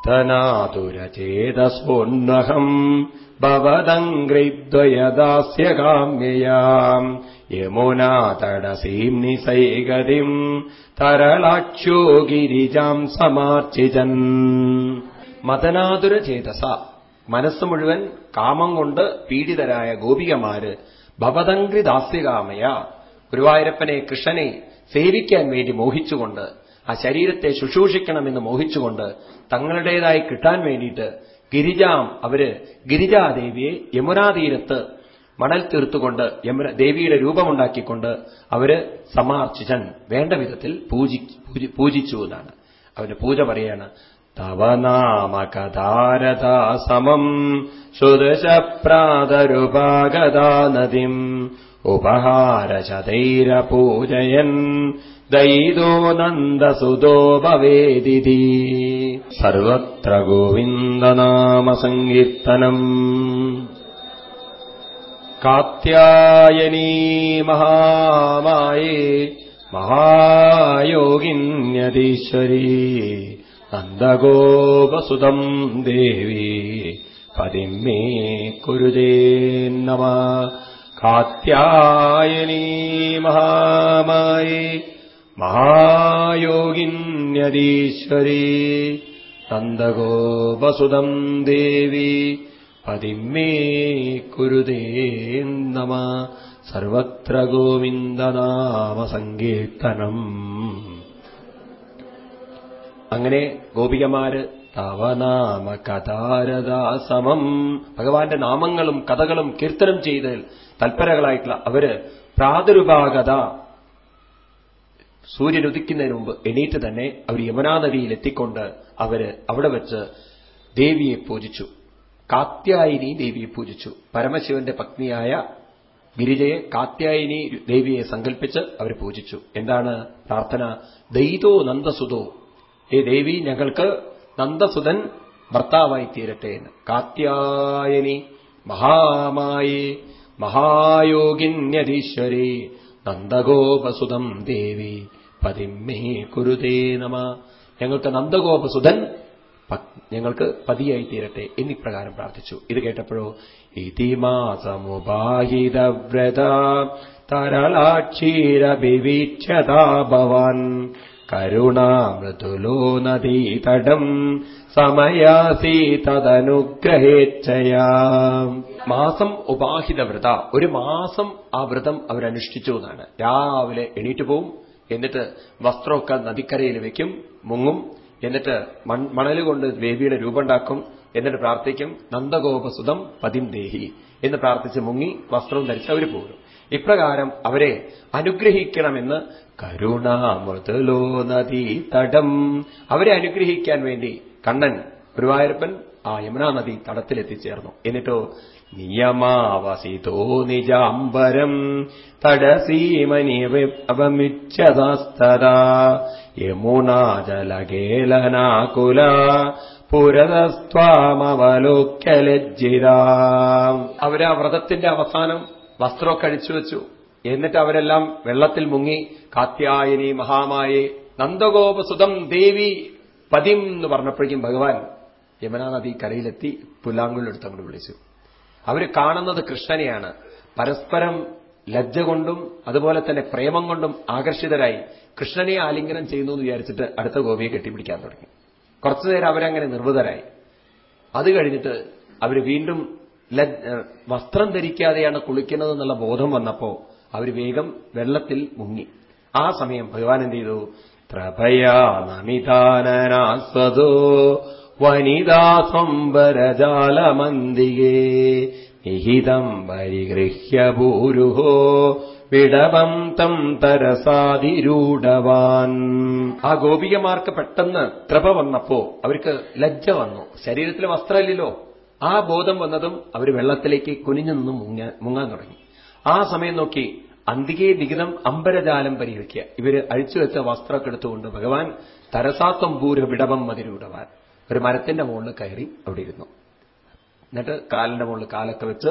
മതനാതുരചേതസോന്നഹം ഭവതംഗ്രിദ്വയദാസ്യകാമ്യയാം യമുനാതടസീം നിസൈഗതിം തരളാക്ഷോ ഗിരിജാം സമാർച്ചിതൻ മതനാതുര ചേതസ മനസ്സ് മുഴുവൻ കാമം കൊണ്ട് പീഡിതരായ ഗോപികമാര് ഭവതംഗ്രി ദാസ്യകാമയ ഗുരുവായൂരപ്പനെ കൃഷ്ണനെ സേവിക്കാൻ വേണ്ടി മോഹിച്ചുകൊണ്ട് ആ ശരീരത്തെ ശുശ്രൂഷിക്കണമെന്ന് മോഹിച്ചുകൊണ്ട് തങ്ങളുടേതായി കിട്ടാൻ വേണ്ടിയിട്ട് ഗിരിജാം അവർ ഗിരിജാദേവിയെ യമുനാതീരത്ത് മണൽ തീർത്തുകൊണ്ട് യമുന ദേവിയുടെ രൂപമുണ്ടാക്കിക്കൊണ്ട് അവർ സമാർച്ചിച്ചൻ. വേണ്ട വിധത്തിൽ പൂജിച്ചു എന്നാണ്. അവന്റെ പൂജ പറയാണ് തവ നാമകധാരതാ സമം ശ്രുതശപ്രാതരുപാഗതാ നദിം ദയിതോ നന്ദസുതോ ഭവേദിതി. സർവത്ര ഗോവിന്ദനാമസങ്കീർത്തനം കാത്യായനീ മഹാമായേ മഹായോഗിന്യതീശ്വരീ നന്ദഗോപസുതം ദേവി പതിമേ കുരുതേ നമ. കാത്യായനീ മഹാമായേ മഹായോഗിന്യതീശ്വരീ നന്ദഗോപസുതം ദേവി പതിമേ കുരുതേ നമ. സർവത്ര ഗോവിന്ദനാമസങ്കീർത്തനം. അങ്ങനെ ഗോപികമാര് തവനാമ കഥാരദാസമം ഭഗവാന്റെ നാമങ്ങളും കഥകളും കീർത്തനം ചെയ്ത് തൽപരകളായിട്ടുള്ള അവർ പ്രാതുരുപാകത സൂര്യൻ ഉദിക്കുന്നതിന് മുമ്പ് എണീറ്റ് തന്നെ അവർ യമുനാനദിയിൽ എത്തിക്കൊണ്ട് അവർ അവിടെ വെച്ച് ദേവിയെ പൂജിച്ചു. കാത്യായിനി ദേവിയെ പൂജിച്ചു. പരമശിവന്റെ പത്നിയായ ഗിരിജയെ കാത്യായിനി ദേവിയെ സങ്കല്പിച്ച് അവർ പൂജിച്ചു. എന്താണ് പ്രാർത്ഥന? ദൈതോ നന്ദസുതോ. ഏ ദേവി ഞങ്ങൾക്ക് നന്ദസുതൻ ഭർത്താവായി തീരട്ടെ എന്ന്. കാത്യായനി മഹാമായി മഹായോഗിന്യധീശ്വരി നന്ദഗോപസുതം ദേവി. പതിമേ കുരുതേ നമ. ഞങ്ങൾക്ക് നന്ദഗോപസുധൻ ഞങ്ങൾക്ക് പതിയായി തീരട്ടെ എന്നിപ്രകാരം പ്രാർത്ഥിച്ചു. ഇത് കേട്ടപ്പോഴോ ഇതിമാസമുപാഹിതവ്രത തരളാക്ഷീരവിവീക്ഷതാ ഭവാൻ. കരുണാമൃതുലോ നദീതടം സമയാസി തദനുഗ്രഹേച്ഛയാ. മാസം ഉപാഹിത വ്രത ഒരു മാസം ആ വ്രതം അവരനുഷ്ഠിച്ചു എന്നാണ്. രാവിലെ എണീറ്റ് പോവും എന്നിട്ട് വസ്ത്രമൊക്കെ നദിക്കരയിൽ വെക്കും മുങ്ങും. എന്നിട്ട് മണലുകൊണ്ട് ദേവിയുടെ രൂപമുണ്ടാക്കും. എന്നിട്ട് പ്രാർത്ഥിക്കും നന്ദഗോപസുതം പതിം ദേഹി എന്ന് പ്രാർത്ഥിച്ച് മുങ്ങി വസ്ത്രം ധരിച്ച് അവർ പോകും. ഇപ്രകാരം അവരെ അനുഗ്രഹിക്കണമെന്ന് കരുണാമൃതലോ നദീ തടം അവരെ അനുഗ്രഹിക്കാൻ വേണ്ടി കണ്ണൻ ഗുരുവായൂരപ്പൻ ആ യമുനാ നദി തടത്തിലെത്തിച്ചേർന്നു. എന്നിട്ടോ നിയമാവസിതോ നിജാംബരം തടസീമനി അവമിച്ഛതസ്തദാ യമുനാജലകേലനാകുല പുരതസ്ത്വാമവലോക്യ ലജ്ജിതാം അവരാ വ്രതത്തിന്റെ അവസാനം വസ്ത്രമൊക്കെ അഴിച്ചു വെച്ചു. എന്നിട്ട് അവരെല്ലാം വെള്ളത്തിൽ മുങ്ങി കാത്യായനി മഹാമായെ നന്ദഗോപസുതം ദേവി പതിം എന്ന് പറഞ്ഞപ്പോഴേക്കും ഭഗവാൻ യമുനാ നദി കരയിലെത്തി പുല്ലാങ്കുള്ളെടുത്ത് അങ്ങോട്ട് വിളിച്ചു. അവർ കാണുന്നത് കൃഷ്ണനെയാണ്. പരസ്പരം ലജ്ജ കൊണ്ടും അതുപോലെ തന്നെ പ്രേമം കൊണ്ടും ആകർഷിതരായി കൃഷ്ണനെ ആലിംഗനം ചെയ്യുന്നു എന്ന് വിചാരിച്ചിട്ട് അടുത്ത ഗോപിയെ കെട്ടിപ്പിടിക്കാൻ തുടങ്ങി. കുറച്ചു നേരം അവരങ്ങനെ നിർവൃതരായി അത് കഴിഞ്ഞിട്ട് അവർ വീണ്ടും വസ്ത്രം ധരിക്കാതെയാണ് കുളിക്കുന്നത് എന്നുള്ള ബോധം വന്നപ്പോ അവർ വേഗം വെള്ളത്തിൽ മുങ്ങി. ആ സമയം ഭഗവാൻ എന്ത് ചെയ്തു? പ്രഭയാ നമിതാനനാസ്വദോ വനിതാ സംബരജാലമന്തികേ നിഹിതം പരിഗൃഹ്യ ഭൂരുഹോ വിടവം തം തരസാതിരൂഢവാൻ. ആ ഗോപികമാർക്ക് പെട്ടെന്ന് കൃപ വന്നപ്പോ അവർക്ക് ലജ്ജ വന്നു. ശരീരത്തിൽ വസ്ത്രമില്ലല്ലോ. ആ ബോധം വന്നതും അവർ വെള്ളത്തിലേക്ക് കുനിഞ്ഞു നിന്ന് മുങ്ങാൻ തുടങ്ങി. ആ സമയം നോക്കി അന്തികെ നികിതം അമ്പരജാലം പരിഹരിക്കുക ഇവർ അഴിച്ചുവെച്ച വസ്ത്രമൊക്കെ എടുത്തുകൊണ്ട് ഭഗവാൻ തരസാത്വം പൂര വിടവം മതിരൂടവാൻ ഒരു മരത്തിന്റെ മുകളിൽ കയറി അവിടെ ഇരുന്നു. എന്നിട്ട് കാലിന്റെ മുകളിൽ കാലൊക്കെ വെച്ച്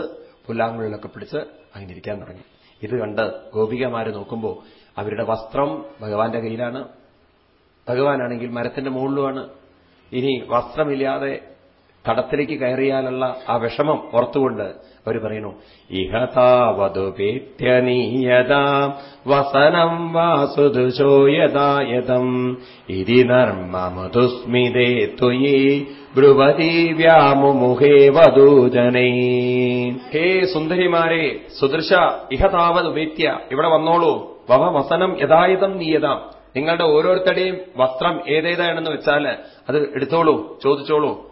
പുല്ലാങ്കുഴലൊക്കെ പിടിച്ച് അങ്ങനെ ഇരിക്കാൻ തുടങ്ങി. ഇത് കണ്ട് ഗോപികമാര് നോക്കുമ്പോൾ അവരുടെ വസ്ത്രം ഭഗവാന്റെ കയ്യിലാണ്. ഭഗവാനാണെങ്കിൽ മരത്തിന്റെ മുകളിലുമാണ്. ഇനി വസ്ത്രമില്ലാതെ തടത്തിലേക്ക് കയറിയാലുള്ള ആ വിഷമം ഓർത്തുകൊണ്ട് അവർ പറയുന്നു ഇഹതാവതുപേത്യനീയതാ വസനം വാസുദുശോയതായതം ഇതി നർമ്മമതുസ്മിതേ തുയി ബ്രുവതി വ്യാമുമുഖേ വധൂജനൈ. ഹേ സുന്ദരിമാരെ സുദൃശ ഇഹതാവത് ഉപേത്യ ഇവിടെ വന്നോളൂ. വവ വസനം യഥായതം നീയതാം. നിങ്ങളുടെ ഓരോരുത്തരുടെയും വസ്ത്രം ഏതേതാണെന്ന് വെച്ചാൽ അത് എടുത്തോളൂ ചോദിച്ചോളൂ.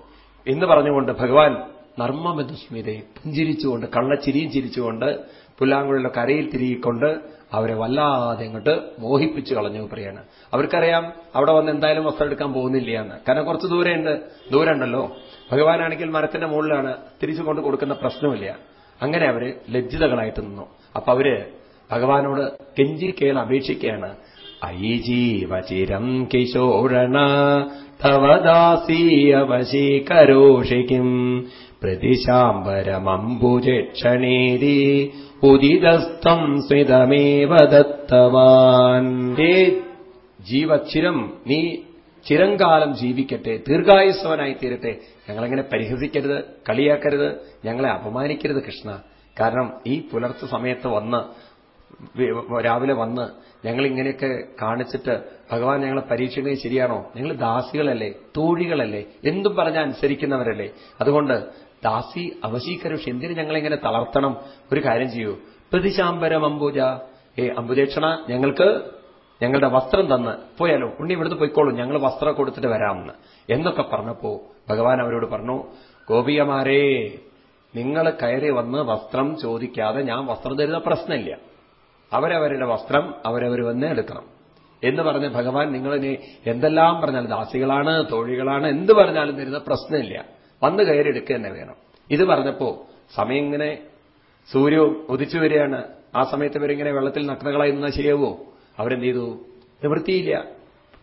എന്ന് പറഞ്ഞുകൊണ്ട് ഭഗവാൻ നർമ്മമെതുസ്മിതെ പുഞ്ചിരിച്ചുകൊണ്ട് കള്ളച്ചിരിയും ചിരിച്ചുകൊണ്ട് പുല്ലാങ്കുഴലിലെ കരയിൽ തിരികൊണ്ട് അവരെ വല്ലാതെ ഇങ്ങോട്ട് മോഹിപ്പിച്ചു കളഞ്ഞു പറയാണ് അവർക്കറിയാം അവിടെ വന്ന് എന്തായാലും വസ്ത്രം എടുക്കാൻ പോകുന്നില്ല എന്ന്. കാരണം കുറച്ച് ദൂരമുണ്ട് ദൂരമുണ്ടല്ലോ. ഭഗവാനാണെങ്കിൽ മരത്തിന്റെ മുകളിലാണ് തിരിച്ചു കൊണ്ട് കൊടുക്കുന്ന പ്രശ്നമില്ല അങ്ങനെ അവർ ലജ്ജിതകളായിട്ട് നിന്നു. അപ്പൊ അവർ ഭഗവാനോട് കെഞ്ചി കേൾ അപേക്ഷിക്കുകയാണ് ഐ ജീവചിരം കിശോരണ തവദാസീയവശീകരോഷിക്കും പ്രതിശാംബരമംബുജക്ഷണേരി ഉദിതസ്ഥം സ്മിതമേവ ദത്തവാൻ. ജീവചിരം നീ ചിരങ്കാലം ജീവിക്കട്ടെ ദീർഘായുസ്വനായി തീരട്ടെ ഞങ്ങളെങ്ങനെ പരിഹസിക്കരുത് കളിയാക്കരുത് ഞങ്ങളെ അപമാനിക്കരുത് കൃഷ്ണ. കാരണം ഈ പുലർച്ചെ സമയത്ത് വന്ന് രാവിലെ വന്ന് ഞങ്ങൾ ഇങ്ങനെയൊക്കെ കാണിച്ചിട്ട് ഭഗവാൻ ഞങ്ങളെ പരീക്ഷിക്കുന്നത് ശരിയാണോ? ഞങ്ങൾ ദാസികളല്ലേ തോഴികളല്ലേ എന്തും പറഞ്ഞാൽ അനുസരിക്കുന്നവരല്ലേ? അതുകൊണ്ട് ദാസി അവശീകരുഷ് എന്തിനു ഞങ്ങളെങ്ങനെ തളർത്തണം? ഒരു കാര്യം ചെയ്യൂ. പ്രതിശാംബരം അംബുജ. ഏ അംബുജേക്ഷണ ഞങ്ങൾക്ക് ഞങ്ങളുടെ വസ്ത്രം തന്ന്. പോയാലോ? ഉണ്ണി ഇവിടുന്ന് പോയിക്കോളൂ. ഞങ്ങൾ വസ്ത്രം കൊടുത്തിട്ട് വരാമെന്ന്. എന്നൊക്കെ പറഞ്ഞപ്പോ ഭഗവാൻ അവരോട് പറഞ്ഞു ഗോപികമാരെ നിങ്ങൾ കയറി വന്ന് വസ്ത്രം ചോദിക്കാതെ ഞാൻ വസ്ത്രം തരുന്ന പ്രശ്നമില്ല. അവരവരുടെ വസ്ത്രം അവരവർ വന്ന് എടുക്കണം. എന്ന് പറഞ്ഞ് ഭഗവാൻ നിങ്ങളിനി എന്തെല്ലാം പറഞ്ഞാലും ദാസികളാണ് തോഴികളാണ് എന്ത് പറഞ്ഞാലും തരുന്ന പ്രശ്നമില്ല. വന്ന് കയറി എടുക്കുക തന്നെ വേണം. ഇത് പറഞ്ഞപ്പോ സമയം ഇങ്ങനെ സൂര്യവും ഉദിച്ചു വരികയാണ്. ആ സമയത്ത് ഇവരിങ്ങനെ വെള്ളത്തിൽ നഗ്നകളായി നിന്നാൽ ശരിയാവോ? അവരെന്ത് ചെയ്തു? നിവൃത്തിയില്ല.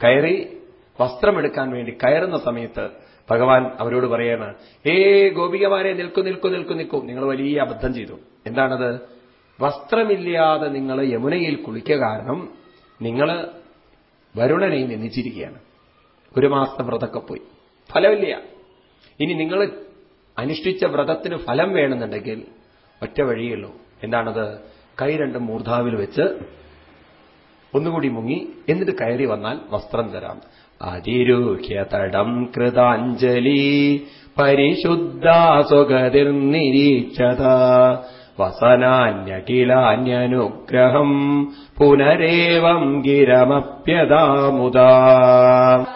കയറി വസ്ത്രമെടുക്കാൻ വേണ്ടി കയറുന്ന സമയത്ത് ഭഗവാൻ അവരോട് പറയാണ് ഏ ഗോപികമാരെ നിൽക്കു നിൽക്കു നിൽക്കു നിൽക്കൂ. നിങ്ങൾ വലിയ അബദ്ധം ചെയ്തു. എന്താണത്? വസ്ത്രമില്ലാതെ നിങ്ങൾ യമുനയിൽ കുളിക്കുക കാരണം നിങ്ങൾ വരുണനെ നിന്ദിച്ചിരിക്കുകയാണ്. ഒരു മാസത്തെ വ്രതമൊക്കെ പോയി. ഫലമില്ല. ഇനി നിങ്ങൾ അനുഷ്ഠിച്ച വ്രതത്തിന് ഫലം വേണമെന്നുണ്ടെങ്കിൽ ഒറ്റ വഴിയുള്ളൂ എന്താണത്? കൈ രണ്ടും മൂർധാവിൽ വെച്ച് ഒന്നുകൂടി മുങ്ങി എന്നിട്ട് കയറി വന്നാൽ വസ്ത്രം തരാം. അതിരൂഹ്യതടം കൃതാഞ്ജലി പരിശുദ്ധാ സ്വഗതിർനിരീക്ഷത വസനാന്യകിലാന്യനുഗ്രഹം പുനരേവം ഗിരമപ്യതാമുദാ.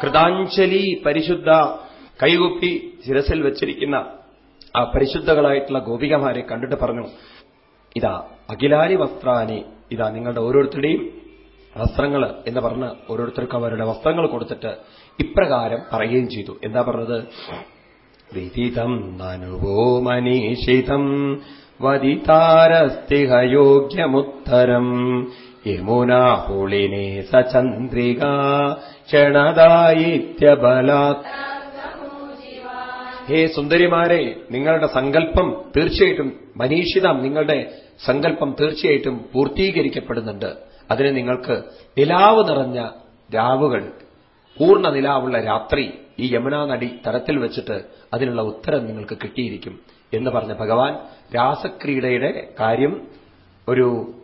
കൃതാഞ്ജലി പരിശുദ്ധ കൈകുപ്പി ശിരസിൽ വെച്ചിരിക്കുന്ന ആ പരിശുദ്ധകളായിട്ടുള്ള ഗോപികമാരെ കണ്ടിട്ട് പറഞ്ഞു ഇതാ അഖിലാരി വസ്ത്രാനി ഇതാ നിങ്ങളുടെ ഓരോരുത്തരുടെയും വസ്ത്രങ്ങൾ എന്ന് പറഞ്ഞ് ഓരോരുത്തർക്കും അവരുടെ വസ്ത്രങ്ങൾ കൊടുത്തിട്ട് ഇപ്രകാരം പറയുകയും ചെയ്തു. എന്താ പറഞ്ഞത്? വിദിതം നനുവോ മനീഷിതം വദിതാരസ്തിഹയോഗ്യമുത്തരം യമുനാ പുളിനെ സചന്ദ്രിക ക്ഷണദായിത്യബലാത്. ഹേ സുന്ദരിമാരെ നിങ്ങളുടെ സങ്കല്പം തീർച്ചയായിട്ടും മനീഷിതം നിങ്ങളുടെ സങ്കല്പം തീർച്ചയായിട്ടും പൂർത്തീകരിക്കപ്പെടുന്നുണ്ട്. അതിന് നിങ്ങൾക്ക് നിലാവ് നിറഞ്ഞ രാവുകൾ പൂർണ നിലാവുള്ള രാത്രി ഈ യമുനാ നടി തരത്തിൽ വെച്ചിട്ട് അതിനുള്ള ഉത്തരം നിങ്ങൾക്ക് കിട്ടിയിരിക്കും എന്ന് പറഞ്ഞ ഭഗവാൻ രാസക്രീഡയുടെ കാര്യം ഒരു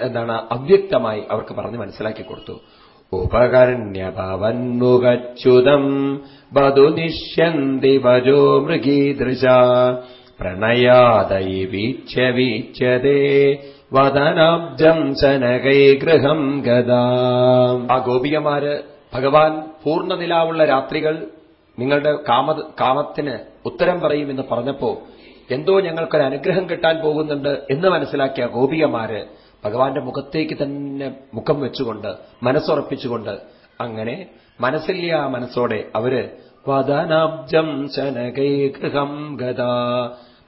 എന്താണ് അവ്യക്തമായി അവർക്ക് പറഞ്ഞ് മനസ്സിലാക്കി കൊടുത്തു. ഉപകർണ്യഭവന്മുഖച്യുതം ബധു നിഷ്യന്തി വജോ മൃഗീദൃശ. പ്രണയാദൈ വീക്ഷ്യ വീക്ഷ്യതേ വദനാബ്ജം ശനകൈ ഗൃഹം ഗതാ ആ ഗോപികമാര് ഭഗവാൻ പൂർണനിലാവുള്ള രാത്രികൾ നിങ്ങളുടെ കാമ കാമത്തിന് ഉത്തരം പറയുമെന്ന് പറഞ്ഞപ്പോ എന്തോ ഞങ്ങൾക്കൊരു അനുഗ്രഹം കിട്ടാൻ പോകുന്നുണ്ട് എന്ന് മനസ്സിലാക്കിയ ഗോപികമാര് ഭഗവാന്റെ മുഖത്തേക്ക് തന്നെ മുഖം വെച്ചുകൊണ്ട് മനസ്സുറപ്പിച്ചുകൊണ്ട് അങ്ങനെ മനസ്സില്ല മനസ്സോടെ അവർ വദനാബ്ജം ശനകൈ ഗൃഹം ഗതാ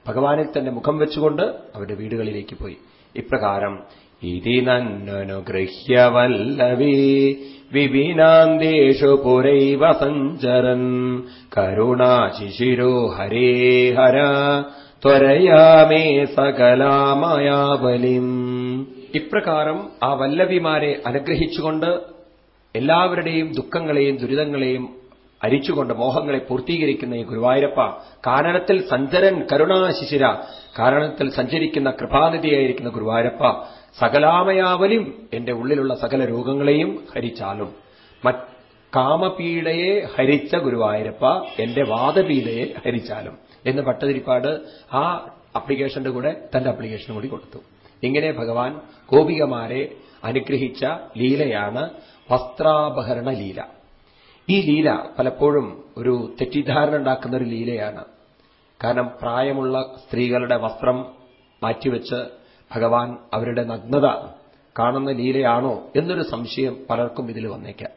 ഭഗവാനിൽ തന്നെ മുഖം വെച്ചുകൊണ്ട് അവരുടെ വീടുകളിലേക്ക് പോയി. ഇപ്രകാരം ഇതി നന്നനുഗൃഹ്യവല്ലവി വിപിനാന്തേഷു പുരൈവ സഞ്ചരൻ കരുണാശിശിരോ ഹരേ ഹര ത്വരയാമേ സകലാമയാബലിം ഇപ്രകാരം ആ വല്ലവിമാരെ അനുഗ്രഹിച്ചുകൊണ്ട് എല്ലാവരുടെയും ദുഃഖങ്ങളെയും ദുരിതങ്ങളെയും അരിച്ചുകൊണ്ട് മോഹങ്ങളെ പൂർത്തീകരിക്കുന്ന ഈ ഗുരുവായൂരപ്പ കാരണത്തിൽ സഞ്ചരൻ കരുണാശിശിര കാരണത്തിൽ സഞ്ചരിക്കുന്ന കൃപാനിധിയായിരിക്കുന്ന ഗുരുവായൂരപ്പ സകലാമയാവലും എന്റെ ഉള്ളിലുള്ള സകല രോഗങ്ങളെയും ഹരിച്ചാലും. കാമപീഡയെ ഹരിച്ച ഗുരുവായൂരപ്പ എന്റെ വാദപീഡയെ ഹരിച്ചാലും. എന്ന് ഭട്ടതിരിപ്പാട് ആ അപ്ലിക്കേഷന്റെ കൂടെ തന്റെ അപ്ലിക്കേഷനും കൂടി കൊടുത്തു. ഇങ്ങനെ ഭഗവാൻ ഗോപികമാരെ അനുഗ്രഹിച്ച ലീലയാണ് വസ്ത്രാപഹരണ ലീല ഈ ലീല പലപ്പോഴും ഒരു തെറ്റിദ്ധാരണ ഉണ്ടാക്കുന്ന ഒരു ലീലയാണ്. കാരണം പ്രായമുള്ള സ്ത്രീകളുടെ വസ്ത്രം മാറ്റിവെച്ച് ഭഗവാൻ അവരുടെ നഗ്നത കാണുന്ന ലീലയാണോ എന്നൊരു സംശയം പലർക്കും ഇതിൽ വന്നേക്കാം.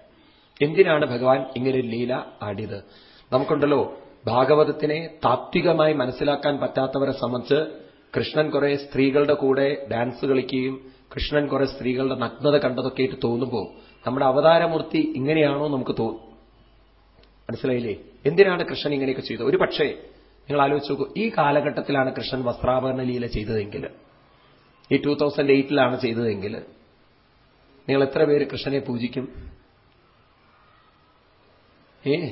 എന്തിനാണ് ഭഗവാൻ ഇങ്ങനെ ലീല ആടിയത്? നമുക്കുണ്ടല്ലോ ഭാഗവതത്തിനെ താത്വികമായി മനസ്സിലാക്കാൻ പറ്റാത്തവരെ സംബന്ധിച്ച് കൃഷ്ണൻ കുറെ സ്ത്രീകളുടെ കൂടെ ഡാൻസ് കളിക്കുകയും കൃഷ്ണൻ കുറെ സ്ത്രീകളുടെ നഗ്നത കണ്ടതൊക്കെ ആയിട്ട് തോന്നുമ്പോൾ നമ്മുടെ അവതാരമൂർത്തി ഇങ്ങനെയാണോ നമുക്ക് തോന്നും. മനസ്സിലായില്ലേ? എന്തിനാണ് കൃഷ്ണൻ ഇങ്ങനെയൊക്കെ ചെയ്തത്? ഒരു പക്ഷേ നിങ്ങൾ ആലോചിച്ച് നോക്കൂ ഈ കാലഘട്ടത്തിലാണ് കൃഷ്ണൻ വസ്ത്രാഭരണ ലീല ചെയ്തതെങ്കിൽ ഈ ടൂ തൗസൻഡ് എയ്റ്റിലാണ് ചെയ്തതെങ്കിൽ നിങ്ങൾ എത്ര പേര് കൃഷ്ണനെ പൂജിക്കും? ഏ?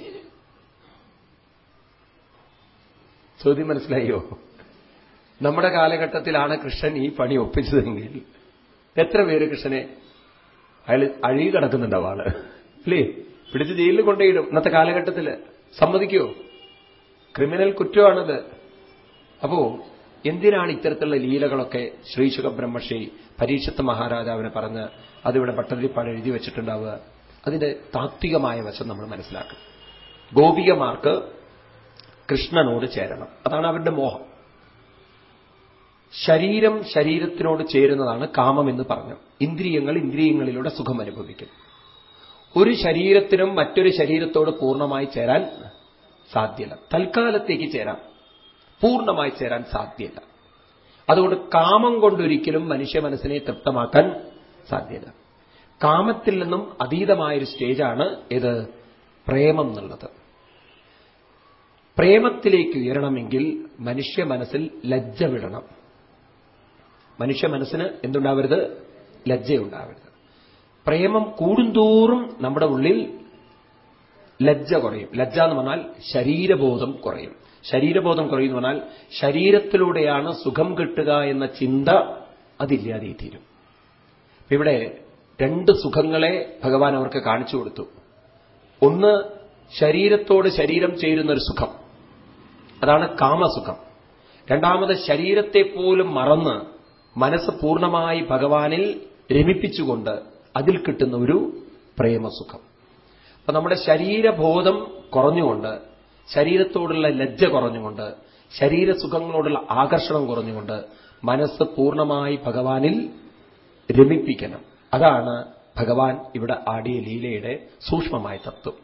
ചോദ്യം മനസ്സിലായോ? നമ്മുടെ കാലഘട്ടത്തിലാണ് കൃഷ്ണൻ ഈ പണി ഒപ്പിച്ചതെങ്കിൽ എത്ര പേര് കൃഷ്ണനെ അയാൾ അഴുകി കിടക്കുന്നുണ്ടാവും ആൾ അല്ലേ പിടിച്ച് ജയിലിൽ കൊണ്ടുപോയിടും. ഇന്നത്തെ കാലഘട്ടത്തിൽ സമ്മതിക്കുമോ ക്രിമിനൽ കുറ്റമാണത്. അപ്പോ എന്തിനാണ് ഇത്തരത്തിലുള്ള ലീലകളൊക്കെ ശ്രീശുഖ ബ്രഹ്മശ്രീ പരീക്ഷത്ത് മഹാരാജാവിനെ പറഞ്ഞ് അതിവിടെ പട്ടതിരിപ്പാട് എഴുതി വെച്ചിട്ടുണ്ടാവുക? അതിന്റെ താത്വികമായ വശം നമ്മൾ മനസ്സിലാക്കും ഗോപികമാർക്ക് കൃഷ്ണനോട് ചേരണം. അതാണ് അവരുടെ മോഹം. ശരീരം ശരീരത്തിനോട് ചേരുന്നതാണ് കാമം എന്ന് പറഞ്ഞു. ഇന്ദ്രിയങ്ങൾ ഇന്ദ്രിയങ്ങളിലൂടെ സുഖം അനുഭവിക്കും ഒരു ശരീരത്തിനും മറ്റൊരു ശരീരത്തോട് പൂർണമായി ചേരാൻ സാധ്യല്ല. തൽക്കാലത്തേക്ക് ചേരാം. പൂർണമായി ചേരാൻ സാധ്യല്ല. അതുകൊണ്ട് കാമം കൊണ്ടൊരിക്കലും മനുഷ്യ മനസ്സിനെ തൃപ്തമാക്കാൻ സാധ്യത കാമത്തിൽ നിന്നും അതീതമായൊരു സ്റ്റേജാണ് ഇത് പ്രേമം എന്നുള്ളത്. പ്രേമത്തിലേക്ക് ഉയരണമെങ്കിൽ മനുഷ്യ മനസ്സിൽ ലജ്ജ വിടണം. മനുഷ്യ മനസ്സിന് എന്തുണ്ടാവരുത്? ലജ്ജയുണ്ടാവരുത്. പ്രേമം കൂടുന്തോറും നമ്മുടെ ഉള്ളിൽ ലജ്ജ കുറയും. ലജ്ജ എന്ന് പറഞ്ഞാൽ ശരീരബോധം കുറയും. ശരീരബോധം കുറയുന്നു പറഞ്ഞാൽ ശരീരത്തിലൂടെയാണ് സുഖം കിട്ടുക എന്ന ചിന്ത അതില്ലാതെ തീരും. ഇവിടെ രണ്ട് സുഖങ്ങളെ ഭഗവാൻ അവർക്ക് കാണിച്ചു കൊടുത്തു. ഒന്ന് ശരീരത്തോട് ശരീരം ചേരുന്ന ഒരു സുഖം. അതാണ് കാമസുഖം. രണ്ടാമത് ശരീരത്തെ പോലും മറന്ന് മനസ്സ് പൂർണമായി ഭഗവാനിൽ രമിപ്പിച്ചുകൊണ്ട് അതിൽ കിട്ടുന്ന ഒരു പ്രേമസുഖം. അപ്പൊ നമ്മുടെ ശരീരബോധം കുറഞ്ഞുകൊണ്ട് ശരീരത്തോടുള്ള ലജ്ജ കുറഞ്ഞുകൊണ്ട് ശരീരസുഖങ്ങളോടുള്ള ആകർഷണം കുറഞ്ഞുകൊണ്ട് മനസ്സ് പൂർണമായി ഭഗവാനിൽ രമിപ്പിക്കണം. അതാണ് ഭഗവാൻ ഇവിടെ ആടിയ ലീലയുടെ സൂക്ഷ്മമായ തത്വം.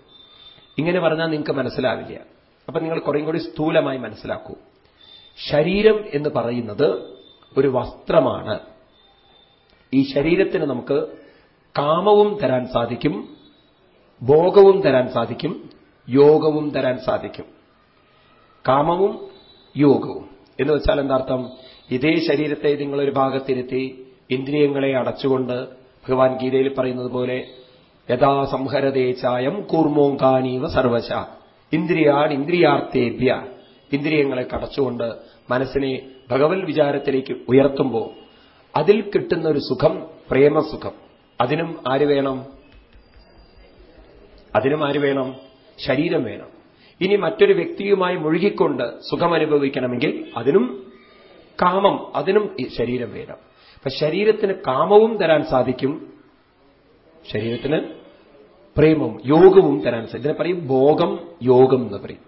ഇങ്ങനെ പറഞ്ഞാൽ നിങ്ങൾക്ക് മനസ്സിലാവില്ല. അപ്പൊ നിങ്ങൾ കുറേ കൂടി സ്ഥൂലമായി മനസ്സിലാക്കൂ. ശരീരം എന്ന് പറയുന്നത് ഒരു വസ്ത്രമാണ്. ഈ ശരീരത്തിന് നമുക്ക് കാമവും തരാൻ സാധിക്കും ഭോഗവും തരാൻ സാധിക്കും യോഗവും തരാൻ സാധിക്കും. കാമവും യോഗവും. എന്ന് വെച്ചാൽ എന്താർത്ഥം? ഇതേ ശരീരത്തെ നിങ്ങളൊരു ഭാഗത്തിരുത്തി ഇന്ദ്രിയങ്ങളെ അടച്ചുകൊണ്ട് ഭഗവാൻ ഗീതയിൽ പറയുന്നത് പോലെ യഥാ സംഹരതേ ചായം കൂർമോങ്കാനീവ സർവശ. ഇന്ദ്രിയാൻ ഇന്ദ്രിയാർത്ഥേഭ്യ. ഇന്ദ്രിയങ്ങളെ കടച്ചുകൊണ്ട് മനസ്സിനെ ഭഗവത് വിചാരത്തിലേക്ക് ഉയർത്തുമ്പോൾ അതിൽ കിട്ടുന്ന ഒരു സുഖം പ്രേമസുഖം. അതിനും ആര് വേണം? അതിനും ആര് വേണം? ശരീരം വേണം. ഇനി മറ്റൊരു വ്യക്തിയുമായി മുഴുകിക്കൊണ്ട് സുഖമനുഭവിക്കണമെങ്കിൽ അതിനും കാമം അതിനും ശരീരം വേണം. അപ്പൊ ശരീരത്തിന് കാമവും തരാൻ സാധിക്കും ശരീരത്തിന് പ്രേമവും യോഗവും തരാൻ സാധിക്കും. ഇതിനെ പറയും ഭോഗം യോഗം എന്ന് പറയും.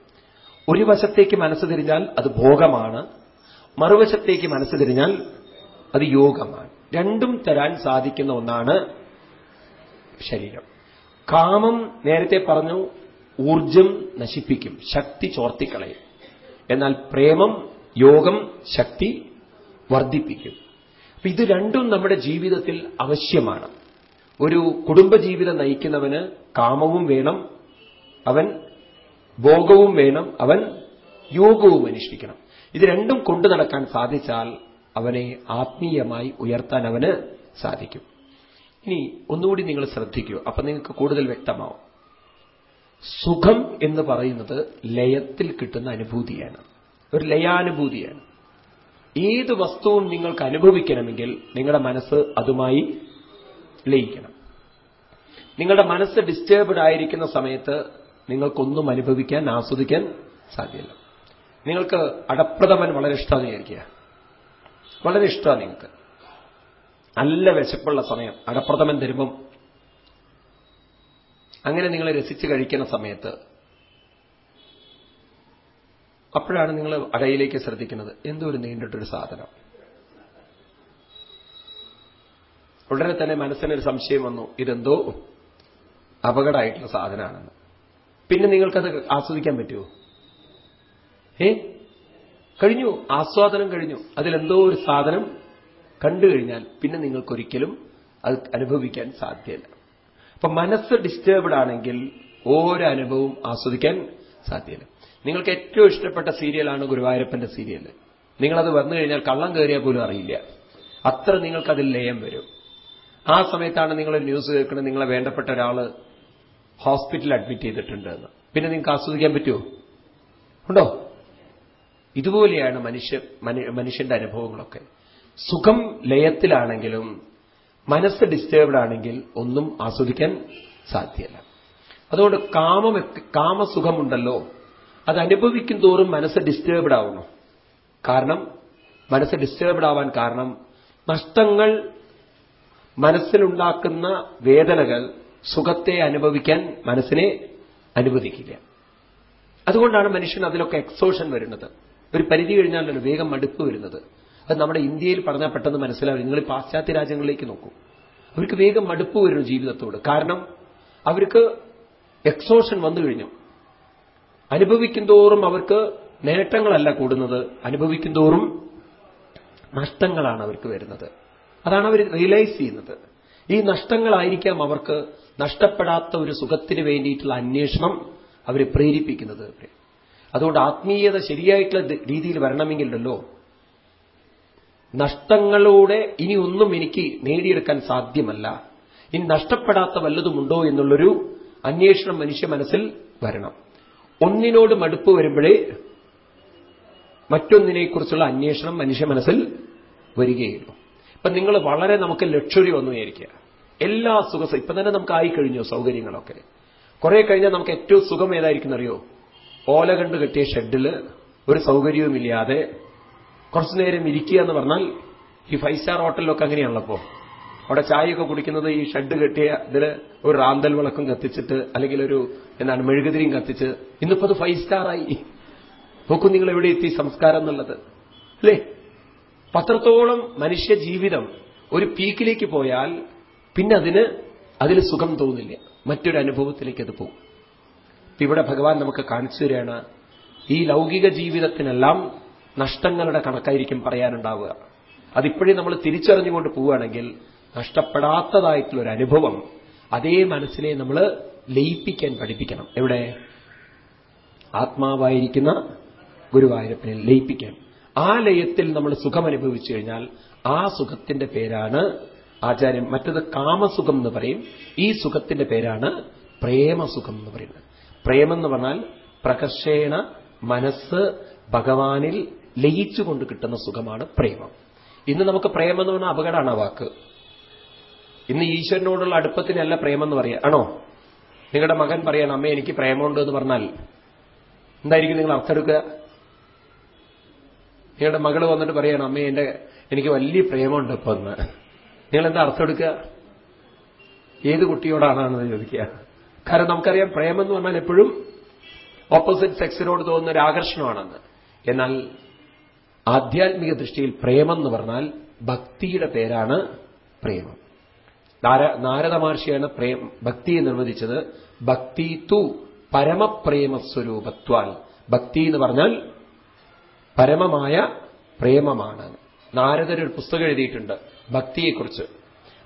ഒരു വശത്തേക്ക് മനസ്സ് തിരിഞ്ഞാൽ അത് ഭോഗമാണ് മറുവശത്തേക്ക് മനസ്സ് തിരിഞ്ഞാൽ അത് യോഗമാണ്. രണ്ടും തരാൻ സാധിക്കുന്ന ഒന്നാണ് ശരീരം. കാമം നേരത്തെ പറഞ്ഞു ഊർജം നശിപ്പിക്കും ശക്തി ചോർത്തിക്കളയും. എന്നാൽ പ്രേമം യോഗം ശക്തി വർദ്ധിപ്പിക്കും. അപ്പൊ ഇത് രണ്ടും നമ്മുടെ ജീവിതത്തിൽ ആവശ്യമാണ് ഒരു കുടുംബജീവിതം നയിക്കുന്നവന് കാമവും വേണം അവൻ ഭോഗവും വേണം അവൻ യോഗവും അനുഷ്ഠിക്കണം. ഇത് രണ്ടും കൊണ്ടു നടക്കാൻ സാധിച്ചാൽ അവനെ ആത്മീയമായി ഉയർത്താൻ അവന് സാധിക്കും. ഇനി ഒന്നുകൂടി നിങ്ങൾ ശ്രദ്ധിക്കൂ. അപ്പൊ നിങ്ങൾക്ക് കൂടുതൽ വ്യക്തമാവും. സുഖം എന്ന് പറയുന്നത് ലയത്തിൽ കിട്ടുന്ന അനുഭൂതിയാണ്. ഒരു ലയാനുഭൂതിയാണ്. ഏത് വസ്തുവും നിങ്ങൾക്ക് അനുഭവിക്കണമെങ്കിൽ നിങ്ങളുടെ മനസ്സ് അതുമായി ലയിക്കണം. നിങ്ങളുടെ മനസ്സ് ഡിസ്റ്റേബ്ഡ് ആയിരിക്കുന്ന സമയത്ത് നിങ്ങൾക്കൊന്നും അനുഭവിക്കാൻ ആസ്വദിക്കാൻ സാധ്യമല്ല നിങ്ങൾക്ക് അടപ്രഥമൻ വളരെ ഇഷ്ടമാണ് വിചാരിക്കുക. വളരെ ഇഷ്ടമാണ് നിങ്ങൾക്ക്. നല്ല വിശപ്പുള്ള സമയം അടപ്രഥമൻ തരുമ്പം. അങ്ങനെ നിങ്ങൾ രസിച്ച് കഴിക്കുന്ന സമയത്ത് അപ്പോഴാണ് നിങ്ങൾ അടയിലേക്ക് ശ്രദ്ധിക്കുന്നത്. എന്തോ ഒരു നീണ്ടിട്ടൊരു സാധനം. ഉടനെ തന്നെ മനസ്സിനൊരു സംശയം വന്നു. ഇതെന്തോ അപകടമായിട്ടുള്ള സാധനമാണെന്ന്. പിന്നെ നിങ്ങൾക്കത് ആസ്വദിക്കാൻ പറ്റുമോ ഏ? കഴിഞ്ഞു. ആസ്വാദനം കഴിഞ്ഞു. അതിലെന്തോ ഒരു സാധനം കണ്ടു കഴിഞ്ഞാൽ പിന്നെ നിങ്ങൾക്കൊരിക്കലും അത് അനുഭവിക്കാൻ സാധ്യമല്ല അപ്പൊ മനസ്സ് ഡിസ്റ്റേബ്ഡ് ആണെങ്കിൽ ഓരോ അനുഭവവും ആസ്വദിക്കാൻ സാധ്യമല്ല നിങ്ങൾക്ക് ഏറ്റവും ഇഷ്ടപ്പെട്ട സീരിയലാണ് ഗുരുവായൂരപ്പന്റെ സീരിയൽ നിങ്ങളത് വന്നു കഴിഞ്ഞാൽ കള്ളം കയറിയാൽ പോലും അറിയില്ല. അത്ര നിങ്ങൾക്കതിൽ ലയം വരും. ആ സമയത്താണ് നിങ്ങൾ ന്യൂസ് കേൾക്കുന്നത്. നിങ്ങളെ വേണ്ടപ്പെട്ട ഒരാൾ ഹോസ്പിറ്റലിൽ അഡ്മിറ്റ് ചെയ്തിട്ടുണ്ട് എന്ന്. പിന്നെ നിങ്ങൾക്ക് ആസ്വദിക്കാൻ പറ്റുമോ? ഉണ്ടോ? ഇതുപോലെയാണ് മനുഷ്യ മനുഷ്യന്റെ അനുഭവങ്ങളൊക്കെ. സുഖം ലയത്തിലാണെങ്കിലും മനസ്സ് ഡിസ്റ്റേബ്ഡ് ആണെങ്കിൽ ഒന്നും ആസ്വദിക്കാൻ സാധ്യമല്ല അതുകൊണ്ട് കാമം കാമസുഖമുണ്ടല്ലോ. അത് അനുഭവിക്കും തോറും മനസ്സ് ഡിസ്റ്റേബ്ഡ് ആവണം കാരണം മനസ്സ് ഡിസ്റ്റേബ്ഡ് ആവാൻ കാരണം നഷ്ടങ്ങൾ മനസ്സിലുണ്ടാക്കുന്ന വേദനകൾ സുഖത്തെ അനുഭവിക്കാൻ മനസ്സിനെ അനുവദിക്കില്ല. അതുകൊണ്ടാണ് മനുഷ്യൻ അതിലൊക്കെ എക്സോഷൻ വരുന്നത്. ഒരു പരിധി കഴിഞ്ഞാലല്ലോ വേഗം മടുപ്പ് വരുന്നത്? അത് നമ്മുടെ ഇന്ത്യയിൽ പറഞ്ഞാൽ പെട്ടെന്ന് മനസ്സിലാവും. നിങ്ങൾ പാശ്ചാത്യ രാജ്യങ്ങളിലേക്ക് നോക്കൂ. അവർക്ക് വേഗം മടുപ്പ് വരുന്നു ജീവിതത്തോട്. കാരണം അവർക്ക് എക്സോഷൻ വന്നു കഴിഞ്ഞു. അനുഭവിക്കും തോറും അവർക്ക് നേട്ടങ്ങളല്ല കൂടുന്നത്. അനുഭവിക്കും തോറും നഷ്ടങ്ങളാണ് അവർക്ക് വരുന്നത്. അതാണ് അവർ റിയലൈസ് ചെയ്യുന്നത്. ഈ നഷ്ടങ്ങളായിരിക്കാം അവർക്ക് നഷ്ടപ്പെടാത്ത ഒരു സുഖത്തിന് വേണ്ടിയിട്ടുള്ള അന്വേഷണം അവരെ പ്രേരിപ്പിക്കുന്നത്. അതുകൊണ്ട് ആത്മീയത ശരിയായിട്ടുള്ള രീതിയിൽ വരണമെങ്കിലല്ലോ. നഷ്ടങ്ങളോടെ ഇനി ഒന്നും എനിക്ക് നേടിയെടുക്കാൻ സാധ്യമല്ല. ഇനി നഷ്ടപ്പെടാത്ത വല്ലതുമുണ്ടോ എന്നുള്ളൊരു അന്വേഷണം മനുഷ്യ മനസ്സിൽ വരണം. ഒന്നിനോട് മടുപ്പ് വരുമ്പോഴേ മറ്റൊന്നിനെക്കുറിച്ചുള്ള അന്വേഷണം മനുഷ്യ മനസ്സിൽ വരികയുള്ളൂ. ഇപ്പൊ നിങ്ങൾ വളരെ നമുക്ക് ലക്ഷറി വന്നു വിചാരിക്കുക എല്ലാ സുഖ ഇപ്പൊ തന്നെ നമുക്ക് ആയിക്കഴിഞ്ഞു സൗകര്യങ്ങളൊക്കെ. കുറെ കഴിഞ്ഞാൽ നമുക്ക് ഏറ്റവും സുഖം ഏതായിരിക്കും അറിയോ ഓല കണ്ട് കെട്ടിയ ഷെഡിൽ ഒരു സൗകര്യവുമില്ലാതെ കുറച്ചു നേരം ഇരിക്കുക എന്ന് പറഞ്ഞാൽ ഈ ഫൈവ് സ്റ്റാർ ഹോട്ടലിലൊക്കെ അങ്ങനെയാണല്ലോ അവിടെ ചായയൊക്കെ കുടിക്കുന്നത് ഈ ഷെഡ് കെട്ടിയ ഇതിൽ ഒരു റാന്തൽ വിളക്കും കത്തിച്ചിട്ട് അല്ലെങ്കിൽ ഒരു എന്താണ് മെഴുകുതിരിയും കത്തിച്ച് ഇന്നിപ്പോ അത് ഫൈവ് സ്റ്റാറായി നോക്കൂ നിങ്ങൾ എവിടെ എത്തി സംസ്കാരം എന്നുള്ളത്. അല്ലേ? പത്രത്തോളം മനുഷ്യ ജീവിതം ഒരു പീക്കിലേക്ക് പോയാൽ പിന്നെ അതിന് അതിൽ സുഖം തോന്നില്ല. മറ്റൊരു അനുഭവത്തിലേക്ക് അത് പോകും. ഇവിടെ ഭഗവാൻ നമുക്ക് കാണിച്ചു തരികയാണ് ഈ ലൗകിക ജീവിതത്തിനെല്ലാം നഷ്ടങ്ങളുടെ കണക്കായിരിക്കും പറയാനുണ്ടാവുക. അതിപ്പോഴേ നമ്മൾ തിരിച്ചറിഞ്ഞുകൊണ്ട് പോവുകയാണെങ്കിൽ നഷ്ടപ്പെടാത്തതായിട്ടുള്ള ഒരു അനുഭവം അതേ മനസ്സിനെ നമ്മൾ ലയിപ്പിക്കാൻ പഠിപ്പിക്കണം. എവിടെ? ആത്മാവായിരിക്കുന്ന ഗുരുവായൂരപ്പനെ ലയിപ്പിക്കാൻ. ആ ലയത്തിൽ നമ്മൾ സുഖം അനുഭവിച്ചു കഴിഞ്ഞാൽ ആ സുഖത്തിന്റെ പേരാണ് ആചാര്യം. മറ്റത് കാമസുഖം എന്ന് പറയും. ഈ സുഖത്തിന്റെ പേരാണ് പ്രേമസുഖം എന്ന് പറയുന്നത്. പ്രേമം എന്ന് പറഞ്ഞാൽ പ്രകർഷേണ മനസ്സ് ഭഗവാനിൽ ലയിച്ചുകൊണ്ട് കിട്ടുന്ന സുഖമാണ് പ്രേമം. ഇന്ന് നമുക്ക് പ്രേമം എന്ന് പറഞ്ഞാൽ അപകടമാണ് ആ വാക്ക്. ഇന്ന് ഈശ്വരനോടുള്ള അടുപ്പത്തിനല്ല പ്രേമം എന്ന് പറയാ. ആണോ? നിങ്ങളുടെ മകൻ പറയണം അമ്മ എനിക്ക് പ്രേമമുണ്ട് എന്ന് പറഞ്ഞാൽ എന്തായിരിക്കും നിങ്ങൾ അർത്ഥമെടുക്കുക നിങ്ങളുടെ മകൾ വന്നിട്ട് പറയാണ് അമ്മ എന്റെ എനിക്ക് വലിയ പ്രേമമുണ്ട് ഇപ്പൊ നിങ്ങൾ എന്താ അർത്ഥം എടുക്കുക? ഏത് കുട്ടിയോടാണെന്ന് ചോദിക്കുക? കാരണം നമുക്കറിയാം പ്രേമം എന്ന് പറഞ്ഞാൽ എപ്പോഴും ഓപ്പോസിറ്റ് സെക്സിനോട് തോന്നുന്ന ഒരു ആകർഷണമാണെന്ന്. എന്നാൽ ആധ്യാത്മിക ദൃഷ്ടിയിൽ പ്രേമം എന്ന് പറഞ്ഞാൽ ഭക്തിയുടെ പേരാണ് പ്രേമം. നാരദ മഹർഷിയാണ് പ്രേം ഭക്തിയെ നിർവചിച്ചത് ഭക്തി തു പരമപ്രേമസ്വരൂപത്വാൽ. ഭക്തി എന്ന് പറഞ്ഞാൽ പരമമായ പ്രേമമാണ്. നാരദർ ഒരു പുസ്തകം എഴുതിയിട്ടുണ്ട് ഭക്തിയെക്കുറിച്ച്.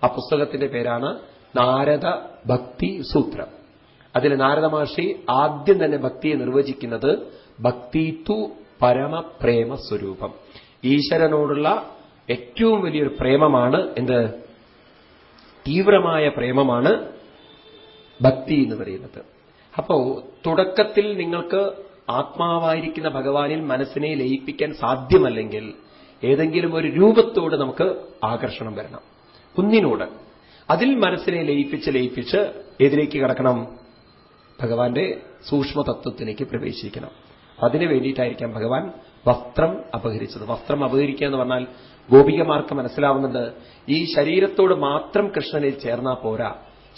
ആ പുസ്തകത്തിന്റെ പേരാണ് നാരദ ഭക്തി സൂത്രം. അതിൽ നാരദ മഹർഷി ആദ്യം തന്നെ ഭക്തിയെ നിർവചിക്കുന്നത് ഭക്തി തു പരമപ്രേമ സ്വരൂപം ഈശ്വരനോടുള്ള ഏറ്റവും വലിയൊരു പ്രേമമാണ് എന്ത്? തീവ്രമായ പ്രേമമാണ് ഭക്തി എന്ന് പറയുന്നത്. അപ്പോ തുടക്കത്തിൽ നിങ്ങൾക്ക് ആത്മാവായിരിക്കുന്ന ഭഗവാനിൽ മനസ്സിനെ ലയിപ്പിക്കാൻ സാധ്യമല്ലെങ്കിൽ ഏതെങ്കിലും ഒരു രൂപത്തോട് നമുക്ക് ആകർഷണം വരണം. കുന്നിനോട് അതിൽ മനസ്സിനെ ലയിപ്പിച്ച് ലയിപ്പിച്ച് ഏതിലേക്ക് കിടക്കണം? ഭഗവാന്റെ സൂക്ഷ്മതത്വത്തിലേക്ക് പ്രവേശിക്കണം. അതിനു വേണ്ടിയിട്ടായിരിക്കാം ഭഗവാൻ വസ്ത്രം അപഹരിച്ചത്. വസ്ത്രം അപഹരിക്കുക എന്ന് പറഞ്ഞാൽ ഗോപികമാർക്ക് മനസ്സിലാവുന്നുണ്ട് ഈ ശരീരത്തോട് മാത്രം കൃഷ്ണനിൽ ചേർന്നാ പോരാ.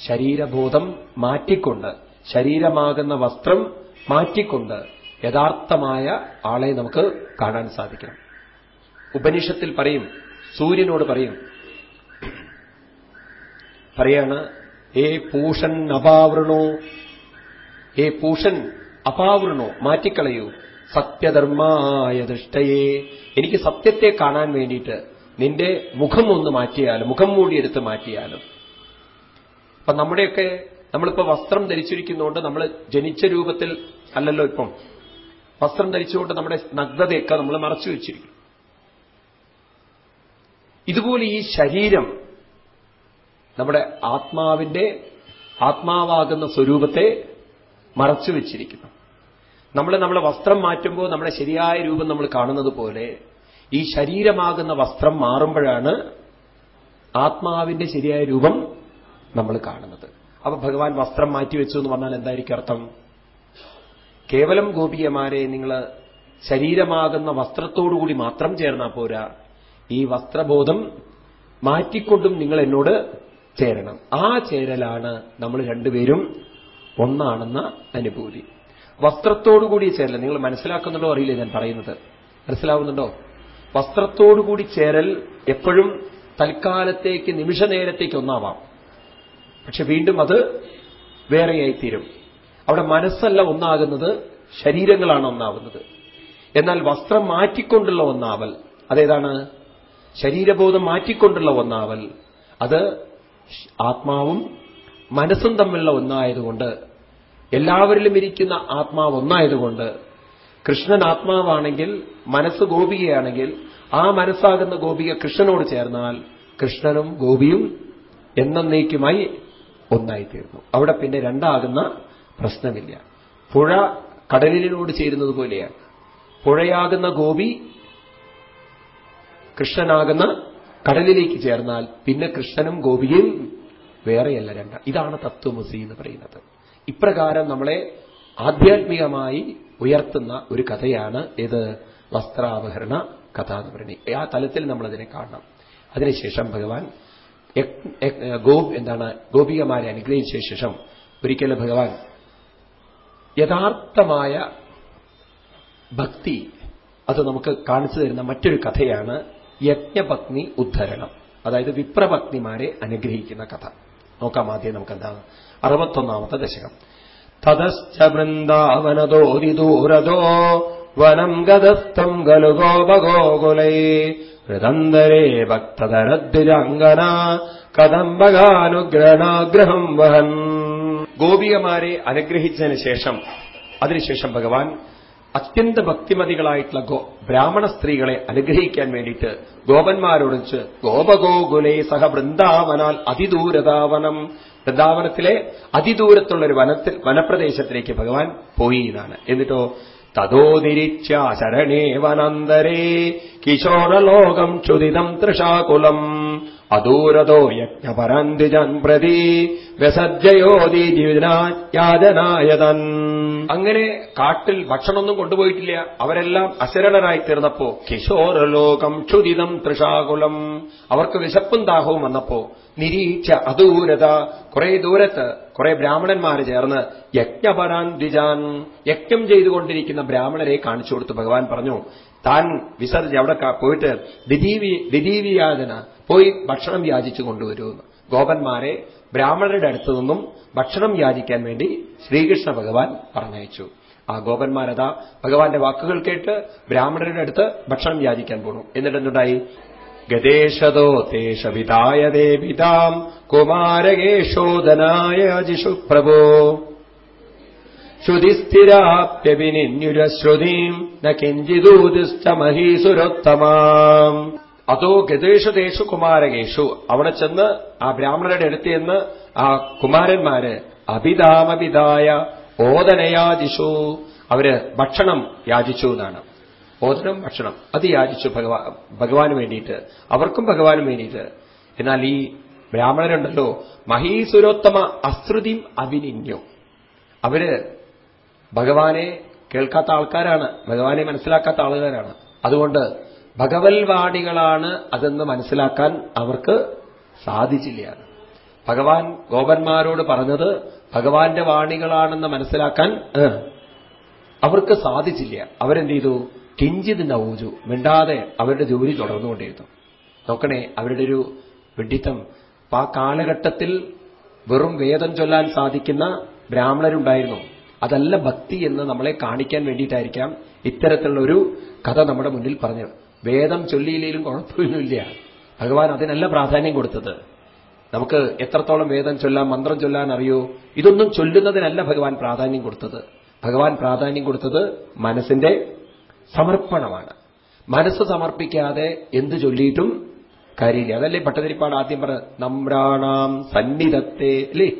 ശരീരബോധം മാറ്റിക്കൊണ്ട് ശരീരമാകുന്ന വസ്ത്രം മാറ്റിക്കൊണ്ട് യഥാർത്ഥമായ ആളെ നമുക്ക് കാണാൻ സാധിക്കണം. ഉപനിഷത്തിൽ പറയും സൂര്യനോട് പറയും പറയാണ് ഏ പൂഷൻ അപാവൃണോ ഏ പൂഷൻ അപാവൃണോ മാറ്റിക്കളയൂ. സത്യധർമായ ദൃഷ്ടയെ എനിക്ക് സത്യത്തെ കാണാൻ വേണ്ടിയിട്ട് നിന്റെ മുഖം ഒന്ന് മാറ്റിയാലും മുഖം മൂടിയെടുത്ത് മാറ്റിയാലും. അപ്പൊ നമ്മുടെയൊക്കെ നമ്മളിപ്പോ വസ്ത്രം ധരിച്ചിരിക്കുന്നതുകൊണ്ട് നമ്മൾ ജനിച്ച രൂപത്തിൽ അല്ലല്ലോ ഇപ്പം. വസ്ത്രം ധരിച്ചുകൊണ്ട് നമ്മുടെ നഗ്നതയൊക്കെ നമ്മൾ മറച്ചു വെച്ചിരിക്കും. ഇതുപോലെ ഈ ശരീരം നമ്മുടെ ആത്മാവിന്റെ ആത്മാവാകുന്ന സ്വരൂപത്തെ മറച്ചു വെച്ചിരിക്കുന്നു. നമ്മൾ നമ്മളെ വസ്ത്രം മാറ്റുമ്പോൾ നമ്മുടെ ശരിയായ രൂപം നമ്മൾ കാണുന്നത് പോലെ ഈ ശരീരമാകുന്ന വസ്ത്രം മാറുമ്പോഴാണ് ആത്മാവിന്റെ ശരിയായ രൂപം നമ്മൾ കാണുന്നത്. അപ്പൊ ഭഗവാൻ വസ്ത്രം മാറ്റിവെച്ചു എന്ന് പറഞ്ഞാൽ എന്തായിരിക്കും അർത്ഥം? കേവലം ഗോപികമാരെ നിങ്ങൾ ശരീരമാകുന്ന വസ്ത്രത്തോടുകൂടി മാത്രം ചേർന്നാൽ പോരാ. ഈ വസ്ത്രബോധം മാറ്റിക്കൊണ്ടും നിങ്ങൾ എന്നോട് ചേരണം. ആ ചേരലാണ് നമ്മൾ രണ്ടുപേരും ഒന്നാണെന്ന അനുഭൂതി. വസ്ത്രത്തോടുകൂടി ചേരൽ. നിങ്ങൾ മനസ്സിലാക്കുന്നുണ്ടോ അറിയില്ല ഞാൻ പറയുന്നത്. മനസ്സിലാവുന്നുണ്ടോ? വസ്ത്രത്തോടുകൂടി ചേരൽ എപ്പോഴും തൽക്കാലത്തേക്ക് നിമിഷ നേരത്തേക്ക് ഒന്നാവാം. പക്ഷെ വീണ്ടും അത് വേറെയായിത്തീരും. അവിടെ മനസ്സല്ല ഒന്നാകുന്നത് ശരീരങ്ങളാണ് ഒന്നാവുന്നത്. എന്നാൽ വസ്ത്രം മാറ്റിക്കൊണ്ടുള്ള ഒന്നാവൽ അതേതാണ്? ശരീരബോധം മാറ്റിക്കൊണ്ടുള്ള ഒന്നാവൽ അത് ആത്മാവും മനസ്സും തമ്മിലുള്ള ഒന്നായതുകൊണ്ട് എല്ലാവരിലും ഇരിക്കുന്ന ആത്മാവ് ഒന്നായതുകൊണ്ട് കൃഷ്ണൻ ആത്മാവാണെങ്കിൽ മനസ്സ് ഗോപികയാണെങ്കിൽ ആ മനസ്സാകുന്ന ഗോപിക കൃഷ്ണനോട് ചേർന്നാൽ കൃഷ്ണനും ഗോപിയും എന്നേക്കുമായി ഒന്നായിത്തീർന്നു. അവിടെ പിന്നെ രണ്ടാകുന്ന പ്രശ്നമില്ല. പുഴ കടലിനോട് ചേരുന്നത് പോലെയാണ്. പുഴയാകുന്ന ഗോപി കൃഷ്ണനാകുന്ന കടലിലേക്ക് ചേർന്നാൽ പിന്നെ കൃഷ്ണനും ഗോപിയും വേറെയല്ല രണ്ട ഇതാണ് തത്വമസി എന്ന് പറയുന്നത്. ഇപ്രകാരം നമ്മളെ ആധ്യാത്മികമായി ഉയർത്തുന്ന ഒരു കഥയാണ് ഇത്. വസ്ത്രാപഹരണ കഥ എന്ന് പറയുന്നത് ആ തലത്തിൽ നമ്മൾ അതിനെ കാണണം. അതിനുശേഷം ഭഗവാൻ ഗോ എന്താണ് ഗോപികമാരെ അനുഗ്രഹിച്ച ശേഷം ഒരിക്കലും ഭഗവാൻ യഥാർത്ഥമായ ഭക്തി അത് നമുക്ക് കാണിച്ചു തരുന്ന മറ്റൊരു കഥയാണ് യജ്ഞപത്നി ഉദ്ധരണം. അതായത് വിപ്രപത്നിമാരെ അനുഗ്രഹിക്കുന്ന കഥ. നോക്കാം ആദ്യം നമുക്ക് എന്താണ് അറുപത്തൊന്നാമത്തെ ദശകം. തതശ്ച വൃന്ദാവനതോതിദൂരതോ വനം ഗതസ്ഥം ഗലു ഗോപഗോകുലൈ ഹൃദന്തരേ ഭക്തധരദ്വിജാംഗന കദംബകാനുഗ്രഹണാഗ്രഹം വഹൻ. ഗോപികമാരെ അനുഗ്രഹിച്ചതിന് ശേഷം അതിനുശേഷം ഭഗവാൻ അത്യന്ത ഭക്തിമതികളായിട്ടുള്ള ഗോ ബ്രാഹ്മണ സ്ത്രീകളെ അനുഗ്രഹിക്കാൻ വേണ്ടിയിട്ട് ഗോപന്മാരോടിച്ച് ഗോപഗോകുലേ സഹ വൃന്ദാവനാൽ അതിദൂരതാവനം. വൃന്ദാവനത്തിലെ അതിദൂരത്തുള്ള ഒരു വനത്തിൽ വനപ്രദേശത്തിലേക്ക് ഭഗവാൻ പോയി എന്നാണ്. എന്നിട്ടോ തതോതിരിച്ച ശരണേ വനന്തരേ കിശോരലോകം ക്ഷുതിതം തൃഷാകുലം അദൂരതോ യജ്ഞപരാന്തിജൻ പ്രതി വ്യസജ്ജയോതി യാതനായതൻ അങ്ങനെ കാട്ടിൽ ഭക്ഷണമൊന്നും കൊണ്ടുപോയിട്ടില്ല. അവരെല്ലാം അശരണരായി തീർന്നപ്പോ കിശോരലോകം ക്ഷുതിതം തൃഷാകുലം. അവർക്ക് വിശപ്പും ദാഹവും വന്നപ്പോ നിരീക്ഷ അദൂരത കുറെ ദൂരത്ത് കുറെ ബ്രാഹ്മണന്മാർ ചേർന്ന് യജ്ഞപരാൻ ദ്വിജാൻ യജ്ഞം ചെയ്തുകൊണ്ടിരിക്കുന്ന ബ്രാഹ്മണരെ കാണിച്ചു കൊടുത്തു. ഭഗവാൻ പറഞ്ഞു താൻ വിസർജ് അവിടെ പോയിട്ട് ദിദീവിയാതന പോയി ഭക്ഷണം യാചിച്ചു കൊണ്ടുവരുമെന്ന് ഗോപന്മാരെ ബ്രാഹ്മണരുടെ അടുത്തു നിന്നും ഭക്ഷണം യാചിക്കാൻ വേണ്ടി ശ്രീകൃഷ്ണ ഭഗവാൻ പറഞ്ഞയച്ചു. ആ ഗോപന്മാരതാ ഭഗവാന്റെ വാക്കുകൾ കേട്ട് ബ്രാഹ്മണരുടെ അടുത്ത് ഭക്ഷണം യാചിക്കാൻ പോണു. എന്നിട്ട് എന്തുണ്ടായി ഗതേശതോ തേഷവിതായ ദേവിതാം കുമാരകേശോദനായ ജിഷു പ്രഭോ ശ്രുതിസ്ഥിരാപ്യവിനിന്യുരശ്രുതിം ന മഹീസുരോത്തമാം. അതോ ഗതേഷദേശു കുമാരകേഷു അവിടെ ചെന്ന് ആ ബ്രാഹ്മണരുടെ അടുത്ത് ചെന്ന് ആ കുമാരന്മാര് അഭിതാമപിതായ ഓദനയാദിഷു അവർ ഭക്ഷണം യാചിച്ചു എന്നാണ്. ഓദനം ഭക്ഷണം അത് യാചിച്ചു ഭഗവാ ഭഗവാന് വേണ്ടിയിട്ട്. അവർക്കും ഭഗവാനും വേണ്ടിയിട്ട്. എന്നാൽ ഈ ബ്രാഹ്മണരുണ്ടല്ലോ മഹീസുരോത്തമ അശ്രുതിം അഭിനിന്യു. അവർ ഭഗവാനെ കേൾക്കാത്ത ആൾക്കാരാണ് ഭഗവാനെ മനസ്സിലാക്കാത്ത ആളുകാരാണ്. അതുകൊണ്ട് ഭഗവൽവാണികളാണ് അതെന്ന് മനസ്സിലാക്കാൻ അവർക്ക് സാധിച്ചില്ല. ഭഗവാൻ ഗോപന്മാരോട് പറഞ്ഞത് ഭഗവാന്റെ വാണികളാണെന്ന് മനസ്സിലാക്കാൻ അവർക്ക് സാധിച്ചില്ല. അവരെന്ത് ചെയ്തു? കിഞ്ചിത് നവൂജു മിണ്ടാതെ അവരുടെ ജോലി തുടർന്നുകൊണ്ടിരുന്നു. നോക്കണേ അവരുടെ ഒരു വിഡിത്തം. ആ കാലഘട്ടത്തിൽ വെറും വേദം ചൊല്ലാൻ സാധിക്കുന്ന ബ്രാഹ്മണരുണ്ടായിരുന്നു. അതല്ല ഭക്തി എന്ന് നമ്മളെ കാണിക്കാൻ വേണ്ടിയിട്ടായിരിക്കാം ഇത്തരത്തിലുള്ള ഒരു കഥ നമ്മുടെ മുന്നിൽ പറഞ്ഞു വേദം ചൊല്ലിയില്ലെങ്കിലും കുഴപ്പമൊന്നുമില്ല. ഭഗവാൻ അതിനല്ല പ്രാധാന്യം കൊടുത്തത്. നമുക്ക് എത്രത്തോളം വേദം ചൊല്ലാൻ മന്ത്രം ചൊല്ലാൻ അറിയോ? ഇതൊന്നും ചൊല്ലുന്നതിനല്ല ഭഗവാൻ പ്രാധാന്യം കൊടുത്തത്. ഭഗവാൻ പ്രാധാന്യം കൊടുത്തത് മനസ്സിന്റെ സമർപ്പണമാണ്. മനസ്സ് സമർപ്പിക്കാതെ എന്ത് ചൊല്ലിയിട്ടും കാര്യമില്ല. അതല്ലേ പട്ടതിരിപ്പാട് ആദ്യം പറ നമ്രാണാം സന്നിധത്തെ അല്ലേ?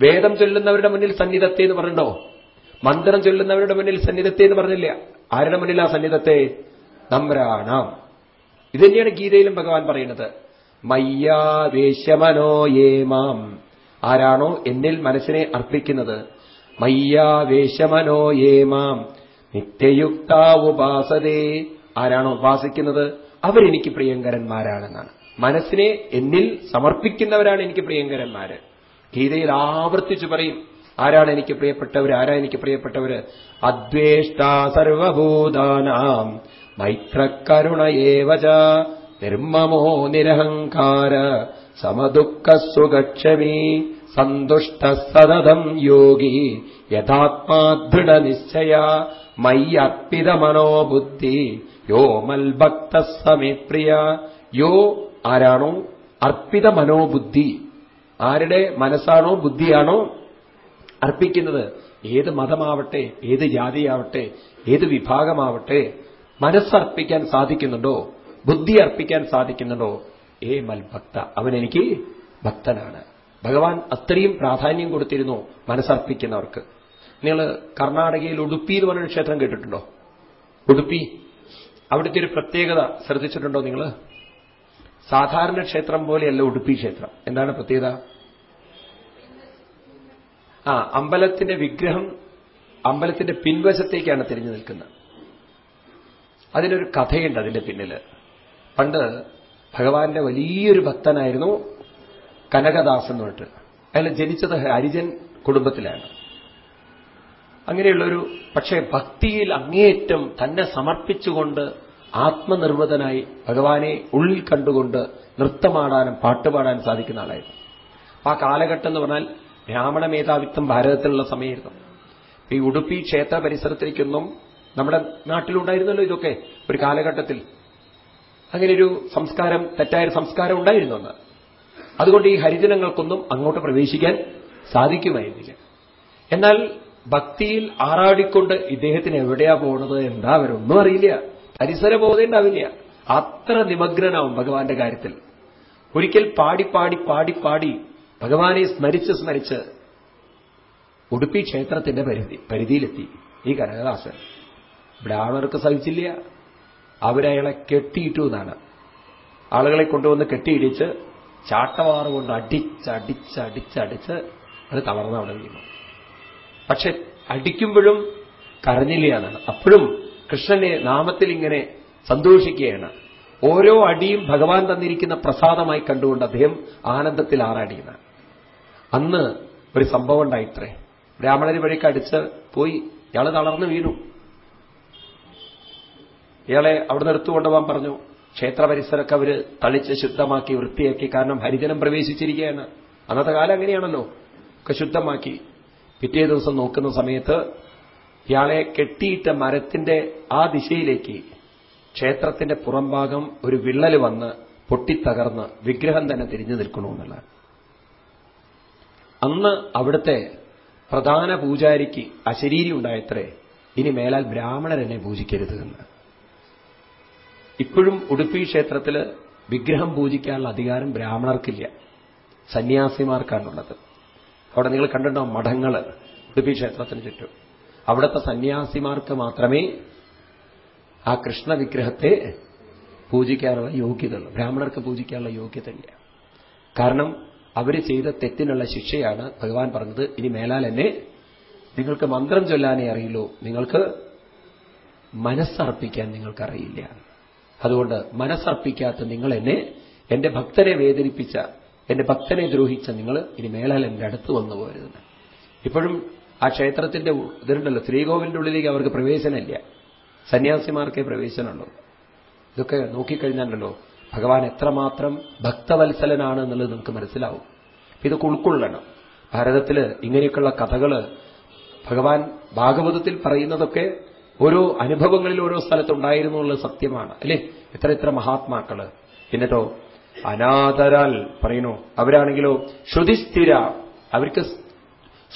വേദം ചൊല്ലുന്നവരുടെ മുന്നിൽ സന്നിധത്തെ എന്ന് പറഞ്ഞോ മന്ത്രം ചൊല്ലുന്നവരുടെ മുന്നിൽ സന്നിധത്തെ എന്ന് പറഞ്ഞില്ല. ആരുടെ മുന്നിലാ സന്നിധത്തെ? നമ്രാണാം ഇത് തന്നെയാണ് ഗീതയിലും ഭഗവാൻ പറയുന്നത്. മയ്യാവേശമനോ ആരാണോ എന്നിൽ മനസ്സിനെ അർപ്പിക്കുന്നത്? മയ്യാവേശമനോ മാം. നിത്യയുക്ത ഉപാസതേ. ആരാണോ ഉപാസിക്കുന്നത്? അവരെനിക്ക് പ്രിയങ്കരന്മാരാണെന്നാണ്. മനസ്സിനെ എന്നിൽ സമർപ്പിക്കുന്നവരാണ് എനിക്ക് പ്രിയങ്കരന്മാര്. ഗീതയിൽ ആവർത്തിച്ചു പറയും ആരാണ് എനിക്ക് പ്രിയപ്പെട്ടവർ ആരാ എനിക്ക് പ്രിയപ്പെട്ടവര്? അദ്വേഷ്ട സർവഭൂതാനാം. മൈത്രക്കരുണയേവച നിർമ്മമോ നിരഹങ്കാര. സമദുഃഖ സുഖക്ഷമീ സന്തുഷ്ട സതതം യോഗി. യഥാത്മാദൃഢനിശ്ചയ നിശ്ചയ മയ്യർപ്പിത മനോബുദ്ധി യോ മൽഭക്ത സമിപ്രിയ യോ ആരാണോ അർപ്പിത മനോബുദ്ധി ആരുടെ മനസ്സാണോ ബുദ്ധിയാണോ അർപ്പിക്കുന്നത്? ഏത് മതമാവട്ടെ ഏത് ജാതിയാവട്ടെ ഏത് വിഭാഗമാവട്ടെ മനസ്സർപ്പിക്കാൻ സാധിക്കുന്നുണ്ടോ? ബുദ്ധി അർപ്പിക്കാൻ സാധിക്കുന്നുണ്ടോ? ഏ മൽഭക്ത അവൻ എനിക്ക് ഭക്തനാണ്. ഭഗവാൻ അത്രയും പ്രാധാന്യം കൊടുത്തിരുന്നു മനസ്സർപ്പിക്കുന്നവർക്ക്. നിങ്ങൾ കർണാടകയിൽ ഉടുപ്പി എന്ന് പറയുന്ന ക്ഷേത്രം കേട്ടിട്ടുണ്ടോ? ഉടുപ്പി. അവിടുത്തെ ഒരു പ്രത്യേകത ശ്രദ്ധിച്ചിട്ടുണ്ടോ നിങ്ങൾ? സാധാരണ ക്ഷേത്രം പോലെയല്ല ഉടുപ്പി ക്ഷേത്രം. എന്താണ് പ്രത്യേകത? ആ അമ്പലത്തിന്റെ വിഗ്രഹം അമ്പലത്തിന്റെ പിൻവശത്തേക്കാണ് തിരിഞ്ഞു നിൽക്കുന്നത്. അതിനൊരു കഥയുണ്ട് അതിന്റെ പിന്നിൽ പണ്ട് ഭഗവാന്റെ വലിയൊരു ഭക്തനായിരുന്നു കനകദാസ് എന്ന് പറഞ്ഞിട്ട് അയാൾ ജനിച്ചത് ഹരിജൻ കുടുംബത്തിലാണ്. അങ്ങനെയുള്ളൊരു പക്ഷേ ഭക്തിയിൽ അങ്ങേയറ്റം തന്നെ സമർപ്പിച്ചുകൊണ്ട് ആത്മനിർവൃതനായി ഭഗവാനെ ഉള്ളിൽ കണ്ടുകൊണ്ട് നൃത്തമാടാനും പാട്ടുപാടാനും സാധിക്കുന്ന ആളായിരുന്നു. ആ കാലഘട്ടം എന്ന് പറഞ്ഞാൽ ബ്രാഹ്മണ മേധാവിത്വം ഭാരതത്തിലുള്ള സമയമായിരുന്നു. ഈ ഉടുപ്പി ക്ഷേത്ര പരിസരത്തിലേക്കൊന്നും നമ്മുടെ നാട്ടിലുണ്ടായിരുന്നല്ലോ ഇതൊക്കെ. ഒരു കാലഘട്ടത്തിൽ അങ്ങനെ ഒരു സംസ്കാരം തെറ്റായ സംസ്കാരം ഉണ്ടായിരുന്നു അന്ന്. അതുകൊണ്ട് ഈ ഹരിജനങ്ങൾക്കൊന്നും അങ്ങോട്ട് പ്രവേശിക്കാൻ സാധിക്കുമായിരുന്നില്ല. എന്നാൽ ഭക്തിയിൽ ആറാടിക്കൊണ്ട് ഇദ്ദേഹത്തിന് എവിടെയാ പോണത് എന്താ അവരൊന്നും അറിയില്ല. പരിസര ബോധമുണ്ടാവില്ല അത്ര നിമഗ്നനാവും ഭഗവാന്റെ കാര്യത്തിൽ. ഒരിക്കൽ പാടി പാടി പാടി പാടി ഭഗവാനെ സ്മരിച്ച് സ്മരിച്ച് ഉടുപ്പി ക്ഷേത്രത്തിന്റെ പരിധി പരിധിയിലെത്തി ഈ കനകദാസൻ. ബ്രാഹ്മണർക്ക് സഹിച്ചില്ല. അവരയാളെ കെട്ടിയിട്ടു എന്നാണ്. ആളുകളെ കൊണ്ടുവന്ന് കെട്ടിയിടിച്ച് ചാട്ടവാറ് കൊണ്ട് അടിച്ച് അടിച്ച് അടിച്ച് അടിച്ച് അത് തളർന്ന് അവിടെ വീണു. പക്ഷെ അടിക്കുമ്പോഴും കരഞ്ഞില്ല എന്നാണ്. അപ്പോഴും കൃഷ്ണനെ നാമത്തിൽ ഇങ്ങനെ സന്തോഷിക്കുകയാണ്. ഓരോ അടിയും ഭഗവാൻ തന്നിരിക്കുന്ന പ്രസാദമായി കണ്ടുകൊണ്ട് അദ്ദേഹം ആനന്ദത്തിൽ ആറാടിയെന്ന്. അന്ന് ഒരു സംഭവം ഉണ്ടായിത്രേ. ബ്രാഹ്മണര് വഴിക്ക് അടിച്ച് പോയി. ഇയാൾ തളർന്നു വീണു. ഇയാളെ അവിടെ നിർത്തുകൊണ്ടുപോകാൻ പറഞ്ഞു. ക്ഷേത്ര പരിസരമൊക്കെ അവർ തളിച്ച് ശുദ്ധമാക്കി വൃത്തിയാക്കി. കാരണം ഹരിജനം പ്രവേശിച്ചിരിക്കുകയാണ്. അന്നത്തെ കാലം അങ്ങനെയാണല്ലോ. ഒക്കെ ശുദ്ധമാക്കി. പിറ്റേ ദിവസം നോക്കുന്ന സമയത്ത് ഇയാളെ കെട്ടിയിട്ട മരത്തിന്റെ ആ ദിശയിലേക്ക് ക്ഷേത്രത്തിന്റെ പുറംഭാഗം ഒരു വിള്ളൽ വന്ന് പൊട്ടിത്തകർന്ന് വിഗ്രഹം തന്നെ തിരിഞ്ഞു നിൽക്കണമെന്നുള്ള അന്ന് അവിടുത്തെ പ്രധാന പൂജാരിക്ക് അശരീരി ഉണ്ടായത്രേ ഇനി മേലാൽ ബ്രാഹ്മണരെന്നെ പൂജിക്കരുത് എന്ന്. ഇപ്പോഴും ഉടുപ്പി ക്ഷേത്രത്തിൽ വിഗ്രഹം പൂജിക്കാനുള്ള അധികാരം ബ്രാഹ്മണർക്കില്ല. സന്യാസിമാർക്കാണുള്ളത്. അവിടെ നിങ്ങൾ കണ്ടിട്ടുണ്ടോ മഠങ്ങൾ ഉടുപ്പി ക്ഷേത്രത്തിന് ചുറ്റും? അവിടുത്തെ സന്യാസിമാർക്ക് മാത്രമേ ആ കൃഷ്ണ വിഗ്രഹത്തെ പൂജിക്കാനുള്ള യോഗ്യതയുള്ളൂ. ബ്രാഹ്മണർക്ക് പൂജിക്കാനുള്ള യോഗ്യതയില്ല. കാരണം അവർ ചെയ്ത തെറ്റിനുള്ള ശിക്ഷയാണ് ഭഗവാൻ പറഞ്ഞത്. ഇനി മേലാൽ എന്നെ നിങ്ങൾക്ക് മന്ത്രം ചൊല്ലാനേ അറിയുള്ളൂ. നിങ്ങൾക്ക് മനസ്സർപ്പിക്കാൻ നിങ്ങൾക്കറിയില്ല. അതുകൊണ്ട് മനസ്സർപ്പിക്കാത്ത നിങ്ങൾ എന്നെ എന്റെ ഭക്തനെ വേദനിപ്പിച്ച എന്റെ ഭക്തനെ ദ്രോഹിച്ച നിങ്ങൾ ഇനി മേലാൽ എന്റെ അടുത്ത് വന്നു പോരുതെന്ന്. ഇപ്പോഴും ആ ക്ഷേത്രത്തിന്റെ ഇതിരുണ്ടല്ലോ ശ്രീകോവിലിന്റെ ഉള്ളിലേക്ക് അവർക്ക് പ്രവേശനമില്ല. സന്യാസിമാർക്കേ പ്രവേശനമുള്ളൂ. ഇതൊക്കെ നോക്കിക്കഴിഞ്ഞാലല്ലോ ഭഗവാൻ എത്രമാത്രം ഭക്തവത്സലനാണ് എന്നുള്ളത് നിങ്ങൾക്ക് മനസ്സിലാവും. ഇതൊക്കെ ഉൾക്കൊള്ളണം. ഭാരതത്തിൽ ഇങ്ങനെയൊക്കെയുള്ള കഥകൾ ഭഗവാൻ ഭാഗവതത്തിൽ പറയുന്നതൊക്കെ ഓരോ അനുഭവങ്ങളിൽ ഓരോ സ്ഥലത്തുണ്ടായിരുന്നു എന്നുള്ളത് സത്യമാണ് അല്ലേ? എത്ര എത്ര മഹാത്മാക്കൾ. എന്നിട്ടോ അനാഥരാൽ പറയുന്നു അവരാണെങ്കിലോ ശ്രുതിസ്ഥിര അവർക്ക്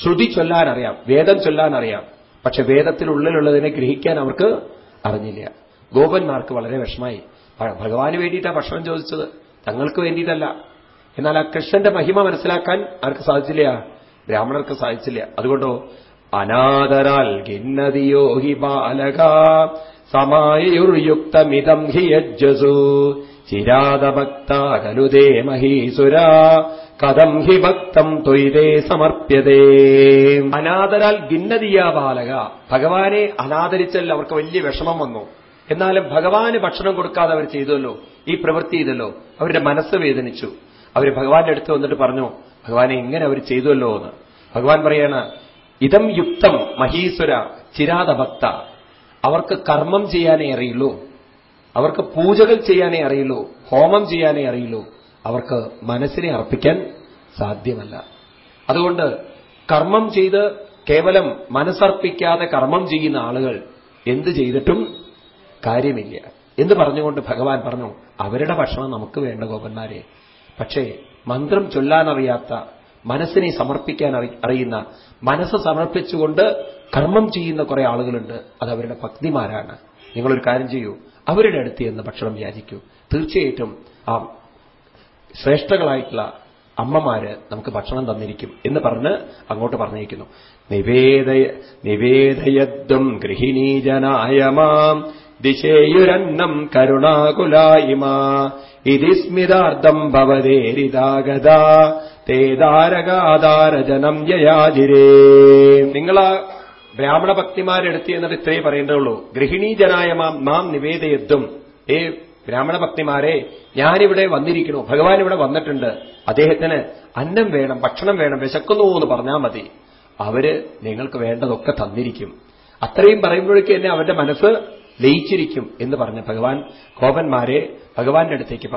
ശ്രുതി ചൊല്ലാൻ അറിയാം വേദം ചൊല്ലാൻ അറിയാം പക്ഷെ വേദത്തിനുള്ളിലുള്ളതിനെ ഗ്രഹിക്കാൻ അവർക്ക് അറിഞ്ഞില്ല. ഗോപന്മാർക്ക് വളരെ വിഷമായി ഭഗവാന് വേണ്ടിയിട്ടാണ് ഭക്ഷണം ചോദിച്ചത്. തങ്ങൾക്ക് വേണ്ടിയിട്ടല്ല. എന്നാൽ ആ കൃഷ്ണന്റെ മഹിമ മനസ്സിലാക്കാൻ അവർക്ക് സാധിച്ചില്ല. ബ്രാഹ്മണർക്ക് സാധിച്ചില്ല. അതുകൊണ്ടോ അനാദരാൽ ഖിന്നതിയോ ഹി ബാലക സമായുർയുക്തമിതം ഹി യജ്ജസു. ചിരാതഭക്ത കലുതേ മഹീസുര കഥം ഹി ഭക്തം തൊയ്തേ സമർപ്യതേ. അനാദരാൽ ഖിന്നതിയാ ബാലക ഭഗവാനെ അനാദരിച്ചല്ല അവർക്ക് വലിയ വിഷമം വന്നു. എന്നാലും ഭഗവാന് ഭക്ഷണം കൊടുക്കാതെ അവർ ചെയ്തല്ലോ ഈ പ്രവൃത്തി ചെയ്തല്ലോ അവരുടെ മനസ്സ് വേദനിച്ചു. അവർ ഭഗവാന്റെ അടുത്ത് വന്നിട്ട് പറഞ്ഞു ഭഗവാനെ ഇങ്ങനെ അവർ ചെയ്തുവല്ലോ എന്ന് ഭഗവാൻ പറയാണ് ഇതം യുക്തം മഹീശ്വര ചിരാതഭക്ത. അവർക്ക് കർമ്മം ചെയ്യാനേ അറിയുള്ളൂ. അവർക്ക് പൂജകൾ ചെയ്യാനേ അറിയുള്ളൂ. ഹോമം ചെയ്യാനേ അറിയുള്ളൂ. അവർക്ക് മനസ്സിനെ അർപ്പിക്കാൻ സാധ്യമല്ല. അതുകൊണ്ട് കർമ്മം ചെയ്ത് കേവലം മനസ്സർപ്പിക്കാതെ കർമ്മം ചെയ്യുന്ന ആളുകൾ എന്ത് ചെയ്തിട്ടും കാര്യമില്ല. എന്ന് പറഞ്ഞുകൊണ്ട് ഭഗവാൻ പറഞ്ഞു അവരുടെ ഭക്ഷണം നമുക്ക് വേണ്ട ഗോപന്മാരെ. പക്ഷേ മന്ത്രം ചൊല്ലാനറിയാത്ത മനസ്സിനെ സമർപ്പിക്കാൻ അറിയുന്ന മനസ്സ് സമർപ്പിച്ചുകൊണ്ട് കർമ്മം ചെയ്യുന്ന കുറെ ആളുകളുണ്ട്. അത് അവരുടെ ഭക്തിമാരാണ്. നിങ്ങളൊരു കാര്യം ചെയ്യൂ. അവരുടെ അടുത്ത് എന്ന് ഭക്ഷണം യാചിക്കൂ. തീർച്ചയായിട്ടും ആ ശ്രേഷ്ഠകളായിട്ടുള്ള അമ്മമാര് നമുക്ക് ഭക്ഷണം തന്നിരിക്കും എന്ന് പറഞ്ഞ് അങ്ങോട്ട് പറഞ്ഞിരിക്കുന്നു നിവേദയ നിവേദയത്വം ഗൃഹിണീജനായ മാം. ദിശേയുരന്നം കരുണാകുലായിമാ ഇതി സ്മിതാർത്ഥം ഭവതേരിതാഗത. തേതാരകാധാരജനം യയാതിരേ. നിങ്ങൾ ആ ബ്രാഹ്മണ ഭക്തിമാരെടുത്തി എന്നിട്ട് ഇത്രേ പറയേണ്ടതുള്ളൂ ഗൃഹിണീജനായ മാം മാം നിവേദയത്വം. ഏ ബ്രാഹ്മണ ഭക്തിമാരെ ഞാനിവിടെ വന്നിരിക്കുന്നു. ഭഗവാൻ ഇവിടെ വന്നിട്ടുണ്ട്. അദ്ദേഹത്തിന് അന്നം വേണം ഭക്ഷണം വേണം വിശക്കുന്നു എന്ന് പറഞ്ഞാൽ മതി. അവർ നിങ്ങൾക്ക് വേണ്ടതൊക്കെ തന്നിരിക്കും. അത്രയും പറയുമ്പോഴേക്കും എന്നെ അവന്റെ മനസ്സ് ലയിച്ചിരിക്കും എന്ന് പറഞ്ഞ ഭഗവാൻ കോപന്മാരെ ഭഗവാന്റെ അടുത്തേക്ക്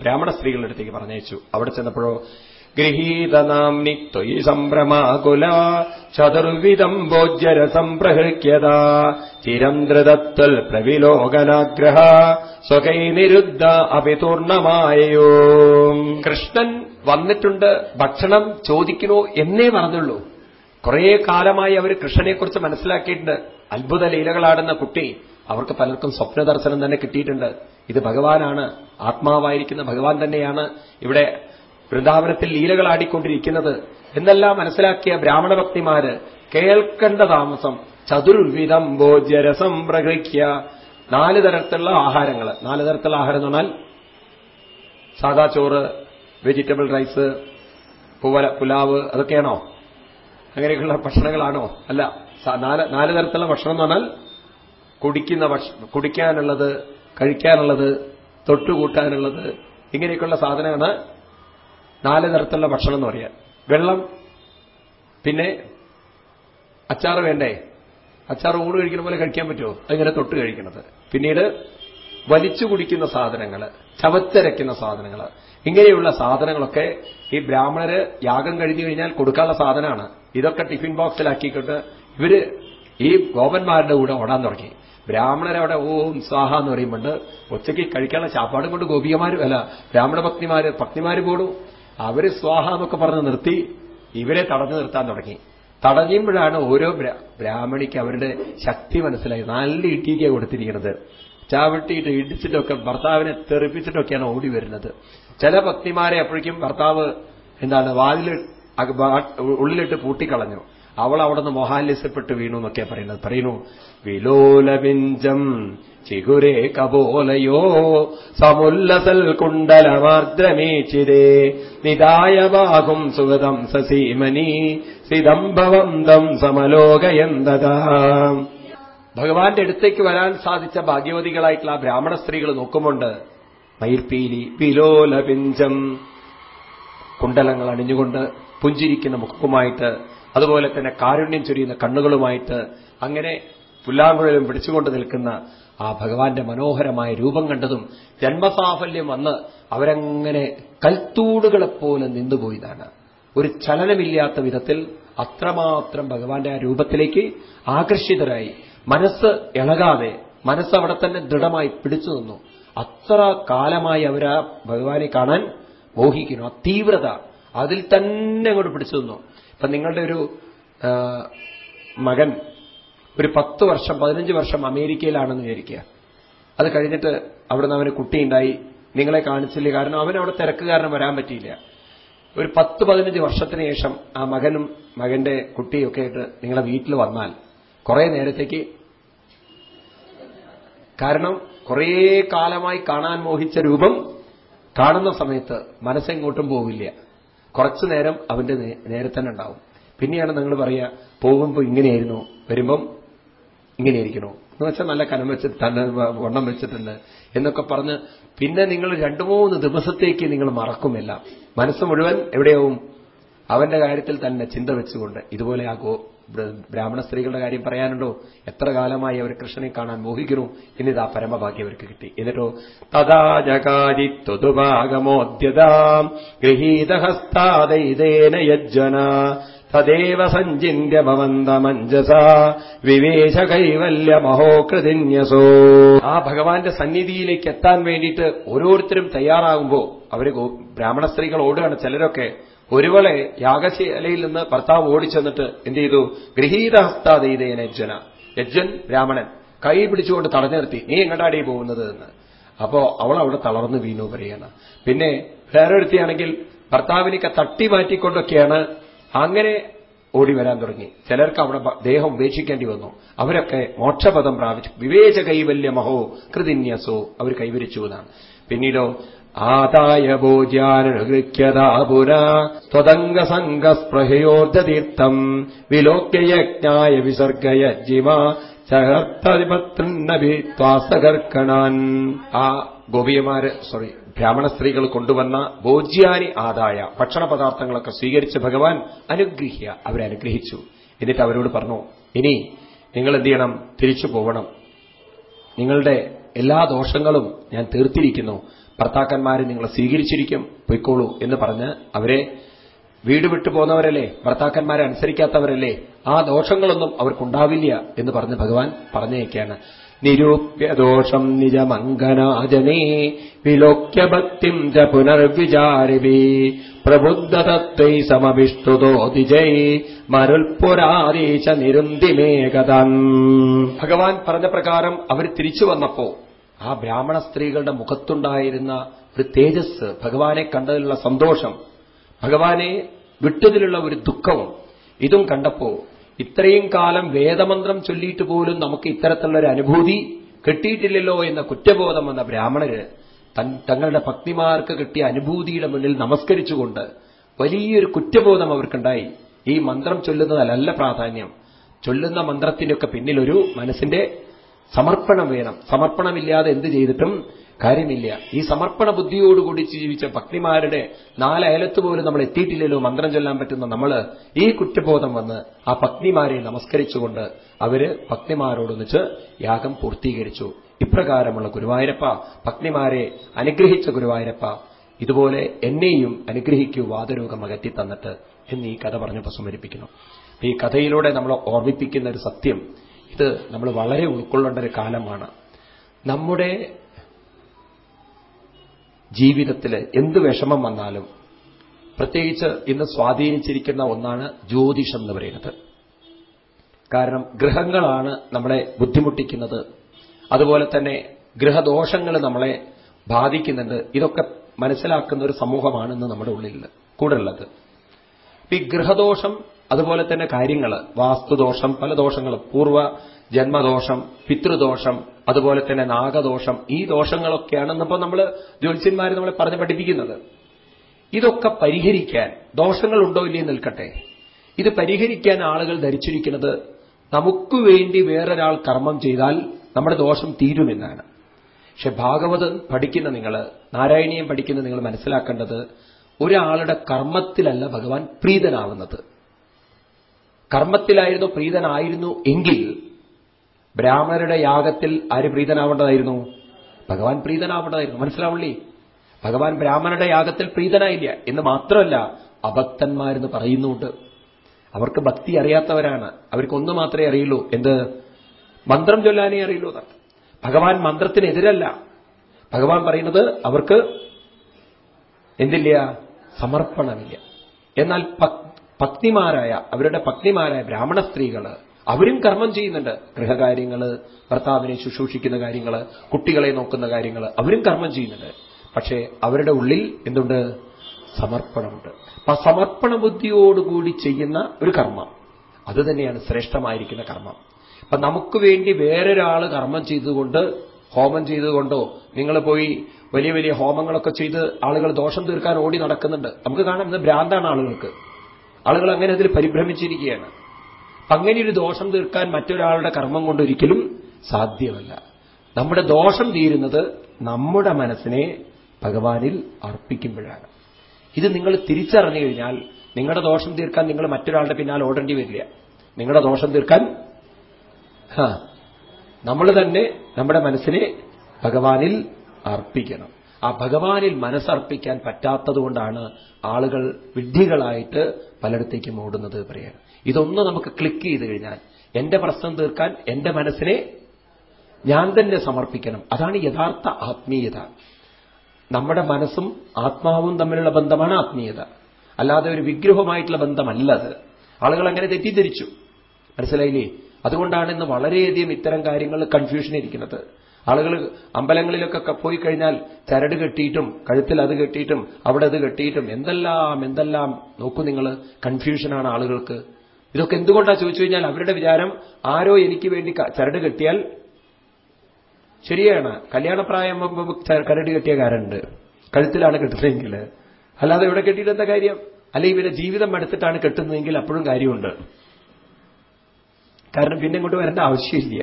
ബ്രാഹ്മണ സ്ത്രീകളുടെ അടുത്തേക്ക് പറഞ്ഞയച്ചു. അവിടെ ചെന്നപ്പോഴോ ഗൃഹീതനാംനി ത്വയി സംഭ്രമാകുല. ചതുർവിധം ഭോജ്യരസം പ്രഹൃക്യത. ചിരന്ത്രതത്വൽ പ്രവിലോകനാഗ്രഹ. സ്വകൈ നിരുദ്ധ അഭിതൂർണമായയോ. കൃഷ്ണൻ വന്നിട്ടുണ്ട് ഭക്ഷണം ചോദിക്കണോ എന്നേ പറഞ്ഞുള്ളൂ. കുറേ കാലമായി അവർ കൃഷ്ണനെക്കുറിച്ച് മനസ്സിലാക്കിയിട്ടുണ്ട്. അത്ഭുത ലീലകളാടുന്ന കുട്ടി അവർക്ക് പലർക്കും സ്വപ്നദർശനം തന്നെ കിട്ടിയിട്ടുണ്ട്. ഇത് ഭഗവാനാണ്. ആത്മാവായിരിക്കുന്ന ഭഗവാൻ തന്നെയാണ്. ഇവിടെ വൃന്ദാവനത്തിൽ ലീലകളാടിക്കൊണ്ടിരിക്കുന്നത് എന്നെല്ലാം മനസ്സിലാക്കിയ ബ്രാഹ്മണ ഭക്തിമാര് കേൾക്കേണ്ട താമസം ചതുർവിധം ഭോജ്യരസം പ്രകൃക്യ നാല് തരത്തിലുള്ള ആഹാരങ്ങൾ നാല് തരത്തിലുള്ള ആഹാരം എന്ന് പറഞ്ഞാൽ സാദാ ചോറ് വെജിറ്റബിൾ റൈസ് പുവല പുലാവ് അതൊക്കെയാണോ? അങ്ങനെയൊക്കെയുള്ള ഭക്ഷണങ്ങളാണോ? അല്ല നാല് നാല് തരത്തിലുള്ള ഭക്ഷണം എന്ന് പറഞ്ഞാൽ കുടിക്കുന്ന കുടിക്കാനുള്ളത് കഴിക്കാനുള്ളത് തൊട്ടുകൂട്ടാനുള്ളത് ഇങ്ങനെയൊക്കെയുള്ള സാധനമാണ് നാല് തരത്തിലുള്ള ഭക്ഷണം എന്ന് പറയാം വെള്ളം പിന്നെ അച്ചാർ വേണ്ടേ? അച്ചാർ ഊണ് കഴിക്കുന്ന പോലെ കഴിക്കാൻ പറ്റുമോ? അതിങ്ങനെ തൊട്ട് കഴിക്കുന്നത് പിന്നീട് വലിച്ചു കുടിക്കുന്ന സാധനങ്ങൾ ചവച്ചരയ്ക്കുന്ന സാധനങ്ങൾ ഇങ്ങനെയുള്ള സാധനങ്ങളൊക്കെ ഈ ബ്രാഹ്മണര് യാഗം കഴിഞ്ഞു കഴിഞ്ഞാൽ കൊടുക്കാനുള്ള സാധനമാണ്. ഇതൊക്കെ ടിഫിൻ ബോക്സിലാക്കിക്കൊണ്ട് ഇവർ ഈ ഗോപന്മാരുടെ കൂടെ ഓടാൻ തുടങ്ങി. ബ്രാഹ്മണരവിടെ ഓം സ്വാഹ എന്ന് പറയുമ്പോൾ ഉച്ചയ്ക്ക് കഴിക്കാനുള്ള ചാപ്പാടും കൊണ്ട് ഗോപികമാരും അല്ല ബ്രാഹ്മണ ഭക്തിമാര് ഭക്തിമാര് പോടും. അവർ സ്വാഹ എന്നൊക്കെ പറഞ്ഞ് നിർത്തി ഇവരെ തടഞ്ഞു നിർത്താൻ തുടങ്ങി. തടഞ്ഞുമ്പോഴാണ് ഓരോ ബ്രാഹ്മണിക്ക് അവരുടെ ശക്തി മനസ്സിലായി. നല്ല ഇട്ടിക്ക കൊടുത്തിരിക്കുന്നത്. ചാവട്ടിയിട്ട് ഇടിച്ചിട്ടൊക്കെ ഭർത്താവിനെ തെറിപ്പിച്ചിട്ടൊക്കെയാണ് ഓടി വരുന്നത്. ചില ഭക്തിമാരെ അപ്പോഴേക്കും ഭർത്താവ് എന്താണ് വാതിൽ ഉള്ളിലിട്ട് പൂട്ടിക്കളഞ്ഞു. അവൾ അവിടെ നിന്ന് മോഹാലസ്യപ്പെട്ട് വീണു എന്നൊക്കെ പറയുന്നത്. പറയുന്നു വിലോലപിഞ്ചം ചിഗുരേ കപോലയോ സമുല്ലസൽ കുണ്ടലമാർദ്രമേച്ചിരേ നിദായവാകും സുഗതം സസീമനി സിദംഭവന്തം സമലോകയന്തതാ. ഭഗവാന്റെ അടുത്തേക്ക് വരാൻ സാധിച്ച ഭാഗ്യവതികളായിട്ടുള്ള ആ ബ്രാഹ്മണ സ്ത്രീകൾ നോക്കുമുണ്ട്. മയിൽപ്പീലി പിലോല പിഞ്ചം കുണ്ടലങ്ങൾ അണിഞ്ഞുകൊണ്ട് പുഞ്ചിരിക്കുന്ന മുഖവുമായിട്ട് അതുപോലെ തന്നെ കാരുണ്യം ചൊരിയുന്ന കണ്ണുകളുമായിട്ട് അങ്ങനെ പുല്ലാങ്കുഴലും പിടിച്ചുകൊണ്ട് നിൽക്കുന്ന ആ ഭഗവാന്റെ മനോഹരമായ രൂപം കണ്ടതും ജന്മസാഫല്യം വന്ന് അവരങ്ങനെ കൽത്തൂടുകളെപ്പോലെ നിന്നുപോയതാണ്. ഒരു ചലനമില്ലാത്ത വിധത്തിൽ അത്രമാത്രം ഭഗവാന്റെ ആ രൂപത്തിലേക്ക് ആകർഷിതരായി. മനസ്സ് ഇളകാതെ മനസ്സ് അവിടെ തന്നെ ദൃഢമായി പിടിച്ചു നിന്നു. അത്ര കാലമായി അവരാ ഭഗവാനെ കാണാൻ മോഹിക്കുന്നു. ആ തീവ്രത അതിൽ തന്നെ അങ്ങോട്ട് പിടിച്ചു നിന്നു. ഇപ്പൊ നിങ്ങളുടെ ഒരു മകൻ ഒരു പത്ത് വർഷം പതിനഞ്ച് വർഷം അമേരിക്കയിലാണെന്ന് വിചാരിക്കുക. അത് കഴിഞ്ഞിട്ട് അവിടുന്ന് അവന് കുട്ടിയുണ്ടായി. നിങ്ങളെ കാണിച്ചില്ല. കാരണം അവൻ അവിടെ തിരക്ക് കാരണം വരാൻ പറ്റിയില്ല. ഒരു പത്ത് പതിനഞ്ച് വർഷത്തിന് ശേഷം ആ മകനും മകന്റെ കുട്ടിയൊക്കെ ആയിട്ട് നിങ്ങളെ വീട്ടിൽ വന്നാൽ കുറെ നേരത്തേക്ക് കാരണം കുറേ കാലമായി കാണാൻ മോഹിച്ച രൂപം കാണുന്ന സമയത്ത് മനസ്സെങ്ങോട്ടും പോവില്ല. കുറച്ചു നേരം അവന്റെ നേരെ തന്നെ ഉണ്ടാവും. പിന്നെയാണ് നിങ്ങൾ പറയുക പോകുമ്പോൾ ഇങ്ങനെയായിരുന്നു. വരുമ്പം ഇങ്ങനെയായിരിക്കണോ എന്ന് വെച്ചാൽ നല്ല കനം വെച്ച് വണ്ണം വെച്ചിട്ടുണ്ട് എന്നൊക്കെ പറഞ്ഞ് പിന്നെ നിങ്ങൾ രണ്ടു മൂന്ന് ദിവസത്തേക്ക് നിങ്ങൾ മറക്കുമില്ല. മനസ്സ് മുഴുവൻ എവിടെയാവും? അവന്റെ കാര്യത്തിൽ തന്നെ ചിന്ത വെച്ചുകൊണ്ട്. ഇതുപോലെ ആ ഗോ ബ്രാഹ്മണ സ്ത്രീകളുടെ കാര്യം പറയാനുണ്ടോ? എത്ര കാലമായി അവർ കൃഷ്ണനെ കാണാൻ മോഹിക്കുന്നു? എന്നിതാ പരമഭാഗ്യം അവർക്ക് കിട്ടി. എന്നിട്ടോ തഥാ ജകാരി ത്വതുഭാഗമോദ്യതാം ഗൃഹീതഹസ്താദൈതേന യജ്ജന തദേവ സഞ്ചിന്യ ഭവന്ത മഞ്ജസ വിവേശ കൈവല്യ മഹോകൃതിന്യസോ ആ ഭഗവാന്റെ സന്നിധിയിലേക്ക് എത്താൻ വേണ്ടിയിട്ട് ഓരോരുത്തരും തയ്യാറാകുമ്പോൾ അവർ ബ്രാഹ്മണ സ്ത്രീകൾ ഓടുകയാണ് ചിലരൊക്കെ. ഒരുവളെ യാഗശാലയിൽ നിന്ന് ഭർത്താവ് ഓടിച്ചെന്നിട്ട് എന്ത് ചെയ്തു? ഗൃഹീതഹസ്താദീതേന യജ്ജന യജ്ജൻ ബ്രാഹ്മണൻ. കൈ പിടിച്ചുകൊണ്ട് തടഞ്ഞു നിർത്തി. നീ എങ്ങടാടി പോകുന്നത്? എന്ന്. അപ്പോ അവൾ അവിടെ തളർന്നു വീണു പറയാണ് പിന്നെ വേറൊരുത്തിയാണെങ്കിൽ ഭർത്താവിനൊക്കെ തട്ടി മാറ്റിക്കൊണ്ടൊക്കെയാണ് അങ്ങനെ ഓടിവരാൻ തുടങ്ങി. ചിലർക്ക് അവിടെ ദേഹം ഉപേക്ഷിക്കേണ്ടി വന്നു. അവരൊക്കെ മോക്ഷപദം പ്രാപിച്ചു. വിവേച കൈവല്യ മഹോ കൃതിന്യസോ അവർ കൈവരിച്ചു എന്നാണ്. പിന്നീടോ ആദായ ഭോജ്യാനുഗൃഹ്യതാ പുരാ സ്വതംഗ സംഘസ്പൃഹയോർദ്ധതീർത്ഥം വിലോക്യയജ്ഞായ വിസർഗയജ്ജിമ ചഹർത്തതിപത്രിന്നഭിത്വാസകർക്കണാൻ ആ ഗോപിയമാര് സോറി ബ്രാഹ്മണ സ്ത്രീകൾ കൊണ്ടുവന്ന ഭോജ്യാനി ആദായ ഭക്ഷണ പദാർത്ഥങ്ങളൊക്കെ സ്വീകരിച്ച് ഭഗവാൻ അനുഗ്രഹിക്കുക. അവരെ അനുഗ്രഹിച്ചു. എന്നിട്ട് അവരോട് പറഞ്ഞു ഇനി നിങ്ങൾ എന്ത് ചെയ്യണം? തിരിച്ചു പോകണം നിങ്ങളുടെ എല്ലാ ദോഷങ്ങളും ഞാൻ തീർത്തിരിക്കുന്നു. ഭർത്താക്കന്മാരെ നിങ്ങൾ സ്വീകരിച്ചിരിക്കും. പൊയ്ക്കോളൂ എന്ന് പറഞ്ഞ് അവരെ വീട് വിട്ടു പോന്നവരല്ലേ? ഭർത്താക്കന്മാരെ അനുസരിക്കാത്തവരല്ലേ? ആ ദോഷങ്ങളൊന്നും അവർക്കുണ്ടാവില്ല എന്ന് പറഞ്ഞ് ഭഗവാൻ പറഞ്ഞേക്കാണ്. നിരൂപ്യദോഷം നിജമംഗനാജനേ. വിലോക്യഭക്തി ച പുനർവിചാരിവി. പ്രബുദ്ധതത്വൈ സമഭിഷ്ടുതോതിജൈ മരുൽപുരാരീശ നിരുന്തിമേകതൻ ഭഗവാൻ പറഞ്ഞ പ്രകാരം അവർ തിരിച്ചു വന്നപ്പോ ആ ബ്രാഹ്മണ സ്ത്രീകളുടെ മുഖത്തുണ്ടായിരുന്ന ഒരു തേജസ് ഭഗവാനെ കണ്ടതിലുള്ള സന്തോഷം ഭഗവാനെ വിട്ടതിലുള്ള ഒരു ദുഃഖവും ഇതും കണ്ടപ്പോ ഇത്രയും കാലം വേദമന്ത്രം ചൊല്ലിയിട്ട് പോലും നമുക്ക് ഇത്തരത്തിലുള്ള ഒരു അനുഭൂതി കിട്ടിയിട്ടില്ലല്ലോ എന്ന കുറ്റബോധം വന്ന ബ്രാഹ്മണര് തങ്ങളുടെ ഭക്തിമാർക്ക് കിട്ടിയ അനുഭൂതിയുടെ മുന്നിൽ നമസ്കരിച്ചുകൊണ്ട് വലിയൊരു കുറ്റബോധം അവർക്കുണ്ടായി. ഈ മന്ത്രം ചൊല്ലുന്നതല്ല പ്രാധാന്യം. ചൊല്ലുന്ന മന്ത്രത്തിനൊക്കെ പിന്നിലൊരു മനസ്സിന്റെ സമർപ്പണം വേണം. സമർപ്പണമില്ലാതെ എന്ത് ചെയ്തിട്ടും കാര്യമില്ല. ഈ സമർപ്പണ ബുദ്ധിയോടുകൂടി ജീവിച്ച ഭക്തിമാരുടെ നാലയലത്ത് പോലും നമ്മൾ എത്തിയിട്ടില്ലല്ലോ. മന്ത്രം ചൊല്ലാൻ പറ്റുന്ന നമ്മൾ ഈ കുറ്റബോധം വന്ന് ആ ഭക്തിമാരെ നമസ്കരിച്ചുകൊണ്ട് അവർ ഭക്തിമാരോടൊന്നിച്ച് യാഗം പൂർത്തീകരിച്ചു. ഇപ്രകാരമുള്ള ഗുരുവായൂരപ്പ ഭക്തിമാരെ അനുഗ്രഹിച്ച ഗുരുവായൂരപ്പ ഇതുപോലെ എന്നെയും അനുഗ്രഹിക്കൂ വാദരോഗം അകറ്റി തന്നിട്ട് എന്ന് ഈ കഥ പറഞ്ഞപ്പോൾ സ്മരിപ്പിക്കുന്നു. ഈ കഥയിലൂടെ നമ്മൾ ഓർമ്മിപ്പിക്കുന്ന ഒരു സത്യം ഇത് നമ്മൾ വളരെ ഉൾക്കൊള്ളേണ്ട ഒരു കാലമാണ്. നമ്മുടെ ജീവിതത്തിൽ എന്ത് വിഷമം വന്നാലും പ്രത്യേകിച്ച് ഇന്ന് സ്വാധീനിച്ചിരിക്കുന്ന ഒന്നാണ് ജ്യോതിഷം എന്ന് പറയുന്നത്. കാരണം ഗ്രഹങ്ങളാണ് നമ്മളെ ബുദ്ധിമുട്ടിക്കുന്നത്. അതുപോലെ തന്നെ ഗ്രഹദോഷങ്ങൾ നമ്മളെ ബാധിക്കുന്നുണ്ട്. ഇതൊക്കെ മനസ്സിലാക്കുന്ന ഒരു സമൂഹമാണ് ഇന്ന് നമ്മുടെ ഉള്ളിൽ കൂടെയുള്ളത് ഈ ഗ്രഹദോഷം അതുപോലെ തന്നെ കാര്യങ്ങൾ വാസ്തുദോഷം പല ദോഷങ്ങളും. പൂർവ ജന്മദോഷം പിതൃദോഷം അതുപോലെ തന്നെ നാഗദോഷം. ഈ ദോഷങ്ങളൊക്കെയാണ് ഇന്നിപ്പോ നമ്മൾ ജ്യോത്സ്യന്മാർ നമ്മളെ പറഞ്ഞ് പഠിപ്പിക്കുന്നത്. ഇതൊക്കെ പരിഹരിക്കാൻ ദോഷങ്ങൾ ഉണ്ടോ ഇല്ലേ നിൽക്കട്ടെ. ഇത് പരിഹരിക്കാൻ ആളുകൾ ധരിച്ചിരിക്കുന്നത് നമുക്ക് വേണ്ടി വേറൊരാൾ കർമ്മം ചെയ്താൽ നമ്മുടെ ദോഷം തീരുമെന്നാണ്. പക്ഷെ ഭാഗവതം പഠിക്കുന്ന നിങ്ങൾ നാരായണീയം പഠിക്കുന്ന നിങ്ങൾ മനസ്സിലാക്കേണ്ടത് ഒരാളുടെ കർമ്മത്തിലല്ല ഭഗവാൻ പ്രീതനാവുന്നത്. കർമ്മത്തിലായിരുന്നു പ്രീതനായിരുന്നു എങ്കിൽ ബ്രാഹ്മണരുടെ യാഗത്തിൽ ആര് പ്രീതനാവേണ്ടതായിരുന്നു? ഭഗവാൻ പ്രീതനാവേണ്ടതായിരുന്നു. മനസ്സിലാവുള്ളി ഭഗവാൻ ബ്രാഹ്മണരുടെ യാഗത്തിൽ പ്രീതനായില്ല എന്ന് മാത്രമല്ല അഭക്തന്മാരെന്ന് പറയുന്നുണ്ട്. അവർക്ക് ഭക്തി അറിയാത്തവരാണ്. അവർക്ക് ഒന്ന് മാത്രമേ അറിയുള്ളൂ. എന്ത്? മന്ത്രം ചൊല്ലാനേ അറിയുള്ളൂ ഭഗവാൻ മന്ത്രത്തിനെതിരല്ല. ഭഗവാൻ പറയുന്നത് അവർക്ക് എന്തില്ല? സമർപ്പണമില്ല. എന്നാൽ പത്നിമാരായ അവരുടെ പത്നിമാരായ ബ്രാഹ്മണ സ്ത്രീകൾ അവരും കർമ്മം ചെയ്യുന്നുണ്ട്. ഗൃഹകാര്യങ്ങൾ ഭർത്താവിനെ ശുശ്രൂഷിക്കുന്ന കാര്യങ്ങൾ കുട്ടികളെ നോക്കുന്ന കാര്യങ്ങൾ അവരും കർമ്മം ചെയ്യുന്നുണ്ട്. പക്ഷേ അവരുടെ ഉള്ളിൽ എന്തുണ്ട്? സമർപ്പണമുണ്ട്. അപ്പൊ സമർപ്പണ ബുദ്ധിയോടുകൂടി ചെയ്യുന്ന ഒരു കർമ്മം. അത് തന്നെയാണ് ശ്രേഷ്ഠമായിരിക്കുന്ന കർമ്മം. അപ്പൊ നമുക്ക് വേണ്ടി വേറൊരാൾ കർമ്മം ചെയ്തുകൊണ്ട് ഹോമം ചെയ്തുകൊണ്ടോ നിങ്ങൾ പോയി വലിയ വലിയ ഹോമങ്ങളൊക്കെ ചെയ്ത് ആളുകൾ ദോഷം തീർക്കാൻ ഓടി നടക്കുന്നുണ്ട്. നമുക്ക് കാണാം ഇന്ന് ഭ്രാന്താണ് ആളുകൾക്ക്. ആളുകൾ അങ്ങനെ അതിൽ പരിഭ്രമിച്ചിരിക്കുകയാണ്. അങ്ങനെ ഒരു ദോഷം തീർക്കാൻ മറ്റൊരാളുടെ കർമ്മം കൊണ്ടൊരിക്കലും സാധ്യമല്ല. നമ്മുടെ ദോഷം തീരുന്നത് നമ്മുടെ മനസ്സിനെ ഭഗവാനിൽ അർപ്പിക്കുമ്പോഴാണ്. ഇത് നിങ്ങൾ തിരിച്ചറിഞ്ഞു കഴിഞ്ഞാൽ നിങ്ങളുടെ ദോഷം തീർക്കാൻ നിങ്ങൾ മറ്റൊരാളുടെ പിന്നാലെ ഓടേണ്ടി വരില്ല. നിങ്ങളുടെ ദോഷം തീർക്കാൻ നമ്മൾ തന്നെ നമ്മുടെ മനസ്സിനെ ഭഗവാനിൽ അർപ്പിക്കണം. ആ ഭഗവാനിൽ മനസ്സർപ്പിക്കാൻ പറ്റാത്തതുകൊണ്ടാണ് ആളുകൾ വിഡ്ഢികളായിട്ട് പലയിടത്തേക്കും ഓടുന്നത് പറയാൻ ഇതൊന്ന് നമുക്ക് ക്ലിക്ക് ചെയ്ത് കഴിഞ്ഞാൽ എന്റെ പ്രശ്നം തീർക്കാൻ എന്റെ മനസ്സിനെ ഞാൻ തന്നെ സമർപ്പിക്കണം. അതാണ് യഥാർത്ഥ ആത്മീയത. നമ്മുടെ മനസ്സും ആത്മാവും തമ്മിലുള്ള ബന്ധമാണ് ആത്മീയത. അല്ലാതെ ഒരു വിഗ്രഹമായിട്ടുള്ള ബന്ധമല്ല അത് ആളുകൾ അങ്ങനെ തെറ്റിദ്ധരിച്ചു. മനസ്സിലായില്ലേ? അതുകൊണ്ടാണ് ഇന്ന് വളരെയധികം ഇത്തരം കാര്യങ്ങൾ കൺഫ്യൂഷൻ ഇരിക്കുന്നത്. ആളുകൾ അമ്പലങ്ങളിലൊക്കെ പോയി കഴിഞ്ഞാൽ ചരട് കെട്ടിയിട്ടും കഴുത്തിൽ അത് കെട്ടിയിട്ടും അവിടെ അത് കെട്ടിയിട്ടും എന്തെല്ലാം എന്തെല്ലാം നോക്കൂ നിങ്ങൾ കൺഫ്യൂഷനാണ് ആളുകൾക്ക്. ഇതൊക്കെ എന്തുകൊണ്ടാണ് ചോദിച്ചു കഴിഞ്ഞാൽ അവരുടെ വിചാരം ആരോ എനിക്ക് വേണ്ടി ചരട് കെട്ടിയാൽ ശരിയാണ്. കല്യാണപ്രായം കരട് കെട്ടിയ കാരുണ്ട് കഴുത്തിലാണ് കെട്ടുന്നതെങ്കിൽ. അല്ലാതെ ഇവിടെ കെട്ടിയിട്ട് എന്താ കാര്യം? അല്ലെങ്കിൽ ഇവരെ ജീവിതം എടുത്തിട്ടാണ് കെട്ടുന്നതെങ്കിൽ അപ്പോഴും കാര്യമുണ്ട്. കാരണം പിന്നെ ഇങ്ങോട്ട് വരേണ്ട ആവശ്യമില്ല.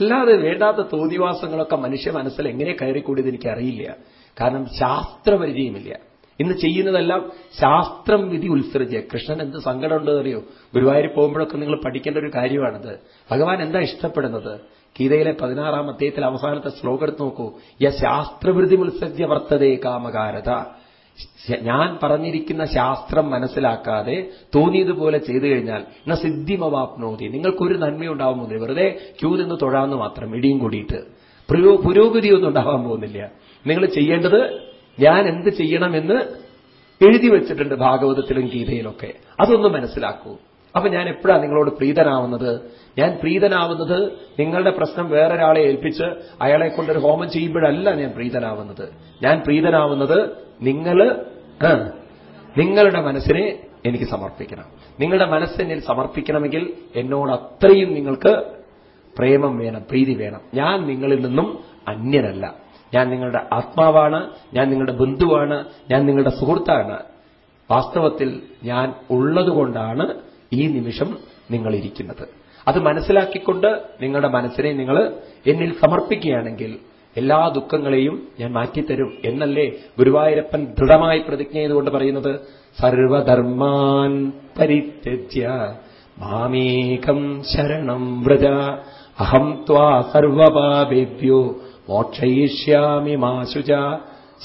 അല്ലാതെ വേണ്ടാത്ത തോതിവാസങ്ങളൊക്കെ മനുഷ്യ മനസ്സിൽ എങ്ങനെ കയറിക്കൂടിയത് എനിക്ക് അറിയില്ല കാരണം ശാസ്ത്രപരിചയമില്ല. ഇന്ന് ചെയ്യുന്നതെല്ലാം ശാസ്ത്രം വിധി ഉത്സർജ്യ കൃഷ്ണൻ എന്ത് സങ്കടമുണ്ടെന്നറിയോ ഗുരുവായൂർ പോകുമ്പോഴൊക്കെ നിങ്ങൾ പഠിക്കേണ്ട ഒരു കാര്യമാണത്. ഭഗവാൻ എന്താ ഇഷ്ടപ്പെടുന്നത്? ഗീതയിലെ പതിനാറാം അധ്യായത്തിൽ അവസാനത്തെ ശ്ലോകം എടുത്ത് നോക്കൂ. യ ശാസ്ത്രവൃതി ഉത്സർജ്യ വർത്തതേ കാമകാരത ഞാൻ പറഞ്ഞിരിക്കുന്ന ശാസ്ത്രം മനസ്സിലാക്കാതെ തോന്നിയതുപോലെ ചെയ്തു കഴിഞ്ഞാൽ എന്ന സിദ്ധിമവാപ്നോതി. നിങ്ങൾക്കൊരു നന്മയുണ്ടാവാൻ പോകുന്നില്ല. വെറുതെ ക്യൂ നിന്ന് തൊഴാന്ന് മാത്രം ഇടിയും കൂടിയിട്ട്. പുരോഗതി ഒന്നും ഉണ്ടാവാൻ പോകുന്നില്ല. നിങ്ങൾ ചെയ്യേണ്ടത് ഞാൻ എന്ത് ചെയ്യണമെന്ന് എഴുതി വെച്ചിട്ടുണ്ട് ഭാഗവതത്തിലും ഗീതയിലൊക്കെ. അതൊന്ന് മനസ്സിലാക്കൂ. അപ്പൊ ഞാൻ എപ്പോഴാണ് നിങ്ങളോട് പ്രീതനാവുന്നത്? ഞാൻ പ്രീതനാവുന്നത് നിങ്ങളുടെ പ്രശ്നം വേറൊരാളെ ഏൽപ്പിച്ച് അയാളെ കൊണ്ടൊരു ഹോമം ചെയ്യുമ്പോഴല്ല ഞാൻ പ്രീതനാവുന്നത്. ഞാൻ പ്രീതനാവുന്നത് നിങ്ങൾ നിങ്ങളുടെ മനസ്സിനെ എനിക്ക് സമർപ്പിക്കണം. നിങ്ങളുടെ മനസ്സിനിൽ സമർപ്പിക്കണമെങ്കിൽ എന്നോട് അത്രയും നിങ്ങൾക്ക് പ്രേമം വേണം പ്രീതി വേണം. ഞാൻ നിങ്ങളിൽ നിന്നും അന്യനല്ല. ഞാൻ നിങ്ങളുടെ ആത്മാവാണ് ഞാൻ നിങ്ങളുടെ ബന്ധുവാണ് ഞാൻ നിങ്ങളുടെ സുഹൃത്താണ്. വാസ്തവത്തിൽ ഞാൻ ഉള്ളതുകൊണ്ടാണ് ഈ നിമിഷം നിങ്ങളിരിക്കുന്നത്. അത് മനസ്സിലാക്കിക്കൊണ്ട് നിങ്ങളുടെ മനസ്സിനെ നിങ്ങൾ എന്നിൽ സമർപ്പിക്കുകയാണെങ്കിൽ എല്ലാ ദുഃഖങ്ങളെയും ഞാൻ മാറ്റിത്തരും എന്നല്ലേ ഗുരുവായൂരപ്പൻ ദൃഢമായി പ്രതിജ്ഞ ചെയ്തുകൊണ്ട് പറയുന്നത്? സർവധർമാൻ പരിത്യജ്യ മാമേകം ശരണം വ്രജ. അഹം ത്വാ സർവപാപേഭ്യോ മോക്ഷയിഷ്യാമി മാശുജ.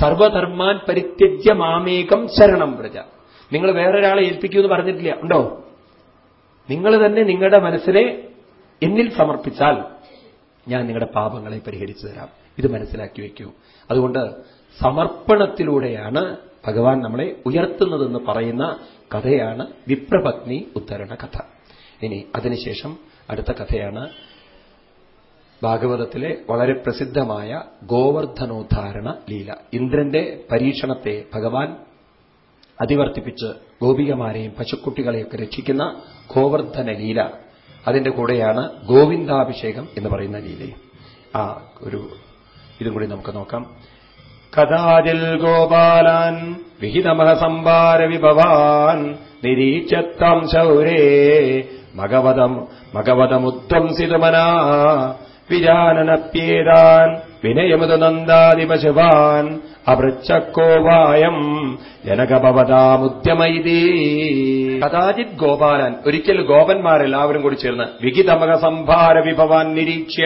സർവധർമാൻ പരിത്യജ്യ മാമേകം ശരണം വ്രജ. നിങ്ങൾ വേറൊരാളെ ഏൽപ്പിക്കൂ എന്ന് പറഞ്ഞിട്ടില്ല. ഉണ്ടോ? നിങ്ങൾ തന്നെ നിങ്ങളുടെ മനസ്സിനെ എന്നിൽ സമർപ്പിച്ചാൽ ഞാൻ നിങ്ങളുടെ പാപങ്ങളെ പരിഹരിച്ചു തരാം. ഇത് മനസ്സിലാക്കി വയ്ക്കൂ. അതുകൊണ്ട് സമർപ്പണത്തിലൂടെയാണ് ഭഗവാൻ നമ്മളെ ഉയർത്തുന്നതെന്ന് പറയുന്ന കഥയാണ് വിപ്രപത്നി ഉദ്ധരണ കഥ. ഇനി അതിനുശേഷം അടുത്ത കഥയാണ് ഭാഗവതത്തിലെ വളരെ പ്രസിദ്ധമായ ഗോവർദ്ധനോദ്ധാരണ ലീല. ഇന്ദ്രന്റെ പരീക്ഷണത്തെ ഭഗവാൻ അതിവർത്തിപ്പിച്ച് ഗോപികമാരെയും പശുക്കുട്ടികളെയൊക്കെ രക്ഷിക്കുന്ന ഗോവർദ്ധന ലീല അതിന്റെ കൂടെയാണ് ഗോവിന്ദാഭിഷേകം എന്ന് പറയുന്ന ലീലയും. ആ ഒരു ഇതും കൂടി നമുക്ക് നോക്കാം. കഥാചിൽ ഗോപാലാൻ വിഹിതമഹ സംഭാര വിഭവാൻ നിരീക്ഷത്തം ശൗരേ മഗവതം മഗവതമുദ്വംസിതുമനാ വിജാനനപ്യേതാൻ വിനയമതു നന്ദാദിപശുവാൻ അപൃച്ഛക്കോവായം ജനകഭവതാമുദ്യമൈതീ. കഥാചിത് ഗോപാലൻ ഒരിക്കൽ ഗോപന്മാരെല്ലാവരും കൂടി ചേർന്ന് വിഹിതമക സംഭാര വിഭവാൻ നിരീക്ഷ്യ.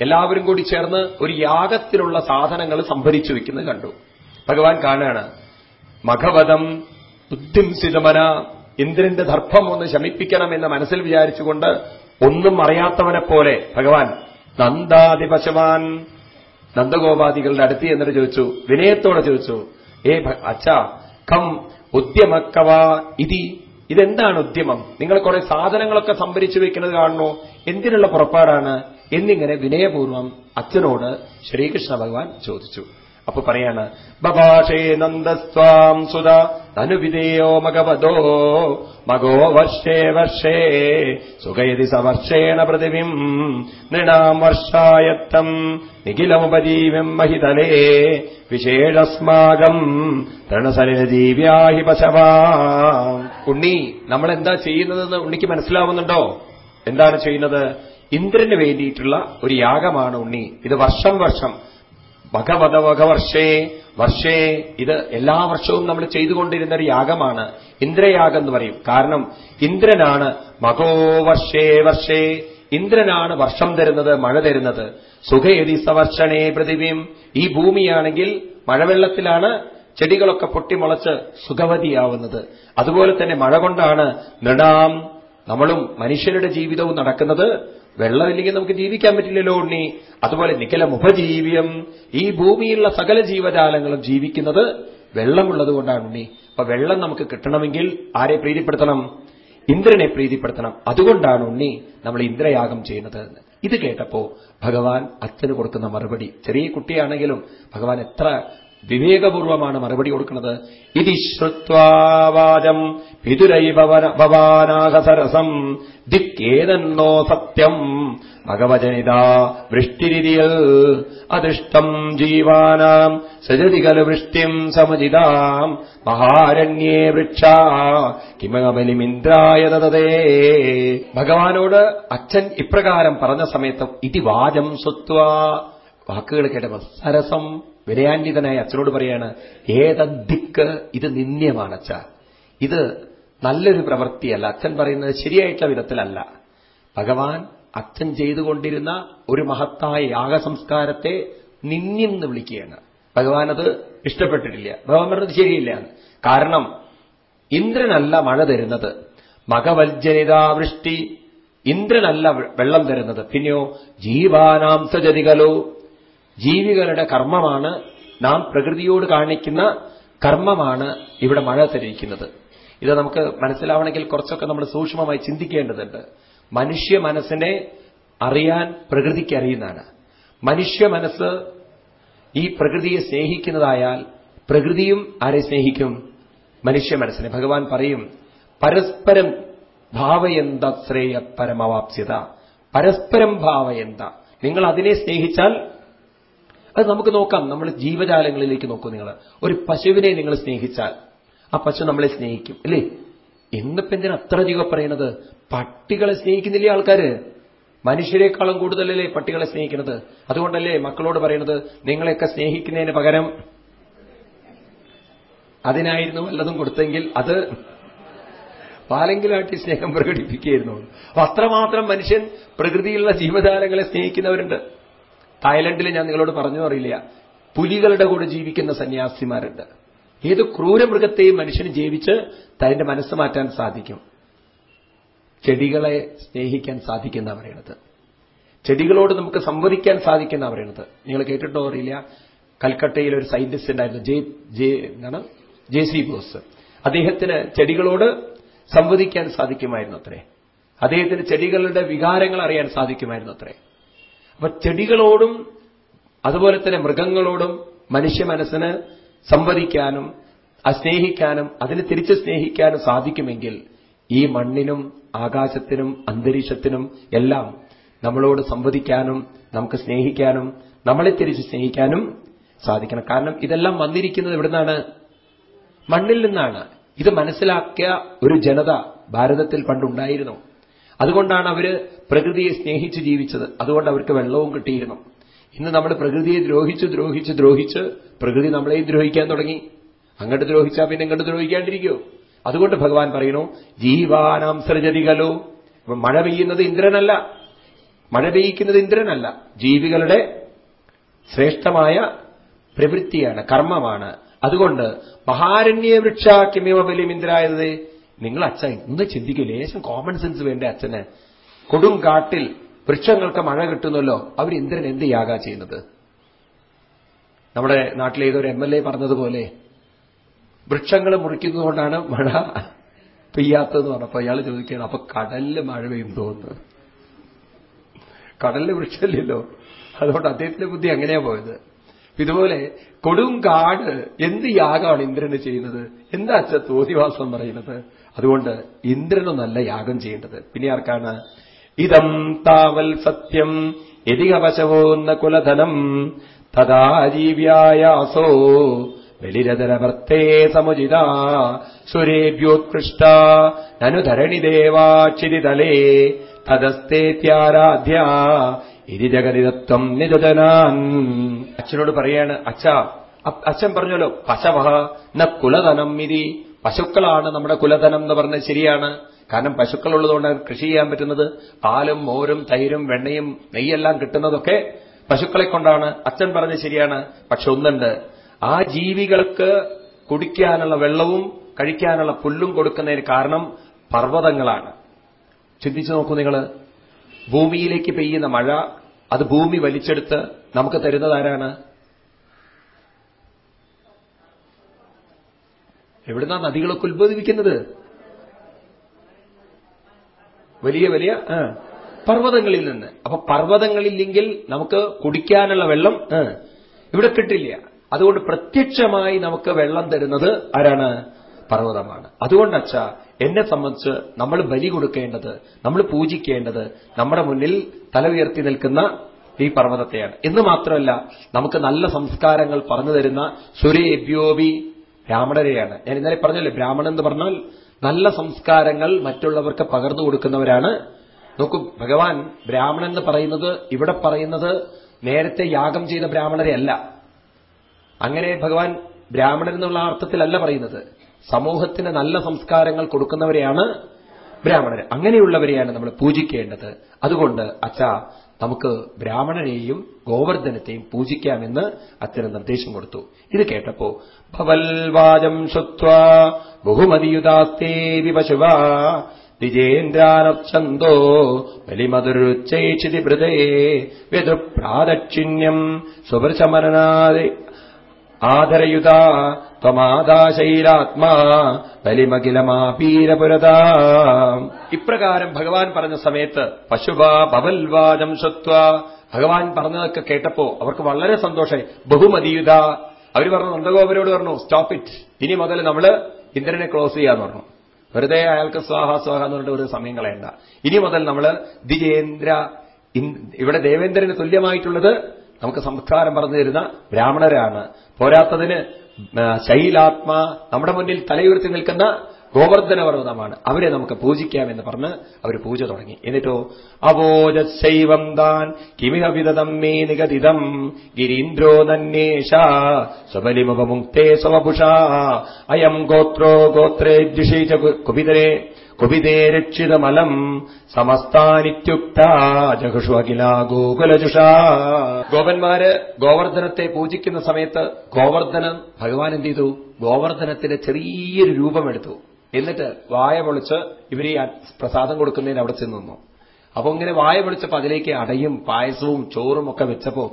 എല്ലാവരും കൂടി ചേർന്ന് ഒരു യാഗത്തിലുള്ള സാധനങ്ങൾ സംഭരിച്ചു വെക്കുന്നത് കണ്ടു. ഭഗവാൻ കാണുകയാണ് മഖവതം സിതമന ഇന്ദ്രന്റെ ദർഭം ഒന്ന് ശമിപ്പിക്കണം എന്ന് മനസ്സിൽ വിചാരിച്ചുകൊണ്ട് ഒന്നും അറിയാത്തവനെ പോലെ ഭഗവാൻ നന്ദാതിപശവാൻ നന്ദഗോപാദികളുടെ അടുത്ത് എന്നിട്ട് ചോദിച്ചു വിനയത്തോടെ ചോദിച്ചു ഏ അച്ഛ കം ഉദ്യമക്കവ ഇതി ഇതെന്താണ് ഉദ്യമം? നിങ്ങൾ കുറെ സാധനങ്ങളൊക്കെ സംഭരിച്ചു വെക്കുന്നത് കാണണോ എന്തിനുള്ള പുറപ്പാടാണ്? എന്നിങ്ങനെ വിനയപൂർവം അച്ഛനോട് ശ്രീകൃഷ്ണ ഭഗവാൻ ചോദിച്ചു. അപ്പൊ പറയാണ് ബഭാഷേ നന്ദസ്വാം സുത തനുവിധേയോ മകവതോ മകോ വർഷേ വർഷേ സുഖയതി സവർഷേണ പ്രതിവിം നൃണാം വർഷായത്തം നിഖിലമുപജീവം മഹിതലേ വിശേഷസ്മാകം തൃണസലിനജീവ്യാഹി പശവാ. ഉണ്ണി നമ്മൾ എന്താ ചെയ്യുന്നതെന്ന് ഉണ്ണിക്ക് മനസ്സിലാവുന്നുണ്ടോ? എന്താണ് ചെയ്യുന്നത്? ഇന്ദ്രന് വേണ്ടിയിട്ടുള്ള ഒരു യാഗമാണ് ഉണ്ണി. ഇത് വർഷം വർഷം ഭഗവതവക വർഷേ വർഷേ ഇത് എല്ലാ വർഷവും നമ്മൾ ചെയ്തുകൊണ്ടിരുന്ന ഒരു യാഗമാണ് ഇന്ദ്രയാഗം എന്ന് പറയും. കാരണം ഇന്ദ്രനാണ് മകോ വർഷേ വർഷേ. ഇന്ദ്രനാണ് വർഷം തരുന്നത് മഴ തരുന്നത്. സുഖയതി സവർഷണേ പ്രതിഭയും ഈ ഭൂമിയാണെങ്കിൽ മഴവെള്ളത്തിലാണ് ചെടികളൊക്കെ പൊട്ടിമുളച്ച് സുഖവതിയാവുന്നത്. അതുപോലെ തന്നെ മഴ കൊണ്ടാണ് നൃണാം നമ്മളും മനുഷ്യരുടെ ജീവിതവും നടക്കുന്നത്. വെള്ളമില്ലെങ്കിൽ നമുക്ക് ജീവിക്കാൻ പറ്റില്ലല്ലോ ഉണ്ണി. അതുപോലെ നിഖിലം ഉപജീവ്യം ഈ ഭൂമിയിലുള്ള സകല ജീവജാലങ്ങളും ജീവിക്കുന്നത് വെള്ളമുള്ളത് കൊണ്ടാണ് ഉണ്ണി. അപ്പൊ വെള്ളം നമുക്ക് കിട്ടണമെങ്കിൽ ആരെ പ്രീതിപ്പെടുത്തണം? ഇന്ദ്രനെ പ്രീതിപ്പെടുത്തണം. അതുകൊണ്ടാണ് ഉണ്ണി നമ്മൾ ഇന്ദ്രയാഗം ചെയ്യുന്നത് ഇത് കേട്ടപ്പോ ഭഗവാൻ അച്ഛന് കൊടുക്കുന്ന മറുപടി. ചെറിയ കുട്ടിയാണെങ്കിലും ഭഗവാൻ എത്ര വിവേകപൂർവമാണ് മറുപടി കൊടുക്കുന്നത്. ഇതി ശ്രുവാചം പിതുരൈ ഭവാനാഹസരസം. ദിക്കേതന്നോ സത്യം. ഭഗവചനിത വൃഷ്ടിരിതിയൽ അദൃഷ്ടം ജീവാനാം. സജതി കലു വൃഷ്ടിം സമുചിതാം. മഹാരണ്യേ വൃക്ഷ. കിമബലിമിന്ദ്രായ തതേ ഭഗവാനോട് അച്ഛൻ ഇപ്രകാരം പറഞ്ഞ സമയത്ത് ഇതി വാചം സ്വത്വ വാക്കുകൾ കേട്ടപ്പോ സരസം വിനയാന്വിതനായ അച്ഛനോട് പറയാണ് ഏതദ്ദിക്ക് ഇത് നിന്ദ്യമാണ് അച്ഛ ഇത് നല്ലൊരു പ്രവൃത്തിയല്ല. അച്ഛൻ പറയുന്നത് ശരിയായിട്ടുള്ള വിധത്തിലല്ല. ഭഗവാൻ അച്ഛൻ ചെയ്തുകൊണ്ടിരുന്ന ഒരു മഹത്തായ യാഗസംസ്കാരത്തെ നിന്ദ്യം എന്ന് വിളിക്കുകയാണ്. ഭഗവാൻ അത് ഇഷ്ടപ്പെട്ടിട്ടില്ല. ഭഗവാൻ പറഞ്ഞത് ശരിയില്ല കാരണം ഇന്ദ്രനല്ല മഴ തരുന്നത്. മകവൽജനിതാവൃഷ്ടി ഇന്ദ്രനല്ല വെള്ളം തരുന്നത്. പിന്നെയോ ജീവാനാം സജതികലോ ജീവികളുടെ കർമ്മമാണ് നാം പ്രകൃതിയോട് കാണിക്കുന്ന കർമ്മമാണ് ഇവിടെ മഴ തരിക്കുന്നത് ഇത് നമുക്ക് മനസ്സിലാവണമെങ്കിൽ കുറച്ചൊക്കെ നമ്മൾ സൂക്ഷ്മമായി ചിന്തിക്കേണ്ടതുണ്ട്. മനുഷ്യ മനസ്സിനെ അറിയാൻ പ്രകൃതിക്ക് അറിയുന്നതാണ്. മനുഷ്യ മനസ്സ് ഈ പ്രകൃതിയെ സ്നേഹിക്കുന്നതായാൽ പ്രകൃതിയും ആരെ സ്നേഹിക്കും? മനുഷ്യ മനസ്സിനെ. ഭഗവാൻ പറയും പരസ്പരം ഭാവയന്ത ശ്രേയ പരമവാപ്സ്യത. പരസ്പരം ഭാവയന്ത. നിങ്ങൾ അതിനെ സ്നേഹിച്ചാൽ അത് നമുക്ക് നോക്കാം. നമ്മൾ ജീവജാലങ്ങളിലേക്ക് നോക്കൂ നിങ്ങൾ. ഒരു പശുവിനെ നിങ്ങൾ സ്നേഹിച്ചാൽ ആ പശു നമ്മളെ സ്നേഹിക്കും അല്ലേ? എന്നിപ്പോ എന്തിനാ അത്ര ജീവ പറയണത് പട്ടികളെ സ്നേഹിക്കുന്നില്ലേ ആൾക്കാര്? മനുഷ്യരെക്കാളും കൂടുതലല്ലേ പട്ടികളെ സ്നേഹിക്കുന്നത്? അതുകൊണ്ടല്ലേ മക്കളോട് പറയുന്നത് നിങ്ങളെയൊക്കെ സ്നേഹിക്കുന്നതിന് പകരം അതിനായിരുന്നു വല്ലതും കൊടുത്തെങ്കിൽ അത് പാലെങ്കിലാട്ടി സ്നേഹം പ്രകടിപ്പിക്കുകയായിരുന്നു. അത്രമാത്രം മനുഷ്യൻ പ്രകൃതിയിലുള്ള ജീവജാലങ്ങളെ സ്നേഹിക്കുന്നവരുണ്ട്. തായ്ലൻഡിൽ ഞാൻ നിങ്ങളോട് പറഞ്ഞു അറിയില്ല. പുലികളുടെ കൂടെ ജീവിക്കുന്ന സന്യാസിമാരുണ്ട്. ഏത് ക്രൂരമൃഗത്തെയും മനുഷ്യന് ജീവിച്ച് തന്റെ മനസ്സ് മാറ്റാൻ സാധിക്കും. ചെടികളെ സ്നേഹിക്കാൻ സാധിക്കുന്ന പറയണത് ചെടികളോട് നമുക്ക് സംവദിക്കാൻ സാധിക്കുന്ന പറയണത് നിങ്ങൾ കേട്ടിട്ടോ അറിയില്ല. കൽക്കട്ടയിൽ ഒരു സയന്റിസ്റ്റ് ഉണ്ടായിരുന്നു. ജെ ജെ എന്താണ്? J C Bose. അദ്ദേഹത്തിന് ചെടികളോട് സംവദിക്കാൻ സാധിക്കുമായിരുന്നു അത്രേ അദ്ദേഹത്തിന് ചെടികളുടെ വികാരങ്ങൾ അറിയാൻ സാധിക്കുമായിരുന്നു അത്രേ അപ്പൊ ചെടികളോടും അതുപോലെ തന്നെ മൃഗങ്ങളോടും മനുഷ്യ മനസ്സിന് സംവദിക്കാനും സ്നേഹിക്കാനും അതിന് തിരിച്ച് സ്നേഹിക്കാനും സാധിക്കുമെങ്കിൽ ഈ മണ്ണിനും ആകാശത്തിനും അന്തരീക്ഷത്തിനും എല്ലാം നമ്മളോട് സംവദിക്കാനും നമുക്ക് സ്നേഹിക്കാനും നമ്മളെ തിരിച്ച് സ്നേഹിക്കാനും സാധിക്കണം. കാരണം ഇതെല്ലാം വന്നിരിക്കുന്നത് എവിടുന്നാണ്? മണ്ണിൽ നിന്നാണ്. ഇത് മനസ്സിലാക്കിയ ഒരു ജനത ഭാരതത്തിൽ പണ്ടുണ്ടായിരുന്നു. അതുകൊണ്ടാണ് അവർ പ്രകൃതിയെ സ്നേഹിച്ച് ജീവിച്ചത്. അതുകൊണ്ട് അവർക്ക് വെള്ളവും കിട്ടിയിരുന്നു. ഇന്ന് നമ്മൾ പ്രകൃതിയെ ദ്രോഹിച്ച് ദ്രോഹിച്ച് ദ്രോഹിച്ച് പ്രകൃതി നമ്മളെയും ദ്രോഹിക്കാൻ തുടങ്ങി. അങ്ങോട്ട് ദ്രോഹിച്ചാൽ പിന്നെ ഇങ്ങോട്ട് ദ്രോഹിക്കാണ്ടിരിക്കോ. അതുകൊണ്ട് ഭഗവാൻ പറയുന്നു ജീവാനാം സൃജതികളോ മഴ പെയ്യുന്നത് ഇന്ദ്രനല്ല. മഴ പെയ്യിക്കുന്നത് ഇന്ദ്രനല്ല. ജീവികളുടെ ശ്രേഷ്ഠമായ പ്രവൃത്തിയാണ് കർമ്മമാണ്. അതുകൊണ്ട് മഹാരണ്യ വൃക്ഷാക്കിമിവ ബലിം ഇന്ദ്രായത് നിങ്ങൾ അച്ഛൻ ഇന്ന് ചിന്തിക്കൂ ലേശം കോമൺ സെൻസ് വേണ്ട അച്ഛന്? കൊടും കാട്ടിൽ വൃക്ഷങ്ങൾക്ക് മഴ കിട്ടുന്നല്ലോ അവർ ഇന്ദ്രൻ എന്ത് യാഗ ചെയ്യുന്നത്? നമ്മുടെ നാട്ടിലെ ഏതൊരു എം എൽ എ പറഞ്ഞതുപോലെ വൃക്ഷങ്ങൾ മുറിക്കുന്നതുകൊണ്ടാണ് മഴ പെയ്യാത്തതെന്ന് പറഞ്ഞപ്പോ അയാൾ ചോദിക്കുകയാണ് അപ്പൊ കടലിൽ മഴ പെയ്യും തോന്നുന്നു? കടലിൽ വൃക്ഷമില്ലല്ലോ. അതുകൊണ്ട് അദ്ദേഹത്തിന്റെ ബുദ്ധി അങ്ങനെയാ പോയത്. ഇതുപോലെ കൊടുങ്കാട് എന്ത് യാഗമാണ് ഇന്ദ്രന് ചെയ്യുന്നത്? എന്താ അച്ഛ തോതിവാസം പറയുന്നത്? അതുകൊണ്ട് ഇന്ദ്രനൊന്നല്ല യാഗം ചെയ്യേണ്ടത്. പിന്നെ ആർക്കാണ്? ഇതം താവൽ സത്യം യതികവശവോന്ന കുലധനം തഥാജീവ്യായാസോ ബലിരതരവർത്തേ സമുചിത സുരേഭ്യോത്കൃഷ്ട നനുധരണി ദേവാക്ഷിരിതലേ തതസ്തേത്യാരാധ്യ ഇതി ജഗതിതത്വം നിജതനാൻ അച്ഛനോട് പറയാണ് അച്ഛ അച്ഛൻ പറഞ്ഞല്ലോ പശവ ന കുലധനം ഇതി പശുക്കളാണ് നമ്മുടെ കുലധനം എന്ന് പറഞ്ഞത് ശരിയാണ്. കാരണം പശുക്കളുള്ളതുകൊണ്ട് കൃഷി ചെയ്യാൻ പറ്റുന്നത് പാലും മോരും തൈരും വെണ്ണയും നെയ്യെല്ലാം കിട്ടുന്നതൊക്കെ പശുക്കളെ കൊണ്ടാണ്. അച്ഛൻ പറഞ്ഞത് ശരിയാണ്. പക്ഷെ ഒന്നുണ്ട്. ആ ജീവികൾക്ക് കുടിക്കാനുള്ള വെള്ളവും കഴിക്കാനുള്ള പുല്ലും കൊടുക്കുന്നതിന് കാരണം പർവതങ്ങളാണ്. ചിന്തിച്ചു നോക്കൂ നിങ്ങൾ ഭൂമിയിലേക്ക് പെയ്യുന്ന മഴ അത് ഭൂമി വലിച്ചെടുത്ത് നമുക്ക് തരുന്നത് ആരാണ്? എവിടുന്നാ നദികളൊക്കെ ഉത്ഭവിക്കുന്നത് വലിയ വലിയ പർവതങ്ങളിൽ നിന്ന്. അപ്പൊ പർവതങ്ങളില്ലെങ്കിൽ നമുക്ക് കുടിക്കാനുള്ള വെള്ളം ഇവിടെ കിട്ടില്ല. അതുകൊണ്ട് പ്രത്യക്ഷമായി നമുക്ക് വെള്ളം തരുന്നത് ആരാണ്? പർവതമാണ്. അതുകൊണ്ടച്ച എന്നെ സംബന്ധിച്ച് നമ്മൾ ബലി കൊടുക്കേണ്ടത് നമ്മൾ പൂജിക്കേണ്ടത് നമ്മുടെ മുന്നിൽ തല ഉയർത്തി നിൽക്കുന്ന ഈ പർവതത്തെയാണ്. എന്ന് മാത്രമല്ല നമുക്ക് നല്ല സംസ്കാരങ്ങൾ പറഞ്ഞു തരുന്ന സുരേഭ്യോബി ബ്രാഹ്മണരെയാണ്. ഞാൻ ഇന്നലെ പറഞ്ഞല്ലോ ബ്രാഹ്മണൻ എന്ന് പറഞ്ഞാൽ നല്ല സംസ്കാരങ്ങൾ മറ്റുള്ളവർക്ക് പകർന്നു കൊടുക്കുന്നവരാണ്. നോക്കൂ ഭഗവാൻ ബ്രാഹ്മണൻ എന്ന് പറയുന്നത് ഇവിടെ പറയുന്നത് നേരത്തെ യാഗം ചെയ്ത ബ്രാഹ്മണരെ അല്ല. അങ്ങനെ ഭഗവാൻ ബ്രാഹ്മണൻ എന്നുള്ള അർത്ഥത്തിലല്ല പറയുന്നത്. സമൂഹത്തിന് നല്ല സംസ്കാരങ്ങൾ കൊടുക്കുന്നവരെയാണ് ബ്രാഹ്മണർ. അങ്ങനെയുള്ളവരെയാണ് നമ്മൾ പൂജിക്കേണ്ടത്. അതുകൊണ്ട് അച്ഛ നമുക്ക് ബ്രാഹ്മണനെയും ഗോവർദ്ധനത്തെയും പൂജിക്കാമെന്ന് അച്ഛന് നിർദ്ദേശം കൊടുത്തു. ഇത് കേട്ടപ്പോ ഭവൽവാചം ശ്രുത്വ ബഹുമതിയുതാസ്തേ പശുവ ദ്വിജേന്ദ്രാനച്ഛന്തോ ബലിമധുരുച്ചൈക്ഷിതി ഹൃദേ വ്യതുപ്രാദക്ഷിണ്യം സുവർശമനാദി ആദരയുത ത്വമാദാശൈലാത്മാ ബലിമഖിലമാപീരപുരത ഇപ്രകാരം ഭഗവാൻ പറഞ്ഞ സമയത്ത് പശുവ ഭവൽവാചം സ്വത്വ ഭഗവാൻ പറഞ്ഞതൊക്കെ കേട്ടപ്പോ അവർക്ക് വളരെ സന്തോഷമായി ബഹുമതിയുത. അവർ പറഞ്ഞു നന്ദഗോപരോട് പറഞ്ഞു സ്റ്റോപ്പ് ഇറ്റ് ഇനി മുതൽ നമ്മൾ ഇന്ദ്രനെ ക്ലോസ് ചെയ്യാന്ന് പറഞ്ഞു. വെറുതെ അയാൾക്ക് സ്വാഹ സ്വാഹ എന്ന് പറഞ്ഞിട്ട് ഒരു സമയം കളയണ്ട. ഇനി മുതൽ നമ്മൾ ദിജേന്ദ്ര ഇവിടെ ദേവേന്ദ്രന് തുല്യമായിട്ടുള്ളത് നമുക്ക് സംസ്കാരം പറഞ്ഞു തരുന്ന ബ്രാഹ്മണരാണ്. പോരാത്തതിന് ശൈലാത്മ നമ്മുടെ മുന്നിൽ തലയുയർത്തി നിൽക്കുന്ന ഗോവർദ്ധന പർവതമാണ് അവരെ നമുക്ക് പൂജിക്കാം എന്ന് പറഞ്ഞ് അവർ പൂജ തുടങ്ങി. എന്നിട്ടോ അവോജൈവം താൻ കിമിഹ വിദതം മേ നിഗതിതം ഗിരീന്ദ്രോ നന്യേഷ സ്വബലിമുഖമുക്തേ സ്വഭുഷ അയം ഗോത്രോ ഗോത്രേ ദ്വിഷീച കുപിതരേ കുപിതേ രക്ഷിതമലം സമസ്താനിത്യുക്ത അഖില ഗോകുലജുഷ. ഗോപന്മാര് ഗോവർദ്ധനത്തെ പൂജിക്കുന്ന സമയത്ത് ഗോവർദ്ധനം ഭഗവാൻ എന്ത് ചെയ്തു? ഗോവർദ്ധനത്തിന്റെ ചെറിയൊരു രൂപമെടുത്തു. എന്നിട്ട് വായ പൊളിച്ച് ഇവരെ പ്രസാദം കൊടുക്കുന്നതിന് അവിടെ ചെന്ന് അപ്പൊ ഇങ്ങനെ വായ പൊളിച്ചപ്പോ അതിലേക്ക് അടയും പായസവും ചോറും ഒക്കെ വെച്ചപ്പോ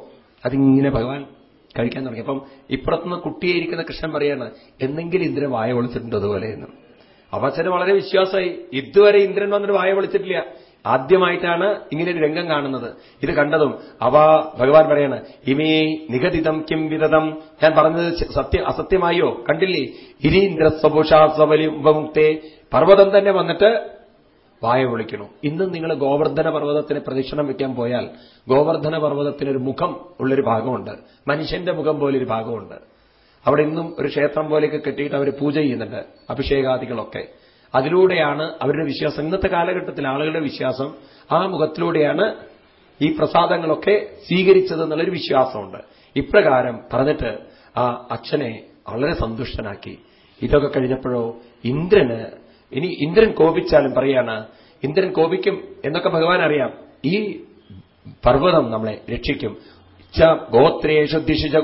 അതിങ്ങനെ ഭഗവാൻ കഴിക്കാൻ തുടങ്ങി. അപ്പം ഇപ്പുറത്തുനിന്ന് കുട്ടിയായിരിക്കുന്ന കൃഷ്ണൻ പറയാണ് എന്തെങ്കിലും ഇന്ദ്രൻ വായ പൊളിച്ചിട്ടുണ്ട് അതുപോലെ എന്ന്? അച്ഛന് വളരെ വിശ്വാസമായി. ഇതുവരെ ഇന്ദ്രൻ വന്നിട്ട് വായ വിളിച്ചിട്ടില്ല. ആദ്യമായിട്ടാണ് ഇങ്ങനെ ഒരു രംഗം കാണുന്നത്. ഇത് കണ്ടതും അവ ഭഗവാൻ പറയാണ് ഇമേ നിഗതിതം കിം വിതതം ഞാൻ പറഞ്ഞത് സത്യ അസത്യമായോ? കണ്ടില്ലേ? ഇരീന്ദ്ര സ്വപുഷാസ്വലി ഉപമുക്തേ. പർവതം തന്നെ വന്നിട്ട് വായ വിളിക്കണു ഇന്നും നിങ്ങൾ ഗോവർദ്ധന പർവതത്തിന് പ്രദക്ഷിണം വയ്ക്കാൻ പോയാൽ ഗോവർദ്ധന പർവതത്തിനൊരു മുഖം ഉള്ളൊരു ഭാഗമുണ്ട്. മനുഷ്യന്റെ മുഖം പോലൊരു ഭാഗമുണ്ട്. അവിടെ ഇന്നും ഒരു ക്ഷേത്രം പോലെയൊക്കെ കെട്ടിയിട്ട് അവർ പൂജ ചെയ്യുന്നുണ്ട് അഭിഷേകാദികളൊക്കെ. അതിലൂടെയാണ് അവരുടെ വിശ്വാസം. ഇന്നത്തെ കാലഘട്ടത്തിൽ ആളുകളുടെ വിശ്വാസം ആ മുഖത്തിലൂടെയാണ് ഈ പ്രസാദങ്ങളൊക്കെ സ്വീകരിച്ചത് എന്നുള്ളൊരു വിശ്വാസമുണ്ട്. ഇപ്രകാരം പറഞ്ഞിട്ട് ആ അച്ഛനെ വളരെ സന്തുഷ്ടനാക്കി. ഇതൊക്കെ കഴിഞ്ഞപ്പോഴോ ഇന്ദ്രന് ഇനി ഇന്ദ്രൻ കോപിച്ചാലും പറയാണ് ഇന്ദ്രൻ കോപിക്കും എന്നൊക്കെ ഭഗവാൻ അറിയാം ഈ പർവതം നമ്മളെ രക്ഷിക്കും. ച ഗോത്രേഷു ദിശിച്ച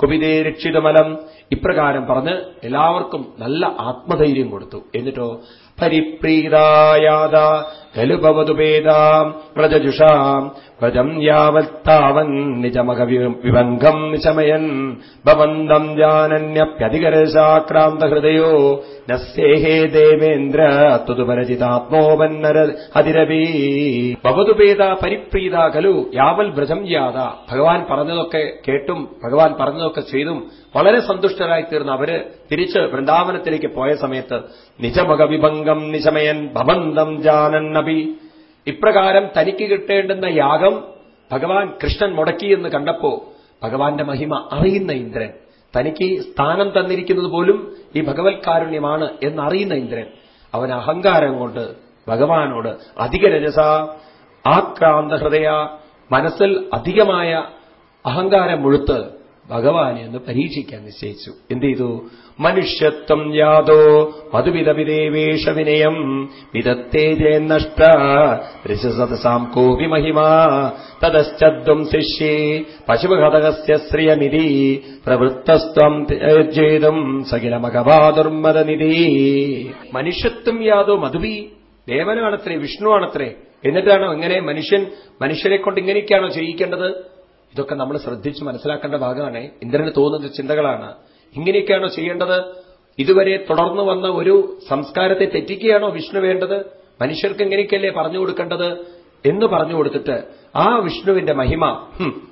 കുപിലേ രക്ഷിതമലം. ഇപ്രകാരം പറഞ്ഞ് എല്ലാവർക്കും നല്ല ആത്മധൈര്യം കൊടുത്തു. എന്നിട്ടോ പരിപ്രീതായാത ഖലുഭവതുപേതാം പ്രജജുഷാം വ്രജം യാവത്താവൻ നിജമക വിഭംഗം നിശമയൻ ഭവന്തം ജാനന്യപ്യതികരശാക്രാന്തഹൃദയോ നസ്യേഹേ ദേവേന്ദ്ര തുതുപരചിതാത്മോപന്നര അതിരവീ. ഭവതുപേത പരിപ്രീത ഖലു യാവൽ വ്രജം യാത ഭഗവാൻ പറഞ്ഞതൊക്കെ കേട്ടും ഭഗവാൻ പറഞ്ഞതൊക്കെ ചെയ്തും വളരെ സന്തുഷ്ടരായി തീർന്ന അവർ തിരിച്ച് വൃന്ദാവനത്തിലേക്ക് പോയ സമയത്ത് നിജമക വിഭംഗം നിശമയൻ ഭവന്തം ജാനന്നബി ഇപ്രകാരം തനിക്ക് കിട്ടേണ്ടുന്ന യാഗം ഭഗവാൻ കൃഷ്ണൻ മുടക്കി എന്ന് കണ്ടപ്പോ ഭഗവാന്റെ മഹിമ അറിയുന്ന ഇന്ദ്രൻ. തനിക്ക് സ്ഥാനം തന്നിരിക്കുന്നത് പോലും ഈ ഭഗവത്കാരുണ്യമാണ് എന്നറിയുന്ന ഇന്ദ്രൻ. അവൻ അഹങ്കാരം കൊണ്ട് ഭഗവാനോട് അധിക രജസ ആക്രാന്ത ഹൃദയ മനസ്സിൽ അധികമായ അഹങ്കാരം മുഴുത്ത് ഭഗവാനെ ഒന്ന് പരീക്ഷിക്കാൻ നിശ്ചയിച്ചു. എന്ത് ചെയ്തു? മനുഷ്യത്വം യാതോ മധുവിധവിദേവേഷ വിനയം വിദത്തേജേ നഷ്ട ഋഷസതസാം കോപി മഹിമ തതശ്ചദ്വം ശിഷ്യേ പശുപഘതകസ്യ ശ്രിയമിതി പ്രവൃത്തസ്ത്വം ത്യേതും സകിലമകവാദുർമദനിധി മനുഷ്യത്വം യാതോ മധുവി ദേവനാണത്രേ വിഷ്ണുവാണത്രേ. എന്നിട്ടാണോ എങ്ങനെ മനുഷ്യൻ മനുഷ്യരെ കൊണ്ട് ഇങ്ങനെയൊക്കെയാണോ ചെയ്യിക്കേണ്ടത്? ഇതൊക്കെ നമ്മൾ ശ്രദ്ധിച്ച് മനസ്സിലാക്കേണ്ട ഭാഗമാണ്. ഇന്ദ്രന് തോന്നുന്ന ചിന്തകളാണ്. ഇങ്ങനെയൊക്കെയാണോ ചെയ്യേണ്ടത്? ഇതുവരെ തുടർന്നു വന്ന ഒരു സംസ്കാരത്തെ തെറ്റിക്കുകയാണോ വിഷ്ണു വേണ്ടത്? മനുഷ്യർക്ക് ഇങ്ങനെയൊക്കെയല്ലേ പറഞ്ഞു കൊടുക്കേണ്ടത് എന്ന് പറഞ്ഞു കൊടുത്തിട്ട് ആ വിഷ്ണുവിന്റെ മഹിമ